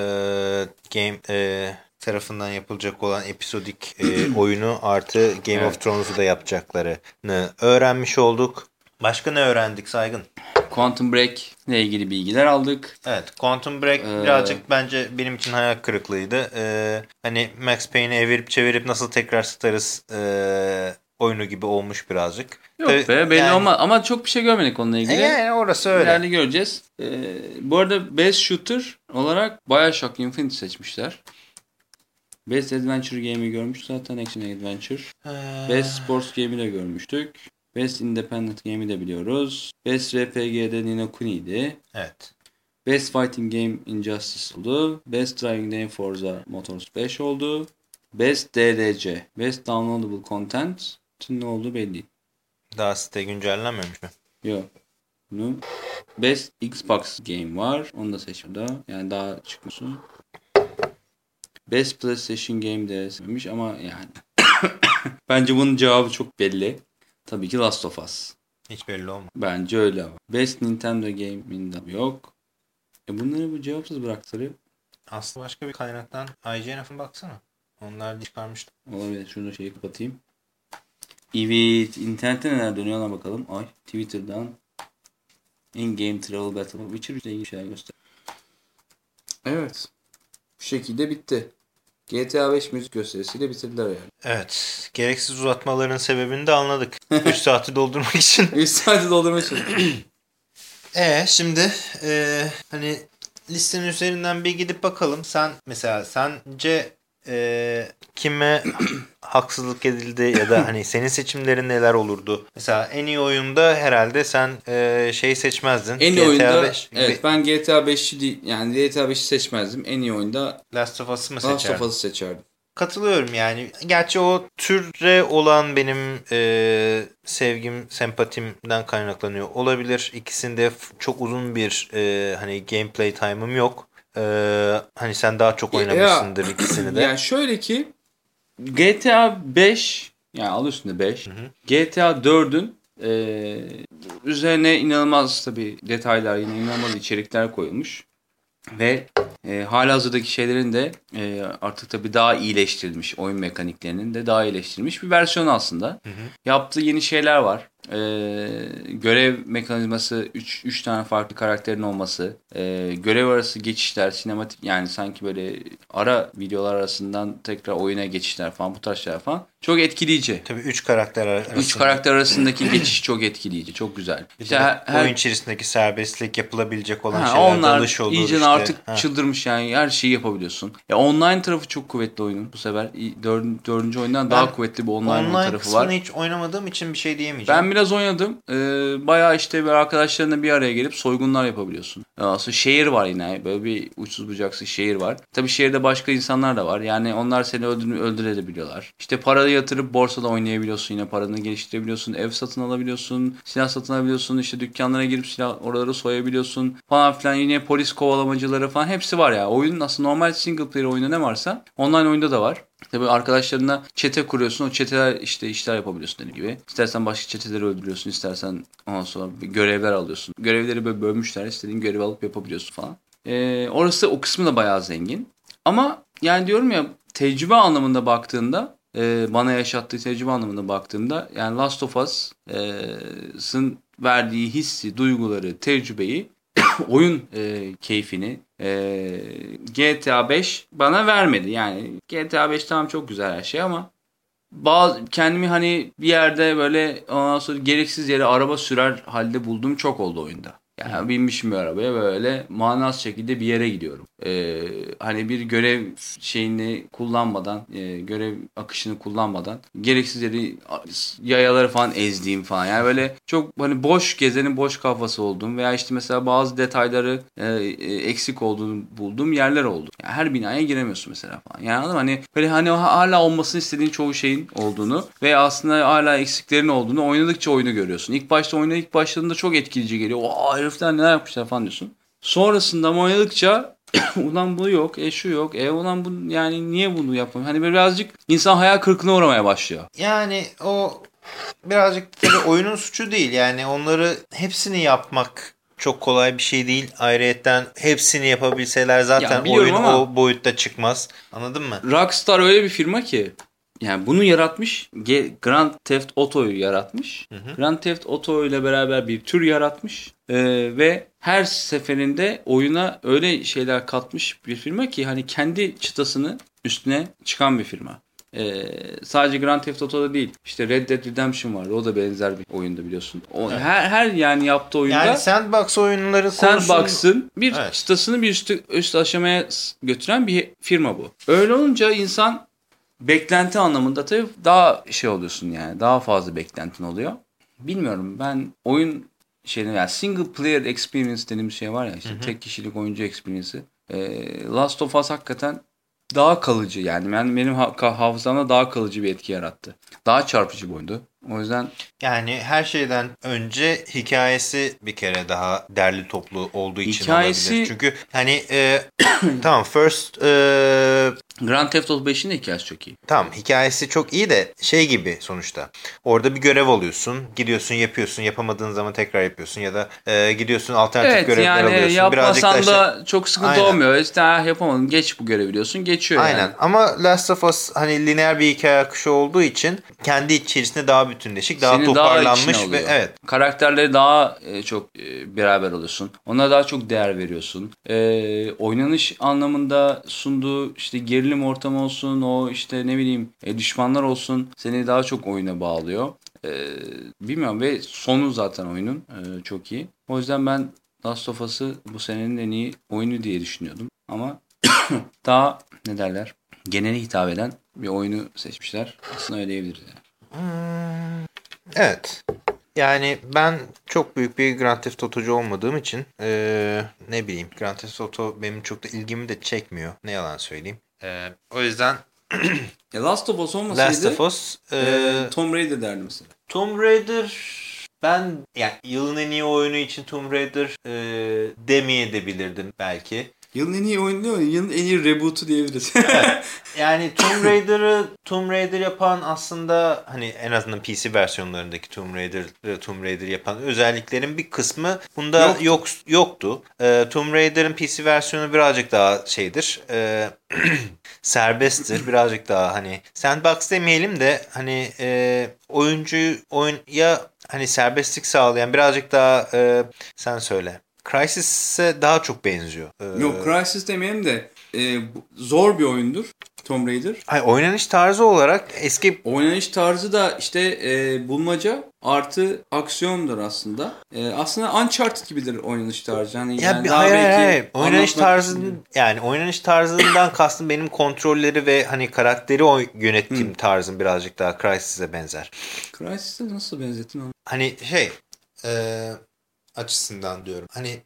[SPEAKER 2] Game e, tarafından yapılacak olan episodik e, oyunu artı Game of
[SPEAKER 1] Evet.
[SPEAKER 2] Thrones'u da yapacaklarını öğrenmiş olduk. Başka ne öğrendik Saygın?
[SPEAKER 1] Quantum Break ile ilgili bilgiler aldık.
[SPEAKER 2] Evet, Quantum Break
[SPEAKER 1] Ee,
[SPEAKER 2] birazcık bence benim için hayal kırıklığıydı. Ee, hani Max Payne'i evirip çevirip nasıl tekrar satarız ee, oyunu gibi olmuş birazcık.
[SPEAKER 1] Yok
[SPEAKER 2] Tabii
[SPEAKER 1] be belli
[SPEAKER 2] yani-
[SPEAKER 1] olmaz ama çok bir şey görmedik onunla
[SPEAKER 2] E
[SPEAKER 1] ilgili.
[SPEAKER 2] yani orası öyle.
[SPEAKER 1] İleride göreceğiz. Ee, bu arada Best Shooter olarak Bioshock Infinite seçmişler. Best Adventure Game'i görmüş zaten Action Adventure.
[SPEAKER 2] Ee,
[SPEAKER 1] Best Sports Game'i de görmüştük. Best Independent Game'i de biliyoruz. Best RPG'de Nino Kuni'ydi.
[SPEAKER 2] Evet.
[SPEAKER 1] Best Fighting Game Injustice oldu. Best Driving Game Forza Motors 5 oldu. Best DDC. Best Downloadable Content. Ne oldu belli.
[SPEAKER 2] Daha site güncellenmemiş mi?
[SPEAKER 1] Yok. Bunu Best Xbox Game var. Onu da seç burada. Yani daha çıkmışsın. Best PlayStation Game de seçmemiş ama yani. Bence bunun cevabı çok belli. Tabii ki Last of Us.
[SPEAKER 2] Hiç belli olmadı.
[SPEAKER 1] Bence öyle ama. Best Nintendo Game'inde yok. E bunları bu cevapsız bıraktıları
[SPEAKER 2] Aslında başka bir kaynaktan IGNF'e baksana. Onlar çıkarmıştı.
[SPEAKER 1] olabilir. Şunu şeyi kapatayım. Evet. internette neler dönüyor ona bakalım. Ay Twitter'dan In-game travel battle. Witcher 3 ile ilgili şeyler göster. Evet. Bu şekilde bitti. GTA 5 müzik gösterisiyle bitirdiler yani.
[SPEAKER 2] Evet. Gereksiz uzatmaların sebebini de anladık. 3 saati doldurmak için.
[SPEAKER 1] 3 saati doldurmaya çalışıyorum.
[SPEAKER 2] E şimdi e, hani listenin üzerinden bir gidip bakalım. Sen mesela sence e, kime haksızlık edildi ya da hani senin seçimlerin neler olurdu? Mesela en iyi oyunda herhalde sen e, şey seçmezdin.
[SPEAKER 1] en iyi
[SPEAKER 2] GTA
[SPEAKER 1] oyunda
[SPEAKER 2] 5 gibi.
[SPEAKER 1] evet ben GTA 5'i değil yani GTA 5'i seçmezdim. En iyi oyunda
[SPEAKER 2] Last of Us'ı mı
[SPEAKER 1] Last
[SPEAKER 2] seçerdin?
[SPEAKER 1] of Us'ı seçerdim.
[SPEAKER 2] Katılıyorum yani. Gerçi o türe olan benim e, sevgim, sempatimden kaynaklanıyor olabilir. İkisinde çok uzun bir e, hani gameplay time'ım yok. E, hani sen daha çok
[SPEAKER 1] Ya-
[SPEAKER 2] oynamışsındır ikisini de.
[SPEAKER 1] Yani şöyle ki GTA 5 yani al üstünde 5. GTA 4'ün e, üzerine inanılmaz tabi detaylar yine inanılmaz içerikler koyulmuş. Ve e, halihazırdaki şeylerin de e, artık tabi daha iyileştirilmiş oyun mekaniklerinin de daha iyileştirilmiş bir versiyon aslında. Yaptığı yeni şeyler var. E, görev mekanizması 3 tane farklı karakterin olması, e, görev arası geçişler, sinematik yani sanki böyle ara videolar arasından tekrar oyuna geçişler falan bu tarz şeyler falan çok etkileyici.
[SPEAKER 2] Tabii üç karakter arasında.
[SPEAKER 1] Üç karakter arasındaki geçiş çok etkileyici, çok güzel.
[SPEAKER 2] Bir
[SPEAKER 1] İşte her- her-
[SPEAKER 2] oyun içerisindeki serbestlik yapılabilecek olan
[SPEAKER 1] Ha,
[SPEAKER 2] şeyler
[SPEAKER 1] onlar
[SPEAKER 2] dalış olur
[SPEAKER 1] iyice
[SPEAKER 2] işte.
[SPEAKER 1] artık
[SPEAKER 2] Ha.
[SPEAKER 1] çıldırmış yani her şeyi yapabiliyorsun. Ya online tarafı çok kuvvetli oyunun bu sefer. Dördüncü, oyundan daha
[SPEAKER 2] Ben
[SPEAKER 1] kuvvetli bir online,
[SPEAKER 2] Online
[SPEAKER 1] tarafı
[SPEAKER 2] kısmını
[SPEAKER 1] var.
[SPEAKER 2] hiç oynamadığım için bir şey diyemeyeceğim.
[SPEAKER 1] Ben biraz oynadım. Ee, bayağı işte böyle arkadaşlarına bir araya gelip soygunlar yapabiliyorsun. Aslında şehir var yine. Böyle bir uçsuz bucaksız şehir var. Tabii şehirde başka insanlar da var. Yani onlar seni öldür öldürebiliyorlar. İşte parayı yatırıp borsada oynayabiliyorsun. Yine paranı geliştirebiliyorsun. Ev satın alabiliyorsun. Silah satın alabiliyorsun. İşte dükkanlara girip silah oraları soyabiliyorsun. Falan filan. Yine polis kovalamacıları falan hepsi var ya. Oyunun aslında normal single player oyunda ne varsa online oyunda da var. Tabii arkadaşlarına çete kuruyorsun. O çeteler işte işler yapabiliyorsun dediğim gibi. İstersen başka çeteleri öldürüyorsun. istersen ondan sonra görevler alıyorsun. Görevleri böyle bölmüşler. İstediğin görevi alıp yapabiliyorsun falan. Ee, orası o kısmı da bayağı zengin. Ama yani diyorum ya tecrübe anlamında baktığında e, bana yaşattığı tecrübe anlamında baktığımda yani Last of Us'ın verdiği hissi, duyguları, tecrübeyi oyun e, keyfini e, GTA 5 bana vermedi. Yani GTA 5 tamam çok güzel her şey ama bazı kendimi hani bir yerde böyle ondan sonra gereksiz yere araba sürer halde buldum çok oldu oyunda. Yani binmişim bir arabaya böyle manasız şekilde bir yere gidiyorum. Ee, hani bir görev şeyini kullanmadan, e, görev akışını kullanmadan gereksiz yere yayaları falan ezdiğim falan. Yani böyle çok hani boş gezenin boş kafası olduğum veya işte mesela bazı detayları e, e, eksik olduğunu bulduğum yerler oldu. Yani her binaya giremiyorsun mesela falan. Yani anladın mı? Hani böyle hani hala olmasını istediğin çoğu şeyin olduğunu ve aslında hala eksiklerin olduğunu oynadıkça oyunu görüyorsun. İlk başta oyuna ilk başladığında çok etkileyici geliyor. Aa herifler neler yapmışlar falan diyorsun. Sonrasında oynadıkça ulan bu yok, e şu yok, e ulan bu yani niye bunu yapmıyor? Hani birazcık insan hayal kırıklığına uğramaya başlıyor.
[SPEAKER 2] Yani o birazcık tabii oyunun suçu değil. Yani onları hepsini yapmak çok kolay bir şey değil. Ayrıyetten hepsini yapabilseler zaten oyun o boyutta çıkmaz. Anladın mı?
[SPEAKER 1] Rockstar öyle bir firma ki yani bunu yaratmış. Grand Theft Auto'yu yaratmış. Grand Theft Auto ile beraber bir tür yaratmış. Ee, ve her seferinde oyuna öyle şeyler katmış bir firma ki hani kendi çıtasını üstüne çıkan bir firma. Ee, sadece Grand Theft Auto'da değil. İşte Red Dead Redemption vardı. O da benzer bir oyunda biliyorsun. O, her, her yani yaptığı oyunda
[SPEAKER 2] Yani sandbox oyunları
[SPEAKER 1] Sandbox'ın bir
[SPEAKER 2] Evet.
[SPEAKER 1] çıtasını bir üst, üst aşamaya götüren bir firma bu. Öyle olunca insan beklenti anlamında tabii daha şey oluyorsun yani. Daha fazla beklentin oluyor. Bilmiyorum ben oyun şeyini yani single player experience dediğim şey var ya işte tek kişilik oyuncu experience'i. Ee, Last of Us hakikaten daha kalıcı yani ben benim ha- hafızamda daha kalıcı bir etki yarattı. Daha çarpıcı bir oyundu. O yüzden
[SPEAKER 2] Yani her şeyden önce hikayesi bir kere daha derli toplu olduğu için
[SPEAKER 1] Hikayesi-
[SPEAKER 2] olabilir. Çünkü hani e, tamam first e,
[SPEAKER 1] Grand Theft Auto 5'in de hikayesi çok iyi.
[SPEAKER 2] tamam hikayesi çok iyi de şey gibi sonuçta. Orada bir görev alıyorsun. Gidiyorsun yapıyorsun. Yapamadığın zaman tekrar yapıyorsun. Ya da e, gidiyorsun alternatif
[SPEAKER 1] Evet
[SPEAKER 2] görevler
[SPEAKER 1] yani
[SPEAKER 2] alıyorsun.
[SPEAKER 1] yapmasan
[SPEAKER 2] işte-
[SPEAKER 1] da çok sıkıntı
[SPEAKER 2] Aynen.
[SPEAKER 1] olmuyor. İşte "Ah, yapamadım geç bu görevi diyorsun geçiyor
[SPEAKER 2] Aynen
[SPEAKER 1] yani.
[SPEAKER 2] ama Last of Us hani lineer bir hikaye akışı olduğu için kendi içerisinde daha bütünleşik, daha
[SPEAKER 1] Seni daha
[SPEAKER 2] toparlanmış
[SPEAKER 1] içine
[SPEAKER 2] ve evet
[SPEAKER 1] Karakterleri daha e, çok e, beraber oluyorsun. Onlara daha çok değer veriyorsun. E, oynanış anlamında sunduğu işte gerilim ortamı olsun, o işte ne bileyim e, düşmanlar olsun seni daha çok oyuna bağlıyor. E, bilmiyorum ve sonu zaten oyunun e, çok iyi. O yüzden ben Last of Us'ı bu senenin en iyi oyunu diye düşünüyordum. Ama daha ne derler genele hitap eden bir oyunu seçmişler. Aslında öyle diyebiliriz yani.
[SPEAKER 2] Evet. Yani ben çok büyük bir Grand Theft Auto'cu olmadığım için eee, ne bileyim Grand Theft Auto benim çok da ilgimi de çekmiyor. Ne yalan söyleyeyim. Eee, o yüzden
[SPEAKER 1] E, Last of Us olmasaydı
[SPEAKER 2] Last of Us
[SPEAKER 1] e,
[SPEAKER 2] eee,
[SPEAKER 1] Tomb Raider derdim mesela.
[SPEAKER 2] Tomb Raider ben yani yılın en iyi oyunu için Tomb Raider eee demeyebilirdim belki.
[SPEAKER 1] Yılın en iyi oyunu değil mi? Yılın en iyi reboot'u diyebiliriz.
[SPEAKER 2] Yani Tomb Raider'ı Tomb Raider yapan aslında hani en azından PC versiyonlarındaki Tomb Raider Tomb Raider yapan özelliklerin bir kısmı bunda
[SPEAKER 1] Yoktu.
[SPEAKER 2] yok yoktu. Ee, Tomb Raider'ın PC versiyonu birazcık daha şeydir. e, serbesttir. Birazcık daha hani sandbox demeyelim de hani e, oyuncu oyun ya hani serbestlik sağlayan birazcık daha e, sen söyle. Crysis'e daha çok benziyor. Ee,
[SPEAKER 1] Yok Crysis demeyelim de e, zor bir oyundur Tomb Raider.
[SPEAKER 2] Ay, oynanış tarzı olarak eski
[SPEAKER 1] Oynanış tarzı da işte e, bulmaca artı aksiyondur aslında. E, aslında Uncharted gibidir oynanış tarzı. Yani,
[SPEAKER 2] Ya
[SPEAKER 1] yani
[SPEAKER 2] bir,
[SPEAKER 1] daha
[SPEAKER 2] hayır, hayır,
[SPEAKER 1] belki
[SPEAKER 2] hayır. Oynanış tarzı yani oynanış tarzından kastım benim kontrolleri ve hani karakteri yönettiğim tarzım birazcık daha Crysis'e benzer.
[SPEAKER 1] Crysis'e nasıl benzettin onu?
[SPEAKER 2] Hani şey e, açısından diyorum. Hani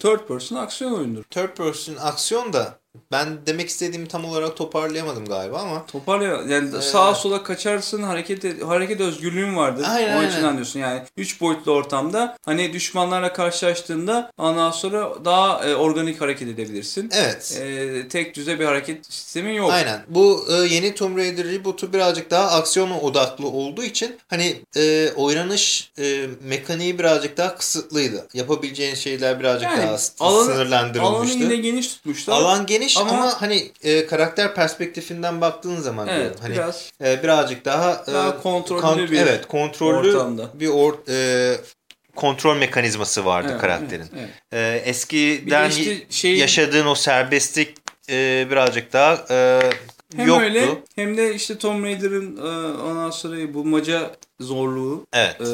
[SPEAKER 1] Third person aksiyon oyundur.
[SPEAKER 2] third person aksiyon da ben demek istediğimi tam olarak toparlayamadım galiba ama
[SPEAKER 1] Toparlıyor. Yani sağa sola kaçarsın hareket hareket özgürlüğün vardır.
[SPEAKER 2] Aynen,
[SPEAKER 1] o açıdan diyorsun yani. Üç boyutlu ortamda hani düşmanlarla karşılaştığında ondan sonra daha e, organik hareket edebilirsin.
[SPEAKER 2] evet.
[SPEAKER 1] E, tek düze bir hareket sistemin yok.
[SPEAKER 2] Aynen. Bu e, yeni Tomb Raider reboot'u birazcık daha aksiyona odaklı olduğu için hani e, oynanış e, mekaniği birazcık daha kısıtlıydı. Yapabileceğin şeyler birazcık
[SPEAKER 1] Yani
[SPEAKER 2] daha
[SPEAKER 1] alanı- Alanı
[SPEAKER 2] sınırlandırılmıştı.
[SPEAKER 1] yine geniş tutmuşlar.
[SPEAKER 2] Alan geniş ama,
[SPEAKER 1] Ama-
[SPEAKER 2] hani e, karakter perspektifinden baktığın zaman
[SPEAKER 1] Evet,
[SPEAKER 2] diyorum. Hani
[SPEAKER 1] biraz
[SPEAKER 2] e, birazcık daha e,
[SPEAKER 1] Daha kontrollü
[SPEAKER 2] kont-
[SPEAKER 1] bir
[SPEAKER 2] evet, kontrollü
[SPEAKER 1] ortamda.
[SPEAKER 2] bir or, e, kontrol mekanizması vardı
[SPEAKER 1] Evet,
[SPEAKER 2] karakterin.
[SPEAKER 1] evet, evet.
[SPEAKER 2] E, eskiden
[SPEAKER 1] işte şey
[SPEAKER 2] yaşadığın o serbestlik e, birazcık daha e,
[SPEAKER 1] hem
[SPEAKER 2] yoktu.
[SPEAKER 1] öyle hem de işte Tomb Raider'ın e, ondan sonra bulmaca zorluğu.
[SPEAKER 2] Evet.
[SPEAKER 1] e,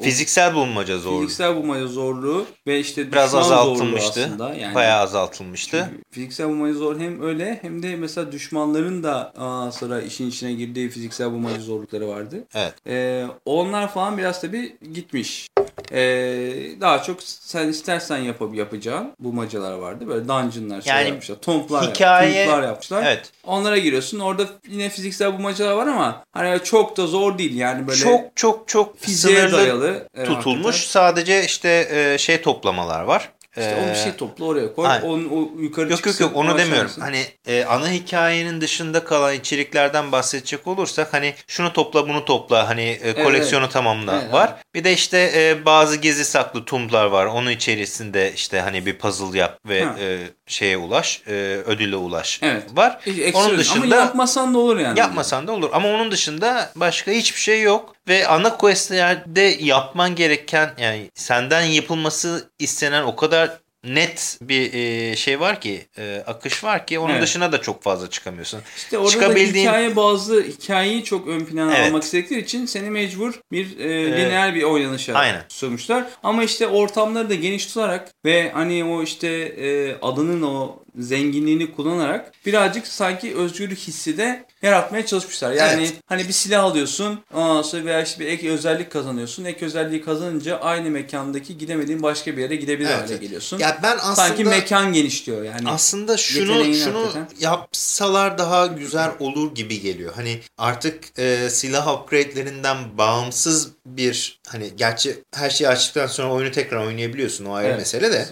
[SPEAKER 1] o
[SPEAKER 2] Fiziksel bulmaca zor.
[SPEAKER 1] Fiziksel bulmaca zorluğu ve işte
[SPEAKER 2] Biraz
[SPEAKER 1] zorluğu
[SPEAKER 2] azaltılmıştı.
[SPEAKER 1] aslında. Yani
[SPEAKER 2] Bayağı azaltılmıştı.
[SPEAKER 1] Fiziksel bulmaca zor hem öyle hem de mesela düşmanların da ondan sonra işin içine girdiği fiziksel bulmaca zorlukları vardı.
[SPEAKER 2] Evet.
[SPEAKER 1] Ee, onlar falan biraz tabii gitmiş. Ee, daha çok sen istersen yapıp yapacağın bulmacalar vardı. Böyle dungeonlar şeyler
[SPEAKER 2] Yani
[SPEAKER 1] yapmışlar. Tomplar,
[SPEAKER 2] hikaye-
[SPEAKER 1] tomplar yapmışlar.
[SPEAKER 2] Evet.
[SPEAKER 1] Onlara giriyorsun. Orada yine fiziksel bulmacalar var ama hani çok da zor değil. Yani böyle
[SPEAKER 2] Çok çok çok
[SPEAKER 1] fiziğe dayalı. e,
[SPEAKER 2] tutulmuş.
[SPEAKER 1] hakikaten.
[SPEAKER 2] Sadece işte e, şey toplamalar var.
[SPEAKER 1] İşte o bir
[SPEAKER 2] Ee,
[SPEAKER 1] şey topla oraya koy.
[SPEAKER 2] aynen.
[SPEAKER 1] Onun, o yukarı
[SPEAKER 2] Yok yok
[SPEAKER 1] çıksın,
[SPEAKER 2] yok onu demiyorum.
[SPEAKER 1] insin.
[SPEAKER 2] Hani e, ana hikayenin dışında kalan içeriklerden bahsedecek olursak hani şunu topla bunu topla hani e, koleksiyonu tamamla
[SPEAKER 1] Evet,
[SPEAKER 2] var. Bir de işte e, bazı gizli saklı tumblar var. Onun içerisinde işte hani bir puzzle yap ve
[SPEAKER 1] Ha.
[SPEAKER 2] e, şeye ulaş, e, ödüle ulaş
[SPEAKER 1] Evet.
[SPEAKER 2] var.
[SPEAKER 1] E,
[SPEAKER 2] Onun
[SPEAKER 1] Ama
[SPEAKER 2] dışında
[SPEAKER 1] yapmasan da olur yani.
[SPEAKER 2] Yapmasan da olur. Ama onun dışında başka hiçbir şey yok. Ve ana questlerde yapman gereken yani senden yapılması istenen o kadar net bir e, şey var ki e, akış var ki onun
[SPEAKER 1] Evet.
[SPEAKER 2] dışına da çok fazla çıkamıyorsun.
[SPEAKER 1] İşte orada
[SPEAKER 2] Çıkabildiğin-
[SPEAKER 1] hikaye bazı hikayeyi çok ön plana
[SPEAKER 2] Evet.
[SPEAKER 1] almak istedikleri için seni mecbur bir e, lineer bir oynanışa
[SPEAKER 2] Aynen.
[SPEAKER 1] sunmuşlar. Ama işte ortamları da geniş tutarak ve hani o işte e, adının o zenginliğini kullanarak birazcık sanki özgürlük hissi de yaratmaya çalışmışlar. Yani
[SPEAKER 2] Evet.
[SPEAKER 1] hani bir silah alıyorsun ondan sonra veya işte bir ek özellik kazanıyorsun. Ek özelliği kazanınca aynı mekandaki gidemediğin başka bir yere gidebilir
[SPEAKER 2] Evet,
[SPEAKER 1] hale
[SPEAKER 2] evet.
[SPEAKER 1] geliyorsun.
[SPEAKER 2] Ya ben aslında
[SPEAKER 1] sanki mekan genişliyor yani.
[SPEAKER 2] Aslında şunu şunu
[SPEAKER 1] hakikaten.
[SPEAKER 2] yapsalar daha güzel olur gibi geliyor. Hani artık e, silah upgrade'lerinden bağımsız bir hani gerçi her şeyi açtıktan sonra oyunu tekrar oynayabiliyorsun o ayrı
[SPEAKER 1] Evet.
[SPEAKER 2] mesele de.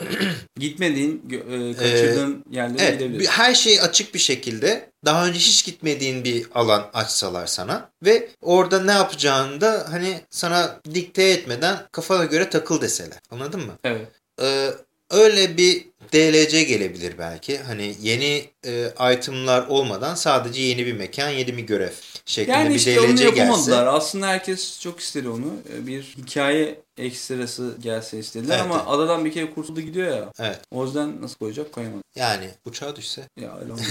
[SPEAKER 1] Gitmediğin, e, kaçırdığın yerlere
[SPEAKER 2] Evet,
[SPEAKER 1] gidebilirsin.
[SPEAKER 2] her şey açık bir şekilde daha önce hiç gitmediğin bir alan açsalar sana ve orada ne yapacağını da hani sana dikte etmeden kafana göre takıl deseler. Anladın mı?
[SPEAKER 1] Evet.
[SPEAKER 2] Ee, öyle bir DLC gelebilir belki. Hani yeni e, itemlar olmadan sadece yeni bir mekan, yeni bir görev şeklinde
[SPEAKER 1] Yani
[SPEAKER 2] bir
[SPEAKER 1] işte onu
[SPEAKER 2] DLC
[SPEAKER 1] yapamadılar.
[SPEAKER 2] gelse.
[SPEAKER 1] Aslında herkes çok istedi onu. Ee, Bir hikaye ekstrası gelse istediler
[SPEAKER 2] Evet,
[SPEAKER 1] ama
[SPEAKER 2] evet.
[SPEAKER 1] adadan bir kere kurtuldu gidiyor ya.
[SPEAKER 2] Evet.
[SPEAKER 1] O yüzden nasıl koyacak koyamadı.
[SPEAKER 2] Yani uçağa düşse.
[SPEAKER 1] Ya öyle olmuş.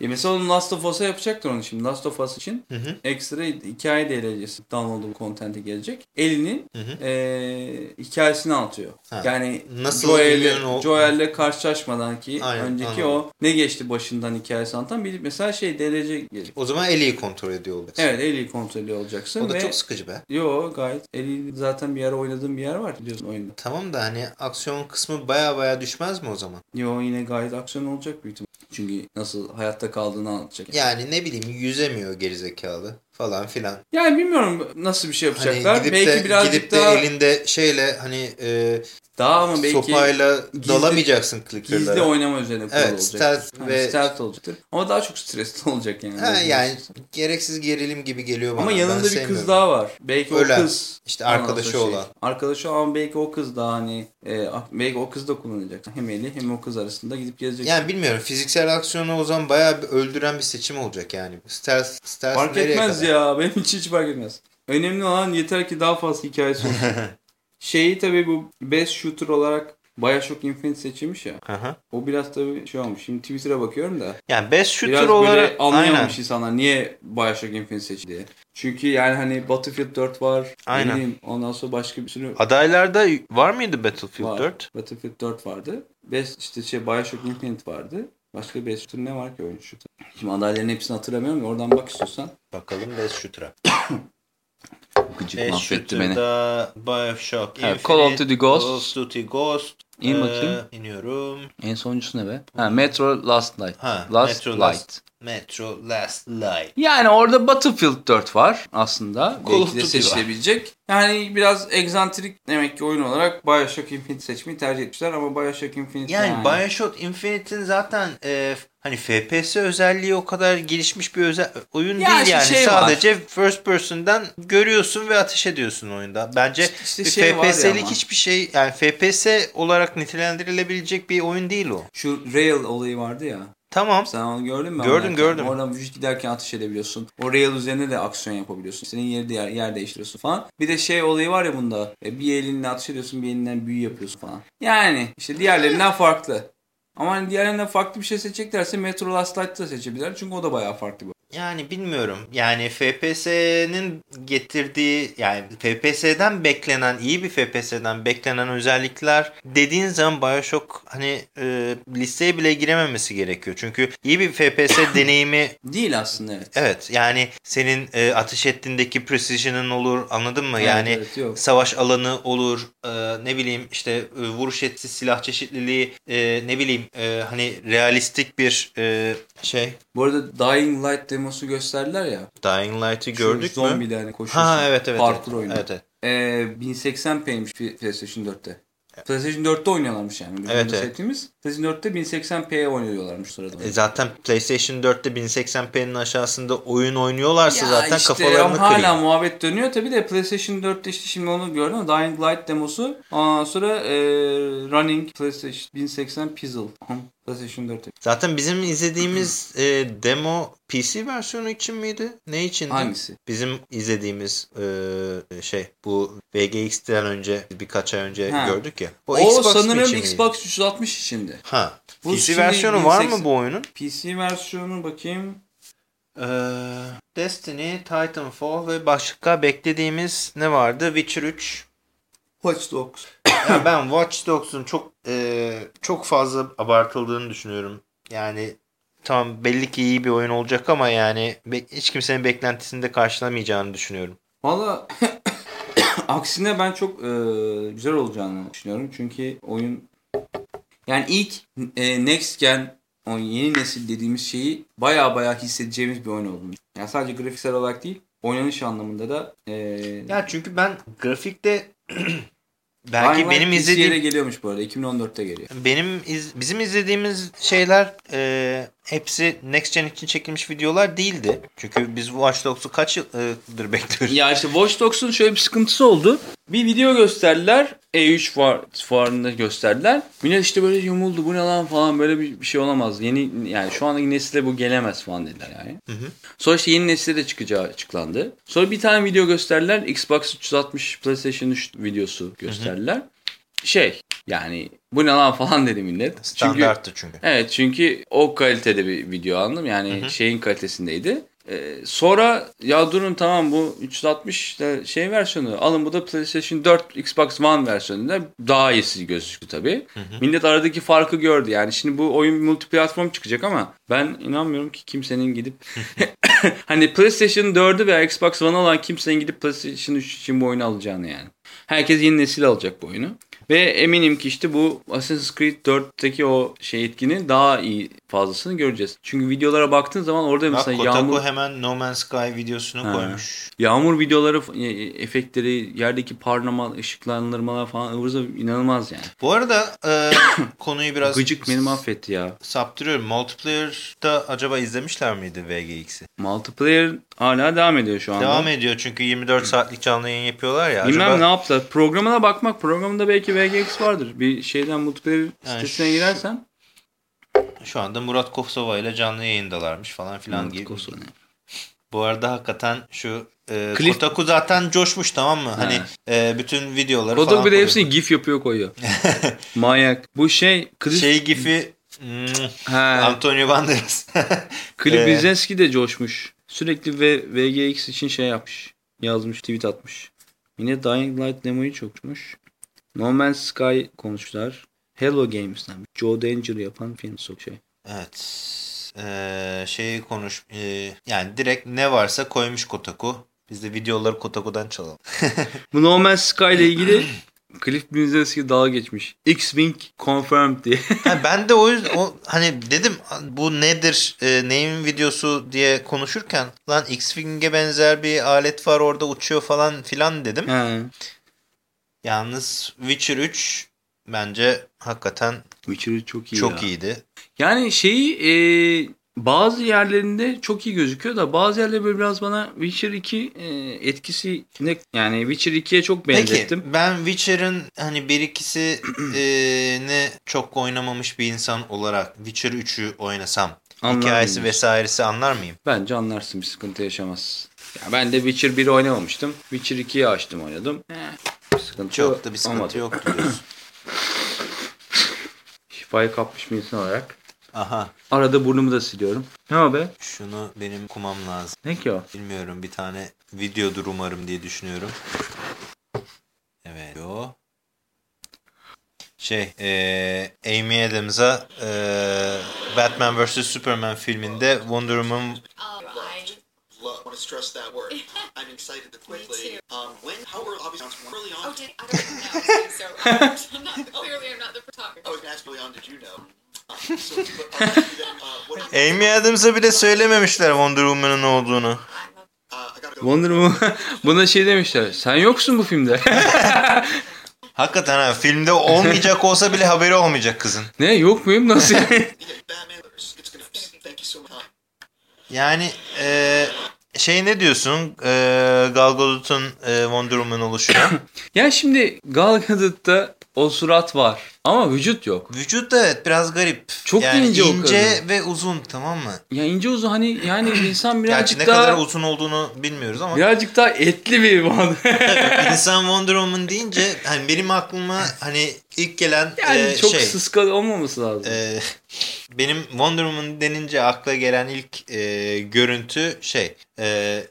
[SPEAKER 1] Ya mesela onu Last of Us'a yapacaktır onu şimdi. Last of Us için
[SPEAKER 2] Hı hı.
[SPEAKER 1] ekstra hikaye DLC'si downloadable content'e gelecek. Elinin
[SPEAKER 2] Hı hı.
[SPEAKER 1] eee, hikayesini anlatıyor.
[SPEAKER 2] Ha.
[SPEAKER 1] Yani
[SPEAKER 2] Nasıl
[SPEAKER 1] Joel'le,
[SPEAKER 2] o-
[SPEAKER 1] Joel'le karşılaşmadan ki
[SPEAKER 2] Aynen,
[SPEAKER 1] önceki
[SPEAKER 2] anladım.
[SPEAKER 1] o ne geçti başından hikayesi anlatan bir mesela şey DLC gelecek.
[SPEAKER 2] O zaman Ellie'yi kontrol ediyor olacaksın.
[SPEAKER 1] Evet Ellie kontrolü olacaksın
[SPEAKER 2] O da
[SPEAKER 1] ve
[SPEAKER 2] çok sıkıcı be.
[SPEAKER 1] Yo gayet Ellie zaten bir ara oynadığım bir yer var biliyorsun oyunda.
[SPEAKER 2] Tamam da hani aksiyon kısmı baya baya düşmez mi o zaman?
[SPEAKER 1] Yo yine gayet aksiyon olacak büyük ihtimal. Çünkü nasıl hayatta kaldığını anlatacak.
[SPEAKER 2] Yani ne bileyim yüzemiyor gerizekalı falan filan.
[SPEAKER 1] Yani bilmiyorum nasıl bir şey
[SPEAKER 2] Hani
[SPEAKER 1] yapacaklar.
[SPEAKER 2] gidip
[SPEAKER 1] belki
[SPEAKER 2] de,
[SPEAKER 1] birazcık
[SPEAKER 2] gidip de
[SPEAKER 1] daha
[SPEAKER 2] elinde şeyle hani e,
[SPEAKER 1] daha ama belki
[SPEAKER 2] sopayla
[SPEAKER 1] gizli-
[SPEAKER 2] dalamayacaksın
[SPEAKER 1] gizli
[SPEAKER 2] clicker'lara.
[SPEAKER 1] oynama üzerine kurulu
[SPEAKER 2] Evet,
[SPEAKER 1] olacak.
[SPEAKER 2] stealth ve-
[SPEAKER 1] stealth olacaktır. Ama daha çok stresli olacak yani.
[SPEAKER 2] Ha, yani gereksiz gerilim gibi geliyor bana.
[SPEAKER 1] Ama
[SPEAKER 2] Ben
[SPEAKER 1] yanında bir
[SPEAKER 2] sevmiyorum.
[SPEAKER 1] kız daha var. Belki
[SPEAKER 2] Ölen.
[SPEAKER 1] o kız.
[SPEAKER 2] İşte arkadaşı
[SPEAKER 1] şey,
[SPEAKER 2] olan.
[SPEAKER 1] Arkadaşı ama belki o kız da hani e, belki o kız da kullanacak. Hem Eli hem o kız arasında gidip gezecek.
[SPEAKER 2] Yani bilmiyorum fiziksel aksiyonu o zaman bayağı bir öldüren bir seçim olacak yani. Stealth, stealth
[SPEAKER 1] fark etmez
[SPEAKER 2] kadar?
[SPEAKER 1] Ya. Benim için hiç fark etmez. Önemli olan yeter ki daha fazla hikayesi olsun. Şeyi tabii bu best shooter olarak Bioshock Infinite seçilmiş ya.
[SPEAKER 2] Hı.
[SPEAKER 1] O biraz tabii şey olmuş. Şimdi Twitter'a bakıyorum da.
[SPEAKER 2] Yani best shooter
[SPEAKER 1] Biraz
[SPEAKER 2] olarak
[SPEAKER 1] böyle anlayamamış
[SPEAKER 2] aynen.
[SPEAKER 1] insanlar niye Bioshock Infinite seçildi. Çünkü yani hani Battlefield 4 var.
[SPEAKER 2] Aynen.
[SPEAKER 1] ne bileyim, Ondan sonra başka bir sürü
[SPEAKER 2] Adaylarda var mıydı Battlefield
[SPEAKER 1] var.
[SPEAKER 2] 4?
[SPEAKER 1] Battlefield 4 vardı. Best işte şey Bioshock Infinite vardı. Başka best shooter ne var ki oyun shooter? Şimdi adayların hepsini hatırlamıyorum ya oradan bak istiyorsan.
[SPEAKER 2] Bakalım best shooter'a.
[SPEAKER 1] Gıcık
[SPEAKER 2] Best shooter'da Bioshock
[SPEAKER 1] Evet, Call of Duty Ghost.
[SPEAKER 2] Call of Duty Ghost.
[SPEAKER 1] İn
[SPEAKER 2] Ee,
[SPEAKER 1] bakayım.
[SPEAKER 2] iniyorum.
[SPEAKER 1] En sonuncusu ne be? Ha, Metro Last Light.
[SPEAKER 2] Ha,
[SPEAKER 1] Last
[SPEAKER 2] Metro
[SPEAKER 1] Light.
[SPEAKER 2] Last, Metro Last Light.
[SPEAKER 1] Yani orada Battlefield 4 var aslında.
[SPEAKER 2] Call
[SPEAKER 1] Belki de
[SPEAKER 2] var.
[SPEAKER 1] seçilebilecek. Yani biraz egzantrik demek ki oyun olarak Bioshock Infinite seçmeyi tercih etmişler ama Bioshock Infinite
[SPEAKER 2] Yani Bioshock Infinite'in zaten e, hani FPS özelliği o kadar gelişmiş bir özel oyun
[SPEAKER 1] Ya
[SPEAKER 2] değil
[SPEAKER 1] işte
[SPEAKER 2] yani.
[SPEAKER 1] şey var.
[SPEAKER 2] Sadece first person'dan görüyorsun ve ateş ediyorsun oyunda. Bence
[SPEAKER 1] İşte- şey var
[SPEAKER 2] FPS'lik hiçbir şey yani FPS olarak nitelendirilebilecek bir oyun değil o.
[SPEAKER 1] Şu rail olayı vardı ya.
[SPEAKER 2] Tamam.
[SPEAKER 1] Sen onu gördün mü?
[SPEAKER 2] Gördüm,
[SPEAKER 1] oynarken?
[SPEAKER 2] gördüm.
[SPEAKER 1] Oradan vücut giderken ateş edebiliyorsun. O rail üzerine de aksiyon yapabiliyorsun. Senin yeri yer, yer değiştiriyorsun falan. Bir de şey olayı var ya bunda. E, Bir elinle ateş ediyorsun bir elinden büyü yapıyorsun falan. Yani işte diğerlerinden farklı. Ama hani diğerlerinden farklı bir şey seçeceklerse Metro Last Light'ı da seçebilirler. Çünkü o da bayağı farklı bir
[SPEAKER 2] Yani bilmiyorum. Yani FPS'nin getirdiği yani FPS'den beklenen iyi bir FPS'den beklenen özellikler dediğin zaman BioShock hani e, listeye bile girememesi gerekiyor. Çünkü iyi bir FPS deneyimi
[SPEAKER 1] Değil aslında evet.
[SPEAKER 2] evet yani senin e, ateş ettiğindeki precision'ın olur anladın mı?
[SPEAKER 1] Evet,
[SPEAKER 2] yani
[SPEAKER 1] evet, yok.
[SPEAKER 2] savaş alanı olur e, ne bileyim işte e, vuruş etkisi silah çeşitliliği e, ne bileyim e, hani realistik bir e, şey
[SPEAKER 1] Bu arada Dying Light demosu gösterdiler ya.
[SPEAKER 2] Dying Light'ı gördük mü?
[SPEAKER 1] Zombilerle koşuyorsun.
[SPEAKER 2] Ha evet evet.
[SPEAKER 1] Parkur
[SPEAKER 2] evet.
[SPEAKER 1] oyunu.
[SPEAKER 2] Evet, evet.
[SPEAKER 1] Ee, 1080p'ymiş PlayStation 4'te. PlayStation 4'te oynuyorlarmış yani. Bizim
[SPEAKER 2] Evet,
[SPEAKER 1] evet. PlayStation 4'te 1080p'ye oynuyorlarmış sırada.
[SPEAKER 2] E zaten PlayStation 4'te 1080p'nin aşağısında oyun oynuyorlarsa zaten
[SPEAKER 1] işte
[SPEAKER 2] kafalarını
[SPEAKER 1] hala
[SPEAKER 2] kırıyor.
[SPEAKER 1] muhabbet dönüyor. Tabi de PlayStation 4'te işte şimdi onu gördüm. Dying Light demosu. Ondan sonra e, Running PlayStation 1080 Puzzle. PlayStation 4'te.
[SPEAKER 2] Zaten bizim izlediğimiz e, demo PC versiyonu için miydi? Ne içindi?
[SPEAKER 1] Hangisi?
[SPEAKER 2] Bizim izlediğimiz e, şey bu VGX'ten önce birkaç ay önce
[SPEAKER 1] Ha.
[SPEAKER 2] gördük ya.
[SPEAKER 1] O,
[SPEAKER 2] Xbox
[SPEAKER 1] sanırım
[SPEAKER 2] için miydi?
[SPEAKER 1] Xbox 360 içindi.
[SPEAKER 2] Ha.
[SPEAKER 1] Bu
[SPEAKER 2] PC versiyonu var mı
[SPEAKER 1] 1080
[SPEAKER 2] bu oyunun?
[SPEAKER 1] PC versiyonu bakayım.
[SPEAKER 2] Ee, Destiny, Titanfall ve başka beklediğimiz ne vardı? Witcher 3.
[SPEAKER 1] Watch Dogs.
[SPEAKER 2] Ya ben Watch Dogs'un çok e, çok fazla abartıldığını düşünüyorum. Yani tamam belli ki iyi bir oyun olacak ama yani hiç kimsenin beklentisini de karşılamayacağını düşünüyorum.
[SPEAKER 1] Valla aksine ben çok e, güzel olacağını düşünüyorum. Çünkü oyun yani ilk e, Next Gen o yeni nesil dediğimiz şeyi baya baya hissedeceğimiz bir oyun oldu. Yani sadece grafiksel olarak değil oynanış anlamında da e,
[SPEAKER 2] Ya çünkü ben grafikte belki
[SPEAKER 1] Light
[SPEAKER 2] benim izlediğim
[SPEAKER 1] geliyormuş bu arada 2014'te geliyor.
[SPEAKER 2] benim iz- bizim izlediğimiz şeyler e, hepsi Next Gen için çekilmiş videolar değildi. Çünkü biz Watch Dogs'u kaç yıldır bekliyoruz.
[SPEAKER 1] Ya işte Watch Dogs'un şöyle bir sıkıntısı oldu. Bir video gösterdiler. E3 fuar, fuarında gösterdiler. Millet işte böyle yumuldu bu ne lan falan böyle bir, bir şey olamaz. Yeni yani şu andaki nesile bu gelemez falan dediler yani. Sonra işte yeni nesile de çıkacağı açıklandı. Sonra bir tane video gösterdiler. Xbox 360 PlayStation 3 videosu gösterdiler. Şey yani bu ne lan falan dedi millet.
[SPEAKER 2] Standarttı çünkü.
[SPEAKER 1] Evet çünkü o kalitede bir video aldım. Yani şeyin kalitesindeydi. Ee, sonra ya durun tamam bu 360 da şey versiyonu alın bu da PlayStation 4 Xbox One versiyonunda daha iyisi gözüktü tabii. Millet aradaki farkı gördü. Yani şimdi bu oyun multiplatform çıkacak ama ben inanmıyorum ki kimsenin gidip hani PlayStation 4'ü veya Xbox One olan kimsenin gidip PlayStation 3 için bu oyunu alacağını yani. Herkes yeni nesil alacak bu oyunu. Ve eminim ki işte bu Assassin's Creed 4'teki o şey etkinin daha iyi fazlasını göreceğiz. Çünkü videolara baktığın zaman orada
[SPEAKER 2] Bak
[SPEAKER 1] mesela
[SPEAKER 2] Kotaku
[SPEAKER 1] yağmur,
[SPEAKER 2] hemen No Man's Sky videosunu
[SPEAKER 1] Ha.
[SPEAKER 2] koymuş.
[SPEAKER 1] yağmur videoları, e, efektleri, yerdeki parlama, ışıklandırmalar falan ıvır zıvır inanılmaz yani.
[SPEAKER 2] Bu arada e, konuyu biraz
[SPEAKER 1] Gıcık beni mahvetti ya.
[SPEAKER 2] saptırıyorum. Multiplayer'da acaba izlemişler miydi VGX'i?
[SPEAKER 1] Multiplayer hala devam ediyor şu anda.
[SPEAKER 2] Devam ediyor çünkü 24 saatlik canlı yayın yapıyorlar ya.
[SPEAKER 1] Bilmem
[SPEAKER 2] acaba
[SPEAKER 1] ne yaptılar. Programına bakmak. Programında belki VGX vardır. Bir şeyden multiplayer sitesine
[SPEAKER 2] şu-
[SPEAKER 1] girersen.
[SPEAKER 2] şu anda Murat Kosova ile canlı yayındalarmış falan filan
[SPEAKER 1] Murat
[SPEAKER 2] gibi.
[SPEAKER 1] Kosova ne?
[SPEAKER 2] Bu arada hakikaten şu e,
[SPEAKER 1] Cliff-
[SPEAKER 2] Kotaku zaten coşmuş tamam mı? Hani e, bütün videoları
[SPEAKER 1] Kodak
[SPEAKER 2] falan
[SPEAKER 1] bir de hepsini gif yapıyor koyuyor. Manyak. Bu şey Cliff,
[SPEAKER 2] Şey gifi hmm,
[SPEAKER 1] he,
[SPEAKER 2] Antonio Banderas.
[SPEAKER 1] Cliff
[SPEAKER 2] Ee,
[SPEAKER 1] Bleszinski de coşmuş. Sürekli ve VGX için şey yapmış. Yazmış, tweet atmış. Yine Dying Light demoyu çokmuş. No Man's Sky konuştular. Hello Games'ten. Joe Danger yapan film çok şey.
[SPEAKER 2] evet. Ee, şeyi konuş e, yani direkt ne varsa koymuş Kotaku. Biz de videoları Kotaku'dan çalalım.
[SPEAKER 1] Bu No Man's Sky ile ilgili Cliff Bleszinski dalga geçmiş. X-Wing confirmed diye.
[SPEAKER 2] Ha, ben de o yüzden o, hani dedim bu nedir e, neyin videosu diye konuşurken lan X-Wing'e benzer bir alet var orada uçuyor falan filan dedim.
[SPEAKER 1] He.
[SPEAKER 2] Yalnız Witcher 3 bence hakikaten
[SPEAKER 1] Witcher çok iyi
[SPEAKER 2] çok
[SPEAKER 1] ya.
[SPEAKER 2] iyiydi.
[SPEAKER 1] Yani şeyi e, bazı yerlerinde çok iyi gözüküyor da bazı yerlerde böyle biraz bana Witcher 2 e, etkisi ne yani Witcher 2'ye çok benzettim.
[SPEAKER 2] Peki ben Witcher'ın hani bir ikisi e, ne çok oynamamış bir insan olarak Witcher 3'ü oynasam
[SPEAKER 1] Anlar
[SPEAKER 2] hikayesi
[SPEAKER 1] mıyım?
[SPEAKER 2] vesairesi anlar mıyım?
[SPEAKER 1] Bence anlarsın bir sıkıntı yaşamaz. Ya ben de Witcher 1'i oynamamıştım. Witcher 2'yi açtım oynadım. Bir sıkıntı
[SPEAKER 2] Çok da bir sıkıntı
[SPEAKER 1] olmadı.
[SPEAKER 2] yoktu diyorsun.
[SPEAKER 1] Şifayı kapmış bir insan olarak.
[SPEAKER 2] Aha
[SPEAKER 1] Arada burnumu da siliyorum. Ne o be?
[SPEAKER 2] şunu benim kumam lazım.
[SPEAKER 1] Ne ki o?
[SPEAKER 2] Bilmiyorum bir tane videodur umarım diye düşünüyorum. Evet o. Şey eee Amy Adams'a eee, Batman vs. Superman filminde Wonder Woman
[SPEAKER 4] Oh, I
[SPEAKER 5] love, want to stress that word. I'm excited to quickly. Um, when, how early, obviously, early on.
[SPEAKER 4] oh, did, I don't know. So I'm not, clearly, I'm not the photographer.
[SPEAKER 5] I was going to ask early on, did you know? Um, so, but, uh, what
[SPEAKER 2] Amy Adams'a bile söylememişler Wonder Woman'ın olduğunu.
[SPEAKER 5] Uh.
[SPEAKER 1] Wonder Woman. Buna şey demişler. Sen yoksun bu filmde.
[SPEAKER 2] Hakikaten ha filmde olmayacak olsa bile haberi olmayacak kızın.
[SPEAKER 1] ne yok muyum? Nasıl yani?
[SPEAKER 2] Yani eee, şey ne diyorsun eee Gal Gadot'un eee, Wonder Woman oluşuna?
[SPEAKER 1] Ya şimdi Gal Gadot'ta o surat var. Ama vücut yok.
[SPEAKER 2] Vücut da evet biraz garip.
[SPEAKER 1] Çok
[SPEAKER 2] yani
[SPEAKER 1] ince o
[SPEAKER 2] ince
[SPEAKER 1] kadın.
[SPEAKER 2] ve uzun tamam mı?
[SPEAKER 1] Ya ince uzun hani yani insan
[SPEAKER 2] Gerçi
[SPEAKER 1] birazcık
[SPEAKER 2] ne
[SPEAKER 1] daha
[SPEAKER 2] kadar uzun olduğunu bilmiyoruz ama
[SPEAKER 1] birazcık daha etli bir man.
[SPEAKER 2] insan Wonder Woman deyince hani benim aklıma hani ilk gelen
[SPEAKER 1] yani
[SPEAKER 2] e,
[SPEAKER 1] çok
[SPEAKER 2] şey
[SPEAKER 1] sıska olmaması lazım.
[SPEAKER 2] e, benim Wonder Woman denince akla gelen ilk e, görüntü şey e,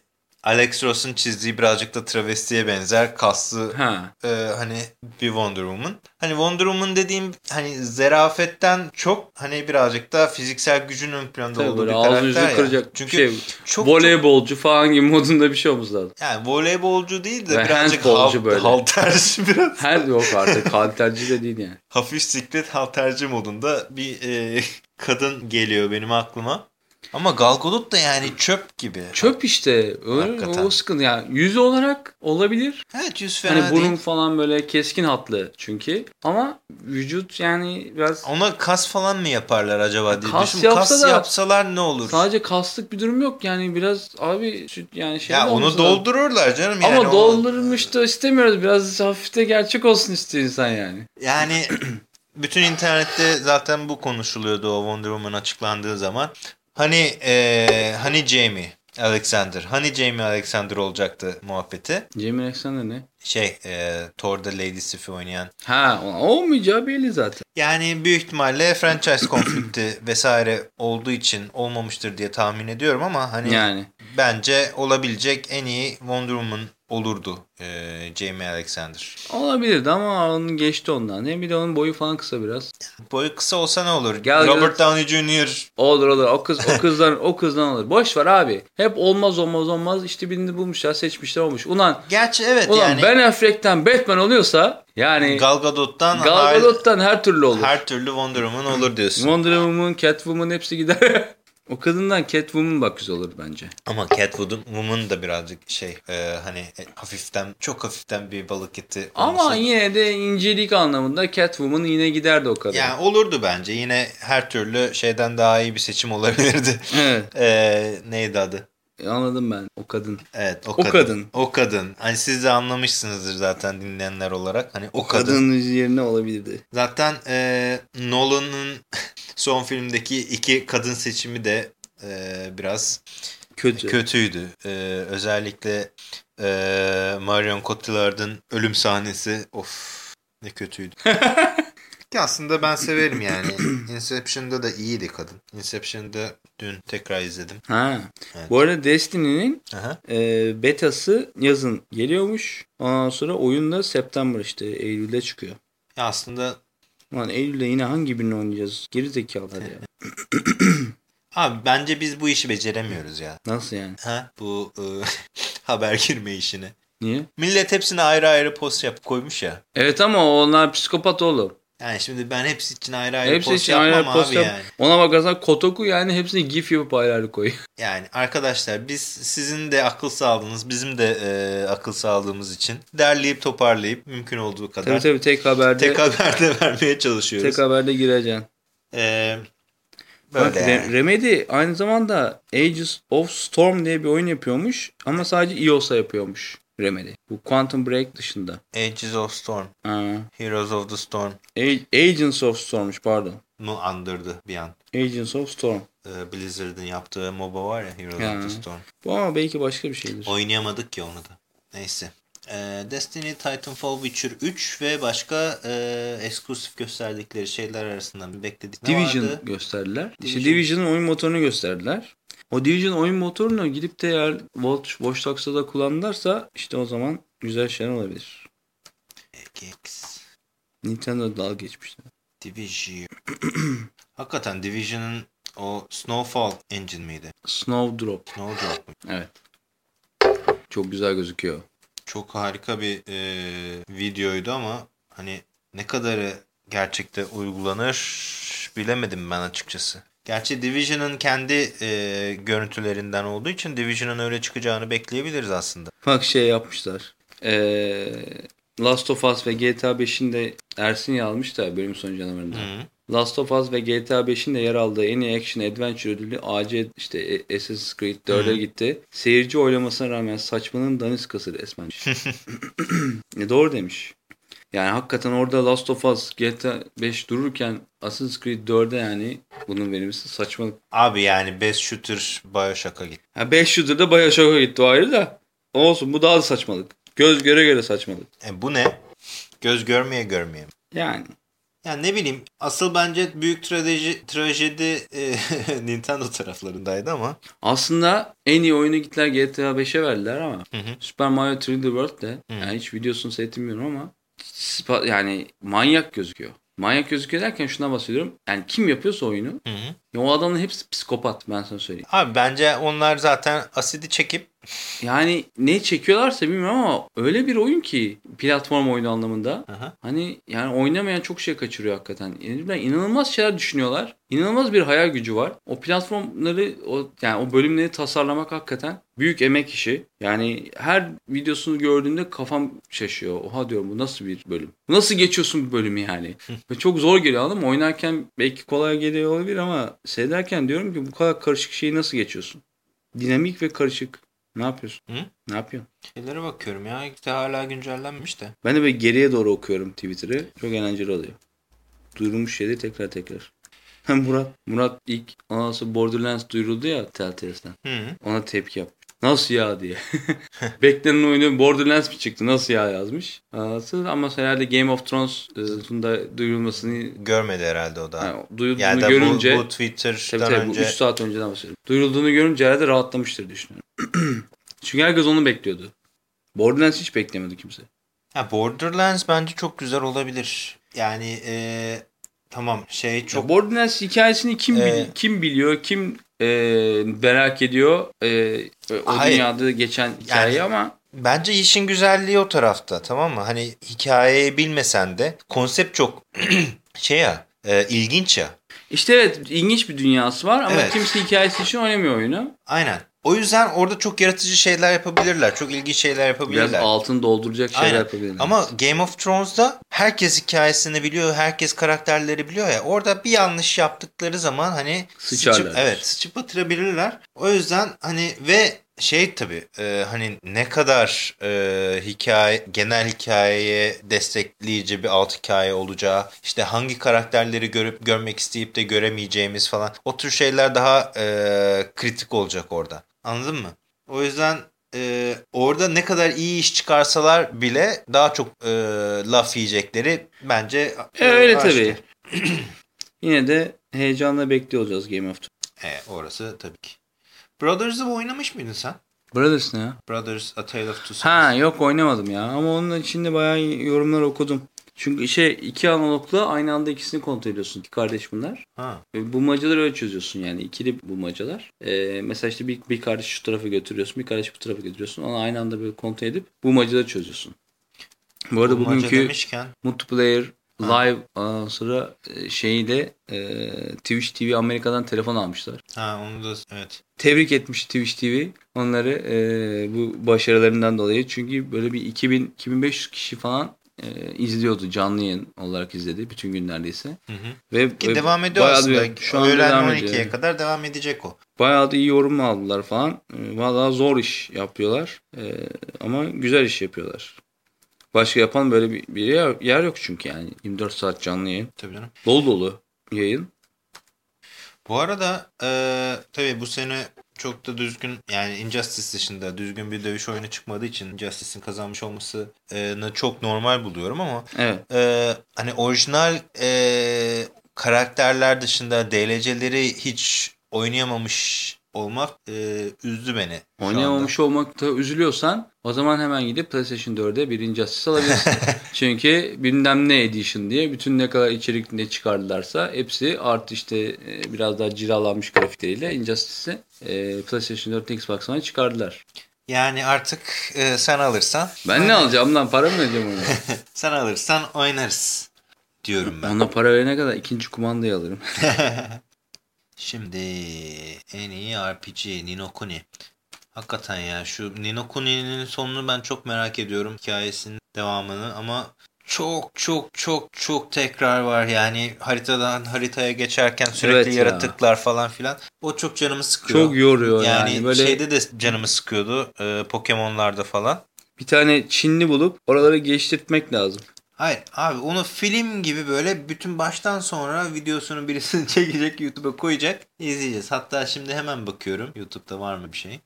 [SPEAKER 2] Alex Ross'un çizdiği birazcık da travestiye benzer kaslı
[SPEAKER 1] ha.
[SPEAKER 2] e, hani bir Wonder Woman. Hani Wonder Woman dediğim hani zerafetten çok hani birazcık da fiziksel gücün ön planda
[SPEAKER 1] Tabii
[SPEAKER 2] olduğu bir karakter ya.
[SPEAKER 1] kıracak
[SPEAKER 2] Çünkü
[SPEAKER 1] şey.
[SPEAKER 2] çok
[SPEAKER 1] Voleybolcu falan gibi modunda bir şey olması lazım.
[SPEAKER 2] yani voleybolcu değil de
[SPEAKER 1] Ve
[SPEAKER 2] birazcık hal,
[SPEAKER 1] böyle.
[SPEAKER 2] halterci biraz.
[SPEAKER 1] Her yok artık halterci de değil yani.
[SPEAKER 2] Hafif siklet halterci modunda bir e, kadın geliyor benim aklıma. Ama Gal Gadot da yani çöp gibi.
[SPEAKER 1] Çöp işte. Öyle, o sıkıntı. Yani yüz olarak olabilir.
[SPEAKER 2] Evet yüz fena
[SPEAKER 1] hani burun
[SPEAKER 2] değil.
[SPEAKER 1] falan böyle keskin hatlı çünkü. Ama vücut yani biraz
[SPEAKER 2] Ona kas falan mı yaparlar acaba diye
[SPEAKER 1] Kas
[SPEAKER 2] düşün. Kas
[SPEAKER 1] yapsa da-
[SPEAKER 2] yapsalar ne olur?
[SPEAKER 1] sadece kaslık bir durum yok. Yani biraz abi yani şey
[SPEAKER 2] ya onu doldururlar canım. Yani
[SPEAKER 1] Ama doldurmuş da istemiyoruz. Biraz hafif de gerçek olsun istiyor insan yani.
[SPEAKER 2] Yani bütün internette zaten bu konuşuluyordu o Wonder Woman açıklandığı zaman. Hani e, hani Jamie Alexander. Hani Jamie Alexander olacaktı muhabbeti.
[SPEAKER 1] Jamie Alexander ne?
[SPEAKER 2] Şey e, Thor'da Lady Sif'i oynayan.
[SPEAKER 1] Ha olmayacağı belli zaten.
[SPEAKER 2] Yani büyük ihtimalle franchise konflikti vesaire olduğu için olmamıştır diye tahmin ediyorum ama hani
[SPEAKER 1] Yani.
[SPEAKER 2] Bence olabilecek en iyi Wonder Woman olurdu e, Jamie Alexander.
[SPEAKER 1] Olabilirdi ama onun geçti ondan. Hem bir de onun boyu falan kısa biraz.
[SPEAKER 2] Boyu kısa olsa ne olur?
[SPEAKER 1] Gel-
[SPEAKER 2] Robert Downey Jr.
[SPEAKER 1] Olur olur. O kız o kızdan o kızdan olur. Boş ver abi. Hep olmaz olmaz olmaz. İşte birini bulmuşlar, seçmişler olmuş. Ulan
[SPEAKER 2] Gerçi evet
[SPEAKER 1] ulan
[SPEAKER 2] yani
[SPEAKER 1] Ben Affleck'ten Batman oluyorsa yani
[SPEAKER 2] Gal Gadot'tan
[SPEAKER 1] Gal
[SPEAKER 2] her,
[SPEAKER 1] Gadot'tan her türlü olur.
[SPEAKER 2] her türlü Wonder Woman olur diyorsun.
[SPEAKER 1] Wonder Woman, Catwoman hepsi gider. o kadından Catwoman bak güzel olur bence.
[SPEAKER 2] Ama Catwoman da birazcık şey e, hani e, hafiften çok hafiften bir balık eti
[SPEAKER 1] Ama
[SPEAKER 2] olması-
[SPEAKER 1] yine de incelik anlamında Catwoman yine giderdi o kadar.
[SPEAKER 2] yani olurdu bence. Yine her türlü şeyden daha iyi bir seçim olabilirdi.
[SPEAKER 1] Evet.
[SPEAKER 2] E, neydi adı?
[SPEAKER 1] Anladım ben o kadın.
[SPEAKER 2] Evet o,
[SPEAKER 1] O
[SPEAKER 2] kadın.
[SPEAKER 1] kadın.
[SPEAKER 2] O kadın. Hani siz de anlamışsınızdır zaten dinleyenler olarak. Hani o,
[SPEAKER 1] O
[SPEAKER 2] kadın.
[SPEAKER 1] kadının yerine olabilirdi.
[SPEAKER 2] Zaten e, Nolan'ın son filmdeki iki kadın seçimi de e, biraz
[SPEAKER 1] Kötü.
[SPEAKER 2] kötüydü. E, özellikle e, Marion Cotillard'ın ölüm sahnesi of ne kötüydü. Ki aslında ben severim yani. Inception'da da iyiydi kadın. Inception'da dün tekrar izledim.
[SPEAKER 1] Ha.
[SPEAKER 2] Evet.
[SPEAKER 1] Bu arada Destiny'nin e, betası yazın geliyormuş. Ondan sonra oyun da September işte Eylül'de çıkıyor.
[SPEAKER 2] Ya aslında
[SPEAKER 1] Lan Eylül'de yine hangi birini oynayacağız? Geri zekalılar ya.
[SPEAKER 2] abi bence biz bu işi beceremiyoruz ya.
[SPEAKER 1] Nasıl yani?
[SPEAKER 2] Ha bu e, haber girme işini.
[SPEAKER 1] Niye?
[SPEAKER 2] Millet hepsine ayrı ayrı post yapıp koymuş ya.
[SPEAKER 1] Evet ama onlar psikopat oğlum.
[SPEAKER 2] Yani şimdi ben hepsi için ayrı ayrı
[SPEAKER 1] Hepsi
[SPEAKER 2] post
[SPEAKER 1] için
[SPEAKER 2] yapmam
[SPEAKER 1] ayrı ayrı post
[SPEAKER 2] abi
[SPEAKER 1] yap.
[SPEAKER 2] yani.
[SPEAKER 1] Ona bakarsan Kotoku yani hepsini gif yapıp ayrı ayrı koy.
[SPEAKER 2] Yani arkadaşlar biz sizin de akıl sağlığınız, bizim de e, akıl sağlığımız için derleyip toparlayıp mümkün olduğu kadar
[SPEAKER 1] tabii tabii tek haberde
[SPEAKER 2] tek haberde vermeye çalışıyoruz.
[SPEAKER 1] tek haberde gireceksin.
[SPEAKER 2] E,
[SPEAKER 1] Bak,
[SPEAKER 2] böyle
[SPEAKER 1] Re-
[SPEAKER 2] yani.
[SPEAKER 1] Remedy aynı zamanda Ages of Storm diye bir oyun yapıyormuş ama sadece iOS'a yapıyormuş Remedy. Bu Quantum Break dışında.
[SPEAKER 2] Ages of Storm,
[SPEAKER 1] Ha.
[SPEAKER 2] Heroes of the Storm
[SPEAKER 1] A- Agents of Storm'muş pardon.
[SPEAKER 2] mu andırdı bir an.
[SPEAKER 1] Agents of Storm.
[SPEAKER 2] E, Blizzard'ın yaptığı MOBA var ya Heroes
[SPEAKER 1] Ya.
[SPEAKER 2] of the Storm.
[SPEAKER 1] Bu ama belki başka bir şeydir.
[SPEAKER 2] Oynayamadık ki onu da. Neyse. E, Destiny, Titanfall, Witcher 3 ve başka e, eksklusif gösterdikleri şeyler arasından bir bekledik. Ne
[SPEAKER 1] Division
[SPEAKER 2] vardı?
[SPEAKER 1] gösterdiler. İşte
[SPEAKER 2] Division.
[SPEAKER 1] Division'ın oyun motorunu gösterdiler. O Division oyun motorunu gidip de eğer Watch, Watch Dogs'ta da kullanırlarsa işte o zaman güzel şeyler olabilir.
[SPEAKER 2] Gex.
[SPEAKER 1] Nintendo dalga geçmişler.
[SPEAKER 2] Division. Hakikaten Division'ın o Snowfall engine miydi?
[SPEAKER 1] Snowdrop.
[SPEAKER 2] Snowdrop mu?
[SPEAKER 1] Evet. Çok güzel gözüküyor.
[SPEAKER 2] Çok harika bir e, videoydu ama hani ne kadarı gerçekte uygulanır bilemedim ben açıkçası. Gerçi Division'ın kendi e, görüntülerinden olduğu için Division'ın öyle çıkacağını bekleyebiliriz aslında.
[SPEAKER 1] Bak şey yapmışlar. Ee, Last of Us ve GTA 5'in de Ersin yazmış da bölüm sonu canavarında.
[SPEAKER 2] Hı.
[SPEAKER 1] Last of Us ve GTA 5'in de yer aldığı en iyi action adventure ödülü AC işte e, Assassin's Creed 4'e
[SPEAKER 2] Hı.
[SPEAKER 1] gitti. Seyirci oylamasına rağmen saçmanın daniskası resmen. e, doğru demiş. Yani hakikaten orada Last of Us, GTA 5 dururken Assassin's Creed 4'e yani bunun verilmesi saçmalık.
[SPEAKER 2] Abi yani best shooter Bioshocka git.
[SPEAKER 1] Ha 5 shooter'da bayağı şoka gitti o ayrı da. Olsun bu daha da saçmalık. Göz göre göre saçmalık.
[SPEAKER 2] E bu ne? Göz görmeye görmeye. mi?
[SPEAKER 1] Yani.
[SPEAKER 2] Ya ne bileyim asıl bence büyük trajedi, trajedi e, Nintendo taraflarındaydı ama.
[SPEAKER 1] Aslında en iyi oyunu gittiler GTA 5'e verdiler ama
[SPEAKER 2] Hı hı.
[SPEAKER 1] Super Mario 3D World'de yani hiç videosunu seyretmiyorum ama yani manyak gözüküyor. Manyak gözüküyor derken şuna bahsediyorum. Yani kim yapıyorsa oyunu
[SPEAKER 2] Hı hı.
[SPEAKER 1] ya o adamın hepsi psikopat ben sana söyleyeyim.
[SPEAKER 2] Abi bence onlar zaten asidi çekip
[SPEAKER 1] Yani ne çekiyorlarsa bilmiyorum ama öyle bir oyun ki platform oyunu anlamında.
[SPEAKER 2] Aha.
[SPEAKER 1] Hani yani oynamayan çok şey kaçırıyor hakikaten. Yani inanılmaz şeyler düşünüyorlar. İnanılmaz bir hayal gücü var. O platformları o yani o bölümleri tasarlamak hakikaten büyük emek işi. Yani her videosunu gördüğümde kafam şaşıyor. Oha diyorum bu nasıl bir bölüm? Nasıl geçiyorsun bu bölümü yani? Ve çok zor geliyor anladın mı? Oynarken belki kolay geliyor olabilir ama seyrederken diyorum ki bu kadar karışık şeyi nasıl geçiyorsun? Dinamik ve karışık. Ne yapıyorsun?
[SPEAKER 2] Hı?
[SPEAKER 1] Ne yapıyorsun?
[SPEAKER 2] şeylere bakıyorum ya. İşte hala güncellenmiş de.
[SPEAKER 1] Ben de böyle geriye doğru okuyorum Twitter'ı. Çok eğlenceli oluyor. Duyurulmuş şeyleri tekrar tekrar. Murat, Murat ilk sonra Borderlands duyuruldu ya Telltale'den. Ona tepki yapmış. Nasıl ya diye. Beklenen oyunu Borderlands mi çıktı? Nasıl ya yazmış. Ama herhalde Game of Thrones'un da duyurulmasını
[SPEAKER 2] Görmedi herhalde o da.
[SPEAKER 1] yani duyurulduğunu
[SPEAKER 2] Yani da
[SPEAKER 1] görünce
[SPEAKER 2] bu, bu Twitter'dan
[SPEAKER 1] tabii tabii
[SPEAKER 2] önce
[SPEAKER 1] bu 3 saat önceden bahsediyorum. Duyurulduğunu görünce herhalde rahatlamıştır düşünüyorum. Çünkü herkes onu bekliyordu. Borderlands hiç beklemiyordu kimse.
[SPEAKER 2] Ha, Borderlands bence çok güzel olabilir. Yani e, tamam şey
[SPEAKER 1] Çok...
[SPEAKER 2] çok
[SPEAKER 1] Borderlands hikayesini kim bil-
[SPEAKER 2] Ee,
[SPEAKER 1] kim biliyor, kim e, merak ediyor e, o
[SPEAKER 2] Hayır.
[SPEAKER 1] dünyada geçen hikayeyi
[SPEAKER 2] Yani-
[SPEAKER 1] ama
[SPEAKER 2] bence işin güzelliği o tarafta tamam mı? Hani hikayeyi bilmesen de konsept çok şey ya e, ilginç ya.
[SPEAKER 1] işte evet ilginç bir dünyası var ama
[SPEAKER 2] Evet.
[SPEAKER 1] kimse hikayesi için oynamıyor oyunu.
[SPEAKER 2] Aynen. O yüzden orada çok yaratıcı şeyler yapabilirler. Çok ilginç şeyler
[SPEAKER 1] Biraz
[SPEAKER 2] yapabilirler.
[SPEAKER 1] altın dolduracak şeyler
[SPEAKER 2] Aynen.
[SPEAKER 1] yapabilirler.
[SPEAKER 2] Ama Game of Thrones'da herkes hikayesini biliyor, herkes karakterleri biliyor ya. Orada bir yanlış yaptıkları zaman hani sıçıp, evet, sıçıp batırabilirler. O yüzden hani ve şey tabii e, hani ne kadar e, hikaye genel hikayeye destekleyici bir alt hikaye olacağı işte hangi karakterleri görüp görmek isteyip de göremeyeceğimiz falan o tür şeyler daha e, kritik olacak orada. Anladın mı? O yüzden e, orada ne kadar iyi iş çıkarsalar bile daha çok e, laf yiyecekleri bence
[SPEAKER 1] E, öyle
[SPEAKER 2] aşikar.
[SPEAKER 1] tabii. Yine de heyecanla bekliyor olacağız Game of Thrones.
[SPEAKER 2] E, orası tabii ki. Brothers'ı oynamış mıydın sen?
[SPEAKER 1] Brothers ne ya?
[SPEAKER 2] Brothers A Tale of Two Sons.
[SPEAKER 1] Ha yok oynamadım ya ama onun içinde bayağı yorumlar okudum. Çünkü şey iki analogla aynı anda ikisini kontrol ediyorsun. İki kardeş bunlar.
[SPEAKER 2] Ha.
[SPEAKER 1] Bulmacaları öyle çözüyorsun yani ikili bulmacalar. E, mesela işte bir, bir kardeş şu tarafa götürüyorsun, bir kardeş bu tarafa götürüyorsun. Onu aynı anda böyle kontrol edip bulmacaları çözüyorsun. Bu arada
[SPEAKER 2] Bulmaca
[SPEAKER 1] bugünkü
[SPEAKER 2] demişken
[SPEAKER 1] multiplayer live ondan sonra e, şeyde e, Twitch TV Amerika'dan telefon almışlar.
[SPEAKER 2] ha onu da evet.
[SPEAKER 1] Tebrik etmiş Twitch TV onları e, bu başarılarından dolayı. Çünkü böyle bir 2000 2500 kişi falan e, izliyordu. Canlı yayın olarak izledi bütün gün neredeyse.
[SPEAKER 2] Hı hı.
[SPEAKER 1] Ve
[SPEAKER 2] Ki
[SPEAKER 1] ve
[SPEAKER 2] devam ediyor aslında.
[SPEAKER 1] da- şu an
[SPEAKER 2] Öğlen
[SPEAKER 1] devam
[SPEAKER 2] 12'ye
[SPEAKER 1] ediyor.
[SPEAKER 2] kadar devam edecek o.
[SPEAKER 1] Bayağı da iyi yorum aldılar falan. E, Vallahi zor iş yapıyorlar. E, ama güzel iş yapıyorlar. Başka yapan böyle bir, bir yer, yer yok çünkü yani. 24 saat canlı yayın.
[SPEAKER 2] Tabii canım.
[SPEAKER 1] Dolu dolu yayın.
[SPEAKER 2] Bu arada e, tabii bu sene çok da düzgün yani Injustice dışında düzgün bir dövüş oyunu çıkmadığı için Injustice'in kazanmış olmasını çok normal buluyorum ama
[SPEAKER 1] Evet.
[SPEAKER 2] e, hani orijinal e, karakterler dışında DLC'leri hiç oynayamamış olmak e, üzdü beni.
[SPEAKER 1] Oynayamamış olmakta üzülüyorsan o zaman hemen gidip PlayStation 4'e birinci asist alabilirsin. Çünkü bilmem ne edition diye bütün ne kadar içerik ne çıkardılarsa hepsi artı işte e, biraz daha cilalanmış grafikleriyle Injustice'i e, PlayStation 4 Xbox One'a çıkardılar.
[SPEAKER 2] Yani artık e, sen alırsan
[SPEAKER 1] Ben ne alacağım lan para mı ödeyeceğim ona?
[SPEAKER 2] sen alırsan oynarız diyorum ben.
[SPEAKER 1] Ona para verene kadar ikinci kumandayı alırım.
[SPEAKER 2] Şimdi en iyi RPG Nino Kuni. Hakikaten ya şu Nino Kuni'nin sonunu ben çok merak ediyorum hikayesinin devamını ama çok çok çok çok tekrar var yani haritadan haritaya geçerken sürekli
[SPEAKER 1] Evet ya.
[SPEAKER 2] yaratıklar falan filan o çok canımı sıkıyor.
[SPEAKER 1] Çok yoruyor
[SPEAKER 2] yani,
[SPEAKER 1] yani. Böyle
[SPEAKER 2] şeyde de canımı sıkıyordu e, Pokemon'larda falan.
[SPEAKER 1] bir tane Çinli bulup oraları geçtirtmek lazım.
[SPEAKER 2] Hayır abi onu film gibi böyle bütün baştan sonra videosunu birisini çekecek YouTube'a koyacak izleyeceğiz. Hatta şimdi hemen bakıyorum YouTube'da var mı bir şey.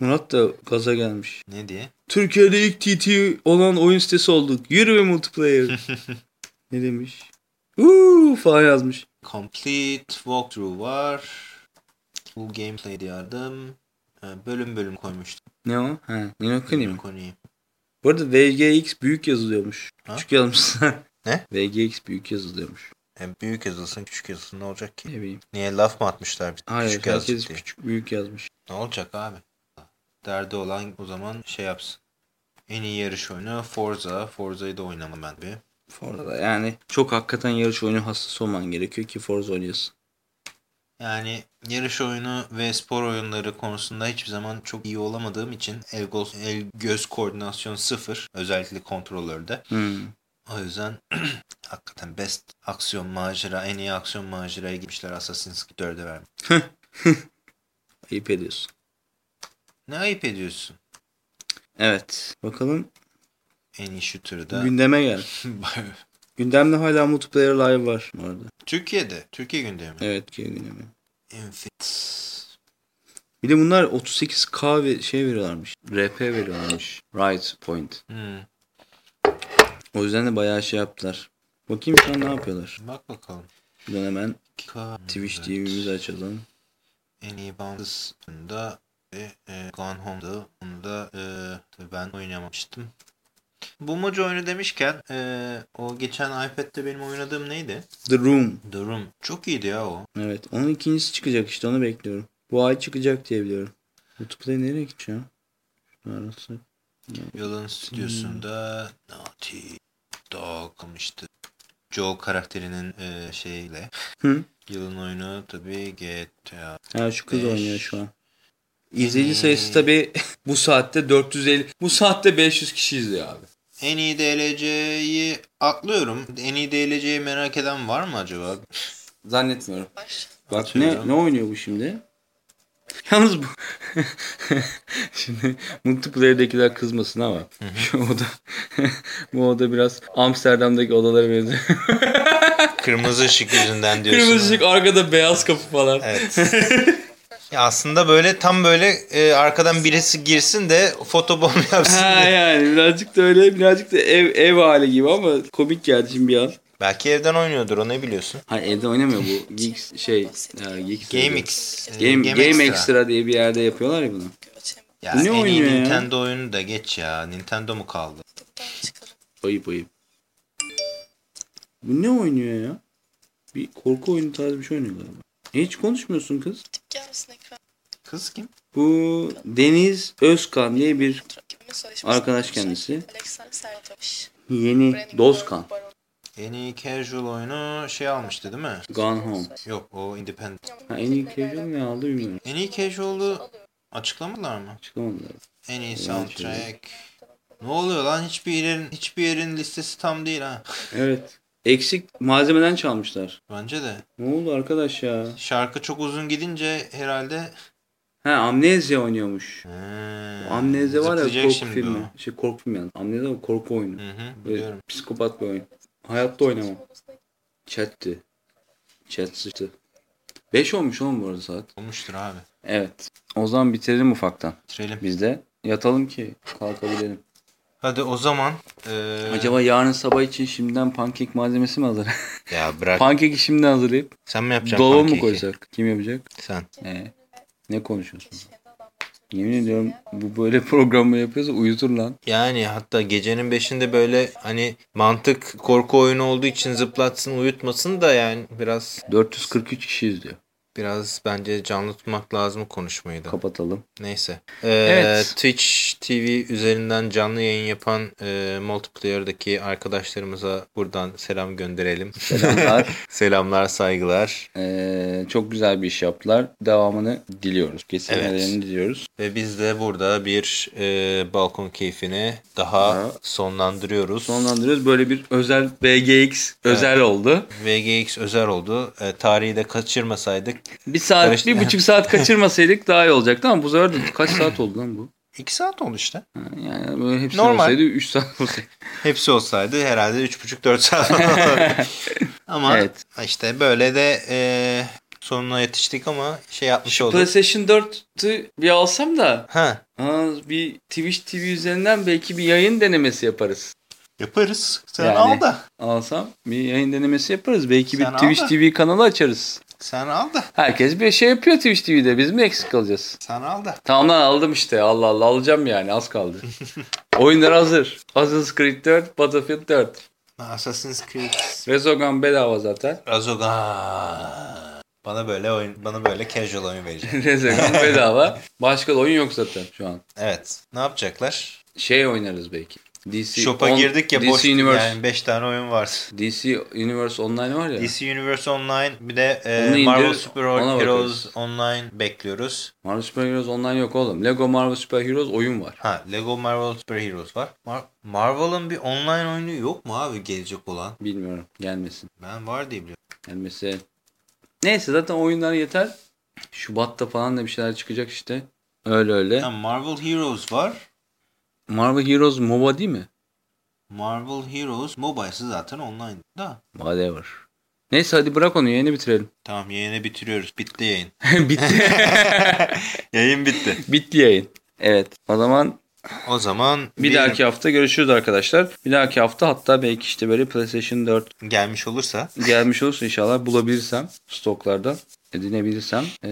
[SPEAKER 1] Murat da gaza gelmiş.
[SPEAKER 2] Ne diye?
[SPEAKER 1] Türkiye'de ilk TT olan oyun sitesi olduk. Yürü ve multiplayer. ne demiş? Uuu falan yazmış.
[SPEAKER 2] Complete walkthrough var. Full gameplay. Ha, Bölüm bölüm koymuştum.
[SPEAKER 1] Ne o? Ha, Nino Kuni mi?
[SPEAKER 2] Konuyu.
[SPEAKER 1] Bu arada VGX büyük yazılıyormuş.
[SPEAKER 2] Ha?
[SPEAKER 1] Küçük yazmışsın.
[SPEAKER 2] Ne?
[SPEAKER 1] VGX büyük yazılıyormuş.
[SPEAKER 2] E, büyük yazılsın küçük yazılsın ne olacak ki?
[SPEAKER 1] Ne bileyim.
[SPEAKER 2] Niye laf mı atmışlar?
[SPEAKER 1] Hayır
[SPEAKER 2] küçük
[SPEAKER 1] herkes
[SPEAKER 2] diye.
[SPEAKER 1] küçük büyük yazmış.
[SPEAKER 2] Ne olacak abi? Derdi olan o zaman şey yapsın. En iyi yarış oyunu Forza. Forza'yı da oynamam ben bir.
[SPEAKER 1] Forza'da yani çok hakikaten yarış oyunu hastası olman gerekiyor ki Forza oynayasın.
[SPEAKER 2] Yani yarış oyunu ve spor oyunları konusunda hiçbir zaman çok iyi olamadığım için el, göz, el göz koordinasyon sıfır. Özellikle kontrolörde.
[SPEAKER 1] Hmm.
[SPEAKER 2] O yüzden hakikaten best aksiyon macera, en iyi aksiyon maceraya gitmişler Assassin's Creed 4'e vermiş.
[SPEAKER 1] Ayıp ediyorsun.
[SPEAKER 2] Ne ayıp ediyorsun?
[SPEAKER 1] Evet. Bakalım
[SPEAKER 2] En iyi shooter'ı da.
[SPEAKER 1] gündeme gel. Gündemde hala multiplayer live var bu arada.
[SPEAKER 2] Türkiye'de. Türkiye gündemi.
[SPEAKER 1] Evet ki gündemi.
[SPEAKER 2] Infinite.
[SPEAKER 1] Bir de bunlar 38k ve şey veriyorlarmış. RP veriyorlarmış. Right point.
[SPEAKER 2] Hmm.
[SPEAKER 1] O yüzden de bayağı şey yaptılar. Bakayım şu an ne yapıyorlar.
[SPEAKER 2] Bak bakalım.
[SPEAKER 1] Buradan hemen
[SPEAKER 2] Ka-
[SPEAKER 1] Twitch
[SPEAKER 2] Evet.
[SPEAKER 1] TV'mizi açalım.
[SPEAKER 2] En iyi Bounce'da ve e, Gone Home'da. Onu da e, ben oynamamıştım. Bu mocu oyunu demişken e, o geçen iPad'de benim oynadığım neydi?
[SPEAKER 1] The Room.
[SPEAKER 2] The Room. Çok iyiydi ya o.
[SPEAKER 1] Evet. Onun ikincisi çıkacak işte onu bekliyorum. Bu ay çıkacak diye biliyorum. Multiplayer nereye gidiyor? Şunu arasak.
[SPEAKER 2] Yılın stüdyosunda Naughty Dog işte Joe karakterinin e, şeyle.
[SPEAKER 1] Hı?
[SPEAKER 2] Yılın oyunu tabii GTA.
[SPEAKER 1] Ha şu kız
[SPEAKER 2] Beş.
[SPEAKER 1] oynuyor şu an. İzleyici sayısı tabi bu saatte 450. Bu saatte 500 kişi izliyor abi.
[SPEAKER 2] En iyi DLC'yi atlıyorum. En iyi DLC'yi merak eden var mı acaba?
[SPEAKER 1] Zannetmiyorum. Bak
[SPEAKER 2] Atıyorum.
[SPEAKER 1] ne ne oynuyor bu şimdi? Yalnız bu şimdi multiplayer'dekiler kızmasın ama şu oda bu oda biraz Amsterdam'daki odalara benziyor.
[SPEAKER 2] Kırmızı ışık yüzünden diyorsun.
[SPEAKER 1] Kırmızı ışık arkada beyaz kapı falan.
[SPEAKER 2] Evet. Ya aslında böyle tam böyle e, arkadan birisi girsin de fotobomb yapsın
[SPEAKER 1] Ha
[SPEAKER 2] diye.
[SPEAKER 1] yani birazcık da öyle birazcık da ev ev hali gibi ama komik geldi şimdi bir an.
[SPEAKER 2] Belki evden oynuyordur o ne biliyorsun?
[SPEAKER 1] Hayır evde oynamıyor bu. Geeks şey. Ya, Geeks
[SPEAKER 2] GameX.
[SPEAKER 1] Game, Game,
[SPEAKER 2] Extra.
[SPEAKER 1] Extra. diye bir yerde yapıyorlar ya bunu.
[SPEAKER 2] Ya
[SPEAKER 1] Bu ne
[SPEAKER 2] en iyi
[SPEAKER 1] oynuyor ya?
[SPEAKER 2] Nintendo oyunu da geç ya. Nintendo mu kaldı?
[SPEAKER 1] Ayıp ayıp. Bu ne oynuyor ya? Bir korku oyunu tarzı bir şey oynuyor galiba. E, hiç konuşmuyorsun kız.
[SPEAKER 4] Gelmesin ekran.
[SPEAKER 2] Kız kim?
[SPEAKER 1] Bu Deniz Özkan diye bir arkadaş kendisi. Yeni Dozkan.
[SPEAKER 2] En iyi casual oyunu şey almıştı değil mi?
[SPEAKER 1] Gone Home.
[SPEAKER 2] Yok o independent.
[SPEAKER 1] Ha, en iyi casual ne aldı bilmiyorum.
[SPEAKER 2] En iyi casual'u açıklamadılar mı?
[SPEAKER 1] Çıkamadılar.
[SPEAKER 2] En iyi
[SPEAKER 1] şey.
[SPEAKER 2] soundtrack. Ne oluyor lan? Hiçbir yerin hiçbir yerin listesi tam değil ha.
[SPEAKER 1] Evet. Eksik malzemeden çalmışlar.
[SPEAKER 2] Bence de.
[SPEAKER 1] Ne oldu arkadaş ya?
[SPEAKER 2] Şarkı çok uzun gidince herhalde
[SPEAKER 1] Ha Amnezya oynuyormuş.
[SPEAKER 2] He,
[SPEAKER 1] Amnezya var ya korku filmi.
[SPEAKER 2] o.
[SPEAKER 1] Şey korku filmi yani. Amnezya var korku oyunu.
[SPEAKER 2] Hı hı,
[SPEAKER 1] Böyle
[SPEAKER 2] biliyorum.
[SPEAKER 1] psikopat bir oyun. Hayatta oynamam. Chat'ti. Chat sıçtı. 5 olmuş oğlum bu arada saat.
[SPEAKER 2] Olmuştur abi.
[SPEAKER 1] Evet. O zaman bitirelim ufaktan.
[SPEAKER 2] Bitirelim.
[SPEAKER 1] Biz de yatalım ki kalkabilelim.
[SPEAKER 2] Hadi o zaman. eee,
[SPEAKER 1] Acaba yarın sabah için şimdiden pankek malzemesi mi hazır?
[SPEAKER 2] Ya bırak.
[SPEAKER 1] Pankeki şimdiden hazırlayıp
[SPEAKER 2] Sen mi yapacaksın
[SPEAKER 1] dolaba mı koysak? Kim yapacak?
[SPEAKER 2] Sen.
[SPEAKER 1] Ee, ne konuşuyorsun? Yemin ediyorum bu böyle programı yapıyorsa uyutur lan.
[SPEAKER 2] Yani hatta gecenin beşinde böyle hani mantık korku oyunu olduğu için zıplatsın uyutmasın da yani biraz
[SPEAKER 1] 443 kişi izliyor.
[SPEAKER 2] Biraz bence canlı tutmak lazım konuşmayı da.
[SPEAKER 1] Kapatalım.
[SPEAKER 2] Neyse. Ee,
[SPEAKER 1] Evet.
[SPEAKER 2] Twitch TV üzerinden canlı yayın yapan e, multiplayer'daki arkadaşlarımıza buradan selam gönderelim.
[SPEAKER 1] Selamlar.
[SPEAKER 2] Selamlar, saygılar.
[SPEAKER 1] Ee, çok güzel bir iş yaptılar. Devamını diliyoruz. Kesilmelerini diliyoruz.
[SPEAKER 2] Ve biz de burada bir e, balkon keyfini daha
[SPEAKER 1] Daha
[SPEAKER 2] sonlandırıyoruz.
[SPEAKER 1] Sonlandırıyoruz. Böyle bir özel BGX özel oldu.
[SPEAKER 2] VGX özel oldu. E, tarihi de kaçırmasaydık
[SPEAKER 1] Bir saat,
[SPEAKER 2] Karıştı.
[SPEAKER 1] bir buçuk saat kaçırmasaydık daha iyi olacaktı ama bu sefer de kaç saat oldu lan bu?
[SPEAKER 2] 2 saat oldu işte.
[SPEAKER 1] Yani böyle hepsi
[SPEAKER 2] Normal.
[SPEAKER 1] olsaydı 3 saat olsaydı.
[SPEAKER 2] Hepsi olsaydı herhalde 3,5-4 saat olurdu. ama
[SPEAKER 1] Evet.
[SPEAKER 2] işte böyle de e, sonuna yetiştik ama şey yapmış
[SPEAKER 1] Şu
[SPEAKER 2] olduk.
[SPEAKER 1] PlayStation 4'ü bir alsam da
[SPEAKER 2] Ha
[SPEAKER 1] aa, bir Twitch TV üzerinden belki bir yayın denemesi yaparız.
[SPEAKER 2] yaparız. Sen
[SPEAKER 1] Yani.
[SPEAKER 2] al da.
[SPEAKER 1] Alsam bir yayın denemesi yaparız. Belki bir
[SPEAKER 2] Sen al
[SPEAKER 1] Twitch. TV kanalı açarız.
[SPEAKER 2] Sen al da.
[SPEAKER 1] Herkes bir şey yapıyor Twitch TV'de. Biz mi eksik kalacağız?
[SPEAKER 2] Sen al da.
[SPEAKER 1] Tamam lan aldım işte. Allah Allah alacağım yani. Az kaldı. Oyunlar hazır. Assassin's Creed 4, Battlefield 4.
[SPEAKER 2] Assassin's Creed
[SPEAKER 1] Resogun bedava zaten.
[SPEAKER 2] Razogan. Bana böyle oyun, bana böyle casual oyun verecek.
[SPEAKER 1] Resogun bedava. Başka oyun yok zaten şu an.
[SPEAKER 2] evet. Ne yapacaklar?
[SPEAKER 1] Şey oynarız belki. DC
[SPEAKER 2] Shop'a
[SPEAKER 1] on-
[SPEAKER 2] girdik ya
[SPEAKER 1] DC
[SPEAKER 2] boş
[SPEAKER 1] Universe.
[SPEAKER 2] yani 5 tane oyun var.
[SPEAKER 1] DC Universe Online var ya.
[SPEAKER 2] DC Universe Online bir de e,
[SPEAKER 1] Onu indir,
[SPEAKER 2] Marvel Super Heroes. Online bekliyoruz.
[SPEAKER 1] Marvel Super Heroes Online yok oğlum. Lego Marvel Super Heroes oyun var.
[SPEAKER 2] Ha Lego Marvel Super Heroes var. Mar- Marvel'ın bir online oyunu yok mu abi gelecek olan?
[SPEAKER 1] Bilmiyorum. Gelmesin.
[SPEAKER 2] Ben var diye biliyorum.
[SPEAKER 1] Gelmesi. Neyse zaten oyunlar yeter. Şubat'ta falan da bir şeyler çıkacak işte. Öyle öyle.
[SPEAKER 2] Ha, Marvel Heroes var.
[SPEAKER 1] Marvel Heroes MOBA değil mi?
[SPEAKER 2] Marvel Heroes mobile'sı zaten online da.
[SPEAKER 1] Whatever. Neyse hadi bırak onu yayını bitirelim.
[SPEAKER 2] Tamam yayını bitiriyoruz. Bitti yayın.
[SPEAKER 1] Bitti.
[SPEAKER 2] yayın bitti.
[SPEAKER 1] Bitti yayın. Evet. O zaman
[SPEAKER 2] O zaman
[SPEAKER 1] bir dahaki hafta görüşürüz arkadaşlar. Bir dahaki hafta hatta belki işte böyle PlayStation 4
[SPEAKER 2] gelmiş olursa
[SPEAKER 1] gelmiş olursa inşallah bulabilirsem stoklardan edinebilirsem eee,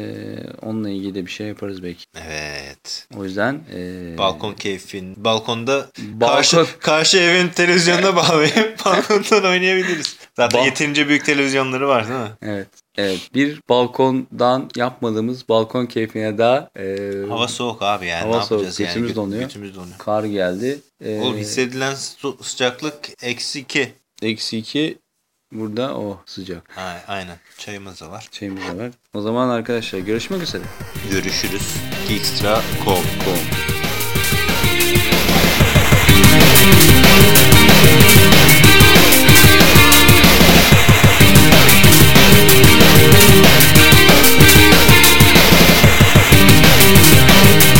[SPEAKER 1] onunla ilgili de bir şey yaparız belki.
[SPEAKER 2] evet.
[SPEAKER 1] O yüzden eee,
[SPEAKER 2] Balkon keyfin. Balkonda
[SPEAKER 1] Balkon-
[SPEAKER 2] karşı karşı evin televizyonuna bağlayıp balkondan oynayabiliriz. Zaten
[SPEAKER 1] Bal-
[SPEAKER 2] yeterince büyük televizyonları var değil mi?
[SPEAKER 1] Evet. Evet. Bir balkondan yapmadığımız balkon keyfine daha eee,
[SPEAKER 2] Hava soğuk abi yani.
[SPEAKER 1] Hava
[SPEAKER 2] ne
[SPEAKER 1] soğuk,
[SPEAKER 2] yapacağız yani?
[SPEAKER 1] götümüz
[SPEAKER 2] Gö-
[SPEAKER 1] donuyor.
[SPEAKER 2] Götümüz donuyor.
[SPEAKER 1] kar geldi. Eee,
[SPEAKER 2] Oğlum hissedilen sı- sıcaklık eksi 2.
[SPEAKER 1] Eksi 2 Burada o sıcak.
[SPEAKER 2] Aynen. Çayımız da var.
[SPEAKER 1] Çayımız da var. O zaman arkadaşlar görüşmek üzere.
[SPEAKER 2] Görüşürüz. Geekstra.com.com
[SPEAKER 1] We'll be right back.